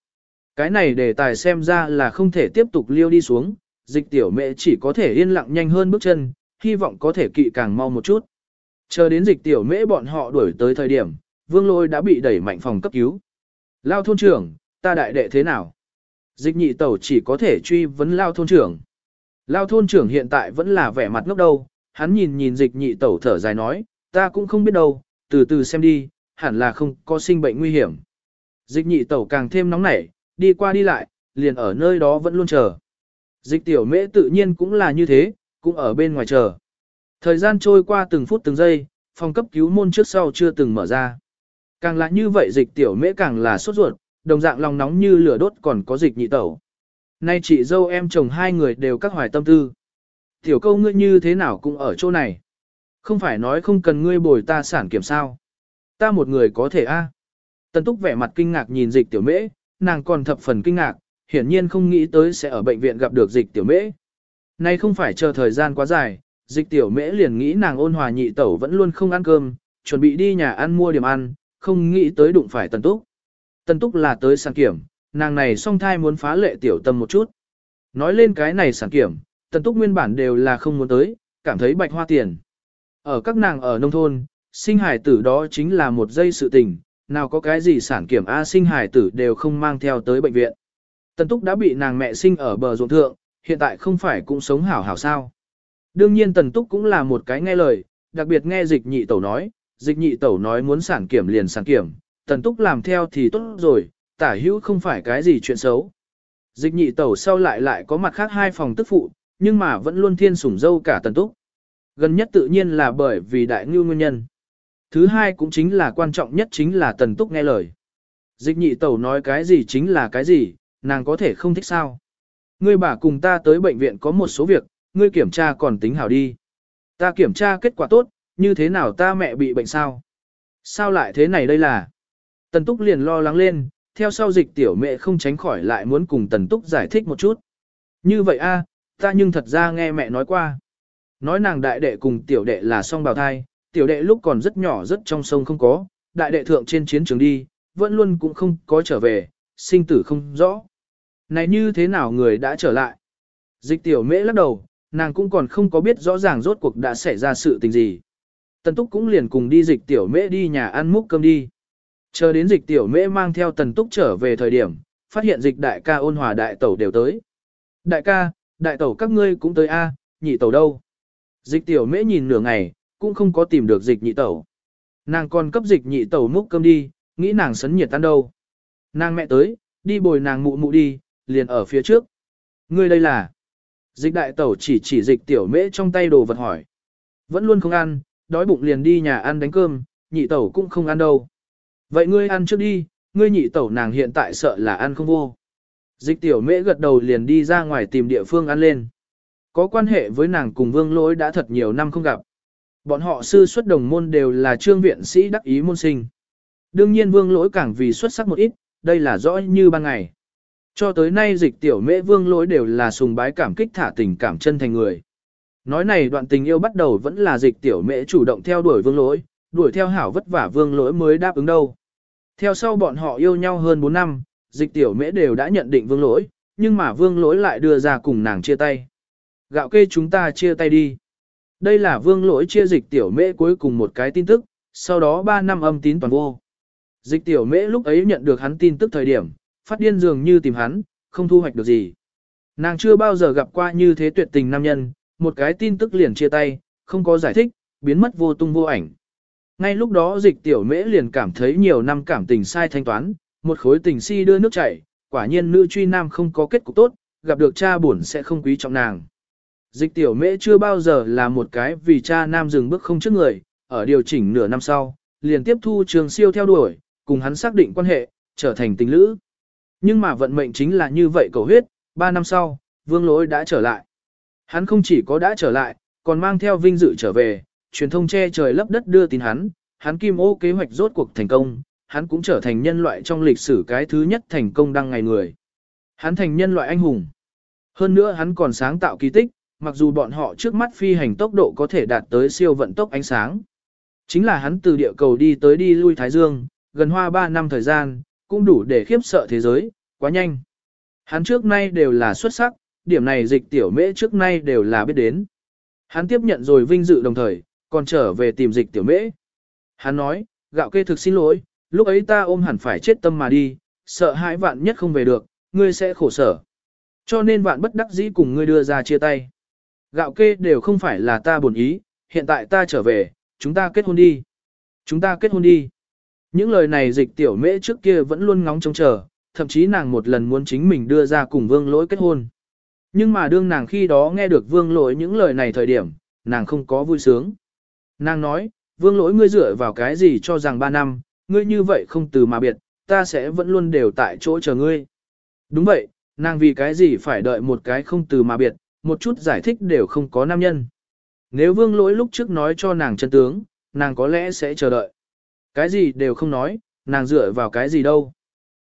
Cái này để tài xem ra là không thể tiếp tục liêu đi xuống, dịch tiểu mẹ chỉ có thể yên lặng nhanh hơn bước chân, hy vọng có thể kỵ càng mau một chút. Chờ đến dịch tiểu mễ bọn họ đuổi tới thời điểm, vương lôi đã bị đẩy mạnh phòng cấp cứu. Lao thôn trưởng, ta đại đệ thế nào? Dịch nhị tẩu chỉ có thể truy vấn lao thôn trưởng. Lao thôn trưởng hiện tại vẫn là vẻ mặt ngốc đâu, hắn nhìn nhìn dịch nhị tẩu thở dài nói, ta cũng không biết đâu, từ từ xem đi, hẳn là không có sinh bệnh nguy hiểm. Dịch nhị tẩu càng thêm nóng nảy, đi qua đi lại, liền ở nơi đó vẫn luôn chờ. Dịch tiểu mễ tự nhiên cũng là như thế, cũng ở bên ngoài chờ. Thời gian trôi qua từng phút từng giây, phòng cấp cứu môn trước sau chưa từng mở ra. Càng là như vậy dịch tiểu mễ càng là sốt ruột, đồng dạng lòng nóng như lửa đốt còn có dịch nhị tẩu. Nay chị dâu em chồng hai người đều các hoài tâm tư. Tiểu câu ngươi như thế nào cũng ở chỗ này. Không phải nói không cần ngươi bồi ta sản kiểm sao. Ta một người có thể a. Tần túc vẻ mặt kinh ngạc nhìn dịch tiểu mễ, nàng còn thập phần kinh ngạc, hiển nhiên không nghĩ tới sẽ ở bệnh viện gặp được dịch tiểu mễ. Nay không phải chờ thời gian quá dài, dịch tiểu mễ liền nghĩ nàng ôn hòa nhị tẩu vẫn luôn không ăn cơm, chuẩn bị đi nhà ăn mua điểm ăn, không nghĩ tới đụng phải Tần Túc. Tần Túc là tới sản kiểm, nàng này song thai muốn phá lệ tiểu tâm một chút. Nói lên cái này sản kiểm, Tần Túc nguyên bản đều là không muốn tới, cảm thấy bạch hoa tiền. Ở các nàng ở nông thôn, sinh hải tử đó chính là một dây sự tình, nào có cái gì sản kiểm A sinh hải tử đều không mang theo tới bệnh viện. Tần Túc đã bị nàng mẹ sinh ở bờ ruộng thượng, hiện tại không phải cũng sống hảo hảo sao. Đương nhiên Tần Túc cũng là một cái nghe lời, đặc biệt nghe dịch nhị tẩu nói, dịch nhị tẩu nói muốn sản kiểm liền sản kiểm, Tần Túc làm theo thì tốt rồi, tả hữu không phải cái gì chuyện xấu. Dịch nhị tẩu sau lại lại có mặt khác hai phòng tức phụ, nhưng mà vẫn luôn thiên sủng dâu cả Tần Túc. Gần nhất tự nhiên là bởi vì đại ngưu nguyên nhân. Thứ hai cũng chính là quan trọng nhất chính là Tần Túc nghe lời. Dịch nhị tẩu nói cái gì chính là cái gì, nàng có thể không thích sao. Ngươi bà cùng ta tới bệnh viện có một số việc, ngươi kiểm tra còn tính hảo đi. Ta kiểm tra kết quả tốt, như thế nào ta mẹ bị bệnh sao? Sao lại thế này đây là? Tần Túc liền lo lắng lên, theo sau dịch tiểu mẹ không tránh khỏi lại muốn cùng Tần Túc giải thích một chút. Như vậy a, ta nhưng thật ra nghe mẹ nói qua. Nói nàng đại đệ cùng tiểu đệ là song bào thai, tiểu đệ lúc còn rất nhỏ rất trong sông không có, đại đệ thượng trên chiến trường đi, vẫn luôn cũng không có trở về, sinh tử không rõ. Này như thế nào người đã trở lại? Dịch tiểu mễ lắc đầu, nàng cũng còn không có biết rõ ràng rốt cuộc đã xảy ra sự tình gì. Tần Túc cũng liền cùng đi dịch tiểu mễ đi nhà ăn múc cơm đi. Chờ đến dịch tiểu mễ mang theo Tần Túc trở về thời điểm, phát hiện dịch đại ca ôn hòa đại tẩu đều tới. Đại ca, đại tẩu các ngươi cũng tới a, nhị tẩu đâu? Dịch tiểu mễ nhìn nửa ngày, cũng không có tìm được dịch nhị tẩu. Nàng còn cấp dịch nhị tẩu múc cơm đi, nghĩ nàng sấn nhiệt tan đâu. Nàng mẹ tới, đi bồi nàng mụ mụ đi, liền ở phía trước. Ngươi đây là... Dịch đại tẩu chỉ chỉ dịch tiểu mễ trong tay đồ vật hỏi. Vẫn luôn không ăn, đói bụng liền đi nhà ăn đánh cơm, nhị tẩu cũng không ăn đâu. Vậy ngươi ăn trước đi, ngươi nhị tẩu nàng hiện tại sợ là ăn không vô. Dịch tiểu mễ gật đầu liền đi ra ngoài tìm địa phương ăn lên. Có quan hệ với nàng cùng vương lỗi đã thật nhiều năm không gặp. Bọn họ sư xuất đồng môn đều là trương viện sĩ đắc ý môn sinh. Đương nhiên vương lỗi càng vì xuất sắc một ít, đây là rõ như ban ngày. Cho tới nay dịch tiểu mễ vương lỗi đều là sùng bái cảm kích thả tình cảm chân thành người. Nói này đoạn tình yêu bắt đầu vẫn là dịch tiểu mễ chủ động theo đuổi vương lỗi, đuổi theo hảo vất vả vương lỗi mới đáp ứng đâu. Theo sau bọn họ yêu nhau hơn 4 năm, dịch tiểu mễ đều đã nhận định vương lỗi, nhưng mà vương lỗi lại đưa ra cùng nàng chia tay. Gạo kê chúng ta chia tay đi. Đây là vương lỗi chia dịch tiểu mễ cuối cùng một cái tin tức, sau đó 3 năm âm tín toàn vô. Dịch tiểu mễ lúc ấy nhận được hắn tin tức thời điểm, phát điên dường như tìm hắn, không thu hoạch được gì. Nàng chưa bao giờ gặp qua như thế tuyệt tình nam nhân, một cái tin tức liền chia tay, không có giải thích, biến mất vô tung vô ảnh. Ngay lúc đó dịch tiểu mễ liền cảm thấy nhiều năm cảm tình sai thanh toán, một khối tình si đưa nước chảy, quả nhiên nữ truy nam không có kết cục tốt, gặp được cha buồn sẽ không quý trọng nàng. Dịch tiểu mễ chưa bao giờ là một cái vì cha nam dừng bước không trước người, ở điều chỉnh nửa năm sau, liền tiếp thu trường siêu theo đuổi, cùng hắn xác định quan hệ, trở thành tình lữ. Nhưng mà vận mệnh chính là như vậy cầu huyết, ba năm sau, vương lỗi đã trở lại. Hắn không chỉ có đã trở lại, còn mang theo vinh dự trở về, truyền thông che trời lấp đất đưa tin hắn, hắn kim ô kế hoạch rốt cuộc thành công, hắn cũng trở thành nhân loại trong lịch sử cái thứ nhất thành công đăng ngày người. Hắn thành nhân loại anh hùng. Hơn nữa hắn còn sáng tạo kỳ tích, mặc dù bọn họ trước mắt phi hành tốc độ có thể đạt tới siêu vận tốc ánh sáng. Chính là hắn từ địa cầu đi tới đi lui Thái Dương, gần hoa 3 năm thời gian, cũng đủ để khiếp sợ thế giới, quá nhanh. Hắn trước nay đều là xuất sắc, điểm này dịch tiểu mễ trước nay đều là biết đến. Hắn tiếp nhận rồi vinh dự đồng thời, còn trở về tìm dịch tiểu mễ. Hắn nói, gạo kê thực xin lỗi, lúc ấy ta ôm hẳn phải chết tâm mà đi, sợ hãi vạn nhất không về được, ngươi sẽ khổ sở. Cho nên vạn bất đắc dĩ cùng ngươi đưa ra chia tay. Gạo kê đều không phải là ta buồn ý, hiện tại ta trở về, chúng ta kết hôn đi. Chúng ta kết hôn đi. Những lời này dịch tiểu mễ trước kia vẫn luôn ngóng trông chờ, thậm chí nàng một lần muốn chính mình đưa ra cùng vương lỗi kết hôn. Nhưng mà đương nàng khi đó nghe được vương lỗi những lời này thời điểm, nàng không có vui sướng. Nàng nói, vương lỗi ngươi dựa vào cái gì cho rằng ba năm, ngươi như vậy không từ mà biệt, ta sẽ vẫn luôn đều tại chỗ chờ ngươi. Đúng vậy, nàng vì cái gì phải đợi một cái không từ mà biệt, một chút giải thích đều không có nam nhân. Nếu vương lỗi lúc trước nói cho nàng chân tướng, nàng có lẽ sẽ chờ đợi. Cái gì đều không nói, nàng dựa vào cái gì đâu.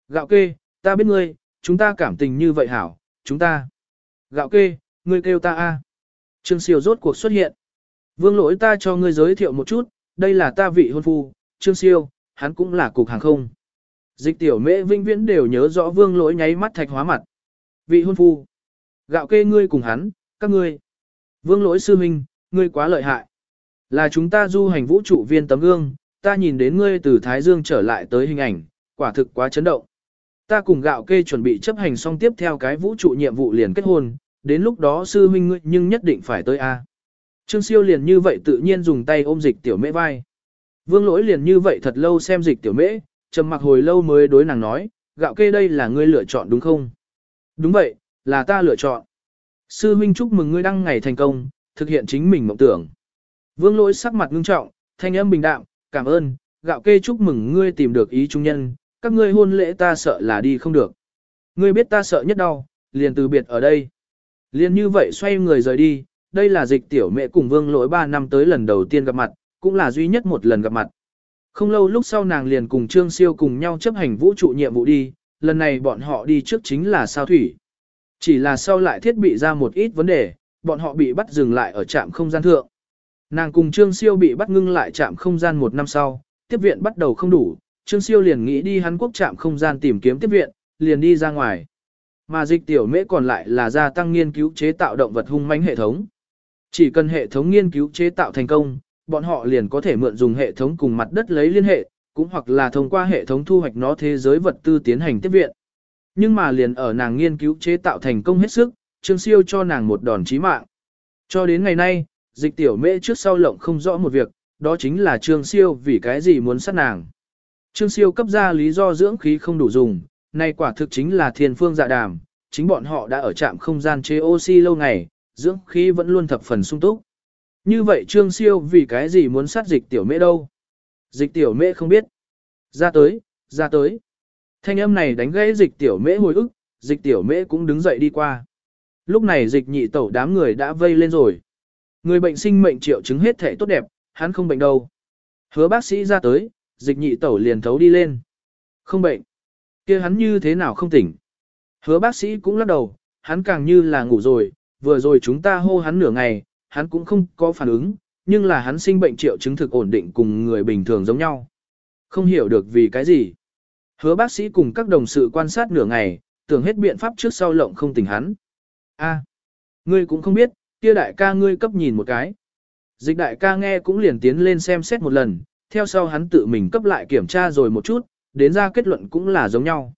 Gạo kê, ta biết ngươi, chúng ta cảm tình như vậy hảo, chúng ta. Gạo kê, ngươi kêu ta a. Trương siêu rốt cuộc xuất hiện. Vương lỗi ta cho ngươi giới thiệu một chút, đây là ta vị hôn phu, Trương Siêu, hắn cũng là cục hàng không. Dịch tiểu mễ vinh viễn đều nhớ rõ vương lỗi nháy mắt thạch hóa mặt. Vị hôn phu. Gạo kê ngươi cùng hắn, các ngươi. Vương lỗi sư minh, ngươi quá lợi hại. Là chúng ta du hành vũ trụ viên tấm gương, ta nhìn đến ngươi từ Thái Dương trở lại tới hình ảnh, quả thực quá chấn động. Ta cùng gạo kê chuẩn bị chấp hành xong tiếp theo cái vũ trụ nhiệm vụ liền kết hôn, đến lúc đó sư huynh ngươi nhưng nhất định phải tới A. Trương siêu liền như vậy tự nhiên dùng tay ôm dịch tiểu mễ vai. Vương lỗi liền như vậy thật lâu xem dịch tiểu mễ, trầm mặc hồi lâu mới đối nàng nói, gạo kê đây là ngươi lựa chọn đúng không? Đúng vậy, là ta lựa chọn. Sư huynh chúc mừng ngươi đăng ngày thành công, thực hiện chính mình mộng tưởng. Vương lỗi sắc mặt ngưng trọng, thanh âm bình đạm, cảm ơn, gạo kê chúc mừng ngươi tìm được ý trung nhân, các ngươi hôn lễ ta sợ là đi không được. Ngươi biết ta sợ nhất đau, liền từ biệt ở đây. Liền như vậy xoay người rời đi, đây là dịch tiểu mẹ cùng vương lỗi 3 năm tới lần đầu tiên gặp mặt, cũng là duy nhất một lần gặp mặt. Không lâu lúc sau nàng liền cùng Trương Siêu cùng nhau chấp hành vũ trụ nhiệm vụ đi, lần này bọn họ đi trước chính là sao thủy. Chỉ là sau lại thiết bị ra một ít vấn đề, bọn họ bị bắt dừng lại ở trạm không gian thượng. Nàng cùng Trương Siêu bị bắt ngưng lại trạm không gian một năm sau, tiếp viện bắt đầu không đủ, Trương Siêu liền nghĩ đi Hàn Quốc trạm không gian tìm kiếm tiếp viện, liền đi ra ngoài. Mà dịch tiểu mễ còn lại là gia tăng nghiên cứu chế tạo động vật hung mãnh hệ thống. Chỉ cần hệ thống nghiên cứu chế tạo thành công, bọn họ liền có thể mượn dùng hệ thống cùng mặt đất lấy liên hệ, cũng hoặc là thông qua hệ thống thu hoạch nó thế giới vật tư tiến hành tiếp viện. Nhưng mà liền ở nàng nghiên cứu chế tạo thành công hết sức, Trương Siêu cho nàng một đòn chí mạng. Cho đến ngày nay, dịch tiểu mễ trước sau lộng không rõ một việc, đó chính là Trương Siêu vì cái gì muốn sát nàng. Trương Siêu cấp ra lý do dưỡng khí không đủ dùng, nay quả thực chính là thiên phương dạ đàm, chính bọn họ đã ở trạm không gian chế oxy lâu ngày, dưỡng khí vẫn luôn thập phần sung túc. Như vậy Trương Siêu vì cái gì muốn sát dịch tiểu mễ đâu? Dịch tiểu mễ không biết. Ra tới, ra tới. Thanh âm này đánh gãy dịch tiểu mễ hồi ức, dịch tiểu mễ cũng đứng dậy đi qua. Lúc này dịch nhị tẩu đám người đã vây lên rồi. Người bệnh sinh mệnh triệu chứng hết thể tốt đẹp, hắn không bệnh đâu. Hứa bác sĩ ra tới, dịch nhị tẩu liền thấu đi lên. Không bệnh. kia hắn như thế nào không tỉnh. Hứa bác sĩ cũng lắc đầu, hắn càng như là ngủ rồi, vừa rồi chúng ta hô hắn nửa ngày, hắn cũng không có phản ứng, nhưng là hắn sinh bệnh triệu chứng thực ổn định cùng người bình thường giống nhau. Không hiểu được vì cái gì. Hứa bác sĩ cùng các đồng sự quan sát nửa ngày, tưởng hết biện pháp trước sau lộng không tỉnh hắn. A, ngươi cũng không biết, kia đại ca ngươi cấp nhìn một cái. Dịch đại ca nghe cũng liền tiến lên xem xét một lần, theo sau hắn tự mình cấp lại kiểm tra rồi một chút, đến ra kết luận cũng là giống nhau.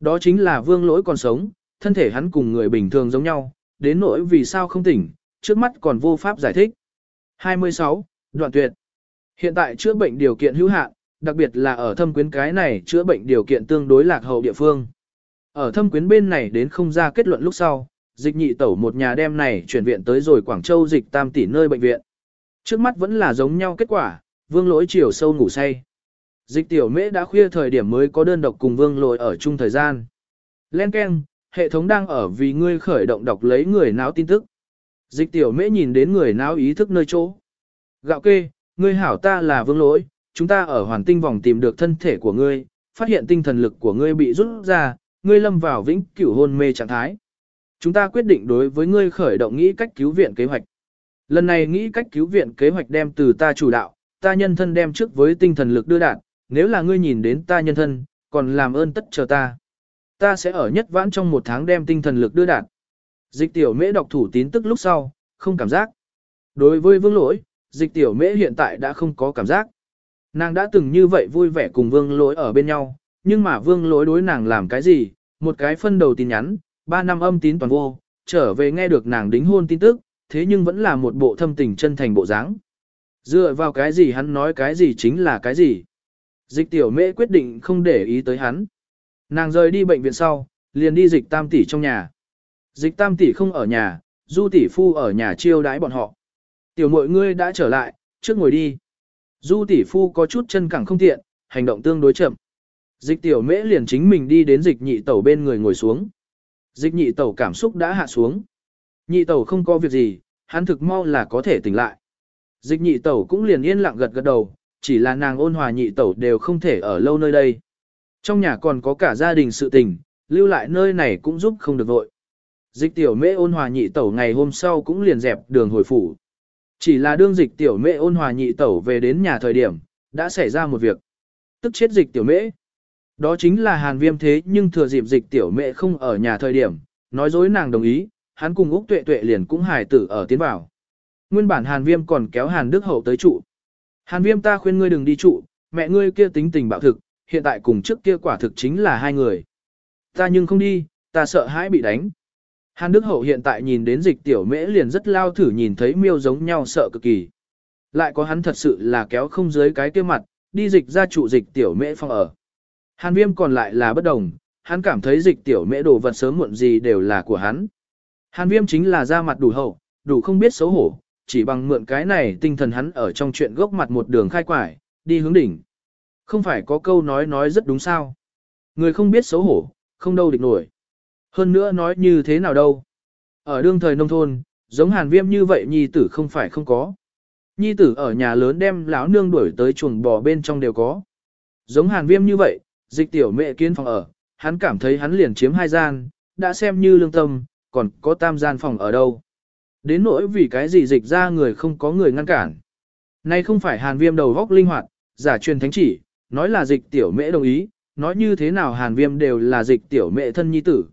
Đó chính là vương lỗi còn sống, thân thể hắn cùng người bình thường giống nhau, đến nỗi vì sao không tỉnh, trước mắt còn vô pháp giải thích. 26. Đoạn tuyệt Hiện tại chữa bệnh điều kiện hữu hạn, đặc biệt là ở thâm quyến cái này chữa bệnh điều kiện tương đối lạc hậu địa phương. Ở thâm quyến bên này đến không ra kết luận lúc sau, dịch nhị tẩu một nhà đem này chuyển viện tới rồi Quảng Châu dịch tam tỷ nơi bệnh viện. Trước mắt vẫn là giống nhau kết quả, vương lỗi chiều sâu ngủ say. Dịch tiểu mễ đã khuya thời điểm mới có đơn độc cùng vương lỗi ở chung thời gian. Len Ken, hệ thống đang ở vì ngươi khởi động đọc lấy người não tin tức. Dịch tiểu mễ nhìn đến người não ý thức nơi chỗ. Gạo kê, ngươi hảo ta là vương lỗi, chúng ta ở hoàn tinh vòng tìm được thân thể của ngươi, phát hiện tinh thần lực của ngươi bị rút ra, ngươi lâm vào vĩnh cửu hôn mê trạng thái. Chúng ta quyết định đối với ngươi khởi động nghĩ cách cứu viện kế hoạch. Lần này nghĩ cách cứu viện kế hoạch đem từ ta chủ đạo, ta nhân thân đem trước với tinh thần lực đưa đạt, nếu là ngươi nhìn đến ta nhân thân, còn làm ơn tất chờ ta. Ta sẽ ở nhất vãn trong một tháng đem tinh thần lực đưa đạt. Dịch tiểu mễ đọc thủ tín tức lúc sau, không cảm giác. Đối với vương lỗi, dịch tiểu mễ hiện tại đã không có cảm giác. Nàng đã từng như vậy vui vẻ cùng vương lỗi ở bên nhau, nhưng mà vương lỗi đối nàng làm cái gì, một cái phân đầu tin nhắn, ba năm âm tín toàn vô, trở về nghe được nàng đính hôn tin tức, thế nhưng vẫn là một bộ thâm tình chân thành bộ dáng. Dựa vào cái gì hắn nói cái gì chính là cái gì. Dịch tiểu mễ quyết định không để ý tới hắn. Nàng rời đi bệnh viện sau, liền đi dịch tam tỷ trong nhà. Dịch tam tỷ không ở nhà, du tỷ phu ở nhà chiêu đãi bọn họ. Tiểu mội ngươi đã trở lại, trước ngồi đi. Du tỷ phu có chút chân cẳng không tiện, hành động tương đối chậm. Dịch tiểu mễ liền chính mình đi đến dịch nhị tẩu bên người ngồi xuống. Dịch nhị tẩu cảm xúc đã hạ xuống. Nhị tẩu không có việc gì, hắn thực mau là có thể tỉnh lại. Dịch nhị tẩu cũng liền yên lặng gật gật đầu, chỉ là nàng ôn hòa nhị tẩu đều không thể ở lâu nơi đây. Trong nhà còn có cả gia đình sự tình, lưu lại nơi này cũng giúp không được vội. Dịch tiểu mễ ôn hòa nhị tẩu ngày hôm sau cũng liền dẹp đường hồi phủ. Chỉ là đương dịch tiểu mễ ôn hòa nhị tẩu về đến nhà thời điểm, đã xảy ra một việc. Tức chết dịch tiểu mễ. Đó chính là hàn viêm thế nhưng thừa dịp dịch tiểu mễ không ở nhà thời điểm, nói dối nàng đồng ý, hắn cùng Úc Tuệ Tuệ liền cũng hài tử ở tiến vào. Nguyên bản hàn viêm còn kéo hàn đức hậu tới trụ. Hàn viêm ta khuyên ngươi đừng đi trụ, mẹ ngươi kia tính tình bạo thực, hiện tại cùng trước kia quả thực chính là hai người. Ta nhưng không đi, ta sợ hãi bị đánh. Hàn Đức Hậu hiện tại nhìn đến dịch tiểu mễ liền rất lao thử nhìn thấy miêu giống nhau sợ cực kỳ. Lại có hắn thật sự là kéo không dưới cái kia mặt, đi dịch ra trụ dịch tiểu mễ phòng ở. Hàn viêm còn lại là bất đồng, hắn cảm thấy dịch tiểu mễ đồ vật sớm muộn gì đều là của hắn. Hàn viêm chính là ra mặt đủ hậu, đủ không biết xấu hổ, chỉ bằng mượn cái này tinh thần hắn ở trong chuyện gốc mặt một đường khai quải, đi hướng đỉnh. Không phải có câu nói nói rất đúng sao. Người không biết xấu hổ, không đâu địch nổi. Hơn nữa nói như thế nào đâu. Ở đương thời nông thôn, giống hàn viêm như vậy nhi tử không phải không có. Nhi tử ở nhà lớn đem lão nương đuổi tới chuồng bò bên trong đều có. Giống hàn viêm như vậy, dịch tiểu mẹ kiến phòng ở, hắn cảm thấy hắn liền chiếm hai gian, đã xem như lương tâm, còn có tam gian phòng ở đâu. Đến nỗi vì cái gì dịch ra người không có người ngăn cản. Nay không phải hàn viêm đầu góc linh hoạt, giả truyền thánh chỉ, nói là dịch tiểu mẹ đồng ý, nói như thế nào hàn viêm đều là dịch tiểu mẹ thân nhi tử.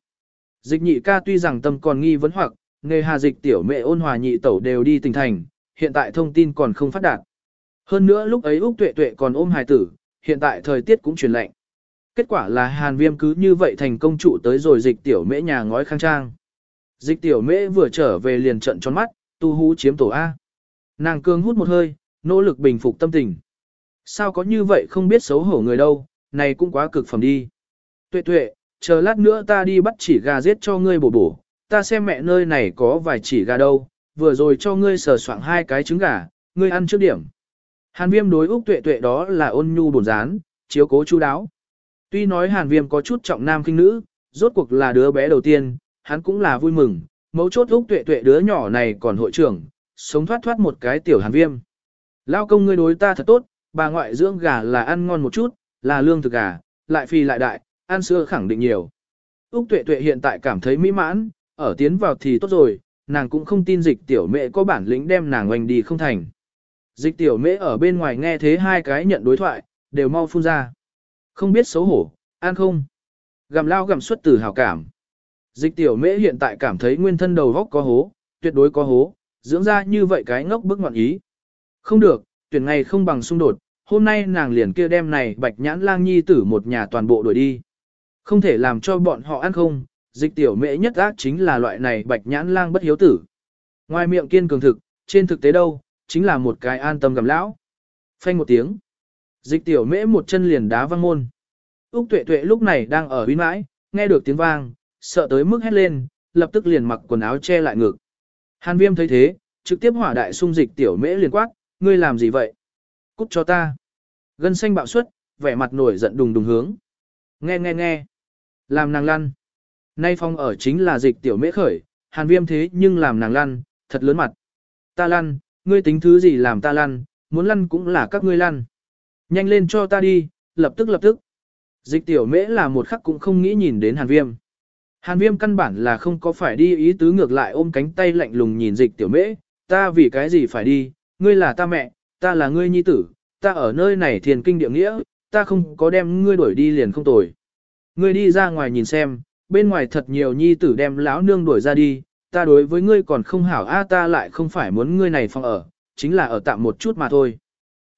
Dịch nhị ca tuy rằng tâm còn nghi vấn hoặc, nghề hà dịch tiểu mẹ ôn hòa nhị tẩu đều đi tỉnh thành, hiện tại thông tin còn không phát đạt. Hơn nữa lúc ấy Úc Tuệ Tuệ còn ôm hài tử, hiện tại thời tiết cũng chuyển lạnh. Kết quả là hàn viêm cứ như vậy thành công trụ tới rồi dịch tiểu mễ nhà ngói khang trang. Dịch tiểu mễ vừa trở về liền trận tròn mắt, tu hú chiếm tổ A. Nàng cương hút một hơi, nỗ lực bình phục tâm tình. Sao có như vậy không biết xấu hổ người đâu, này cũng quá cực phẩm đi. Tuệ tuệ, chờ lát nữa ta đi bắt chỉ gà giết cho ngươi bổ bổ, ta xem mẹ nơi này có vài chỉ gà đâu, vừa rồi cho ngươi sờ soạng hai cái trứng gà, ngươi ăn trước điểm. Hàn viêm đối Úc tuệ tuệ đó là ôn nhu bổn rán, chiếu cố chú đáo. Tuy nói hàn viêm có chút trọng nam kinh nữ, rốt cuộc là đứa bé đầu tiên, hắn cũng là vui mừng, mấu chốt Úc tuệ tuệ đứa nhỏ này còn hội trưởng, sống thoát thoát một cái tiểu hàn viêm. Lao công ngươi đối ta thật tốt, bà ngoại dưỡng gà là ăn ngon một chút, là lương thực gà, lại phi lại đại, ăn sữa khẳng định nhiều. Úc tuệ tuệ hiện tại cảm thấy mỹ mãn, ở tiến vào thì tốt rồi, nàng cũng không tin dịch tiểu mẹ có bản lĩnh đem nàng oanh đi không thành. Dịch tiểu mẹ ở bên ngoài nghe thế hai cái nhận đối thoại, đều mau phun ra. Không biết xấu hổ, ăn không? Gặm lao gặm xuất từ hào cảm. Dịch tiểu mễ hiện tại cảm thấy nguyên thân đầu góc có hố, tuyệt đối có hố, dưỡng ra như vậy cái ngốc bức ngoạn ý. Không được, tuyển ngày không bằng xung đột, hôm nay nàng liền kia đem này bạch nhãn lang nhi tử một nhà toàn bộ đuổi đi. Không thể làm cho bọn họ ăn không, dịch tiểu mệ nhất ác chính là loại này bạch nhãn lang bất hiếu tử. Ngoài miệng kiên cường thực, trên thực tế đâu, chính là một cái an tâm gầm lão. Phanh một tiếng. Dịch tiểu mễ một chân liền đá văng môn. Úc tuệ tuệ lúc này đang ở bên mãi, nghe được tiếng vang, sợ tới mức hét lên, lập tức liền mặc quần áo che lại ngực. Hàn viêm thấy thế, trực tiếp hỏa đại xung dịch tiểu mễ liền quát, ngươi làm gì vậy? Cút cho ta. Gân xanh bạo suất, vẻ mặt nổi giận đùng đùng hướng. Nghe nghe nghe. Làm nàng lăn. Nay phong ở chính là dịch tiểu mễ khởi, hàn viêm thế nhưng làm nàng lăn, thật lớn mặt. Ta lăn, ngươi tính thứ gì làm ta lăn, muốn lăn cũng là các ngươi lăn. Nhanh lên cho ta đi, lập tức lập tức. Dịch tiểu mễ là một khắc cũng không nghĩ nhìn đến hàn viêm. Hàn viêm căn bản là không có phải đi ý tứ ngược lại ôm cánh tay lạnh lùng nhìn dịch tiểu mễ, ta vì cái gì phải đi, ngươi là ta mẹ, ta là ngươi nhi tử, ta ở nơi này thiền kinh địa nghĩa, ta không có đem ngươi đuổi đi liền không tồi. Ngươi đi ra ngoài nhìn xem, bên ngoài thật nhiều nhi tử đem lão nương đuổi ra đi, ta đối với ngươi còn không hảo a ta lại không phải muốn ngươi này phòng ở, chính là ở tạm một chút mà thôi.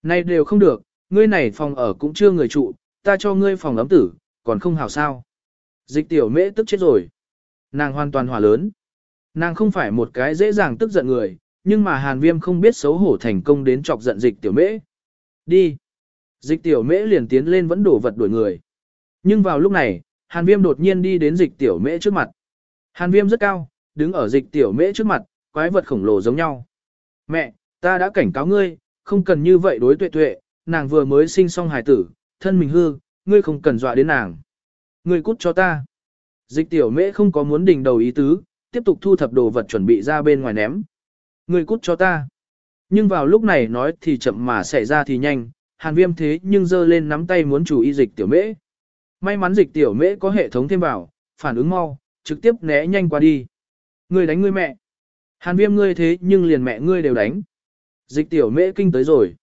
Này đều không được, ngươi này phòng ở cũng chưa người trụ, ta cho ngươi phòng ấm tử, còn không hảo sao. Dịch tiểu mễ tức chết rồi. Nàng hoàn toàn hỏa lớn. Nàng không phải một cái dễ dàng tức giận người, nhưng mà hàn viêm không biết xấu hổ thành công đến chọc giận dịch tiểu mễ. Đi. Dịch tiểu mễ liền tiến lên vẫn đổ vật đuổi người. Nhưng vào lúc này, hàn viêm đột nhiên đi đến dịch tiểu mễ trước mặt. Hàn viêm rất cao, đứng ở dịch tiểu mễ trước mặt, quái vật khổng lồ giống nhau. Mẹ, ta đã cảnh cáo ngươi, không cần như vậy đối tuệ tuệ, nàng vừa mới sinh xong hài tử, thân mình hư, ngươi không cần dọa đến nàng. Ngươi cút cho ta. Dịch tiểu mễ không có muốn đình đầu ý tứ, tiếp tục thu thập đồ vật chuẩn bị ra bên ngoài ném. Ngươi cút cho ta. Nhưng vào lúc này nói thì chậm mà xảy ra thì nhanh, hàn viêm thế nhưng giơ lên nắm tay muốn chủ y dịch tiểu mễ. May mắn dịch tiểu mễ có hệ thống thêm vào, phản ứng mau, trực tiếp né nhanh qua đi. Ngươi đánh ngươi mẹ. Hàn viêm ngươi thế nhưng liền mẹ ngươi đều đánh. Dịch tiểu mễ kinh tới rồi.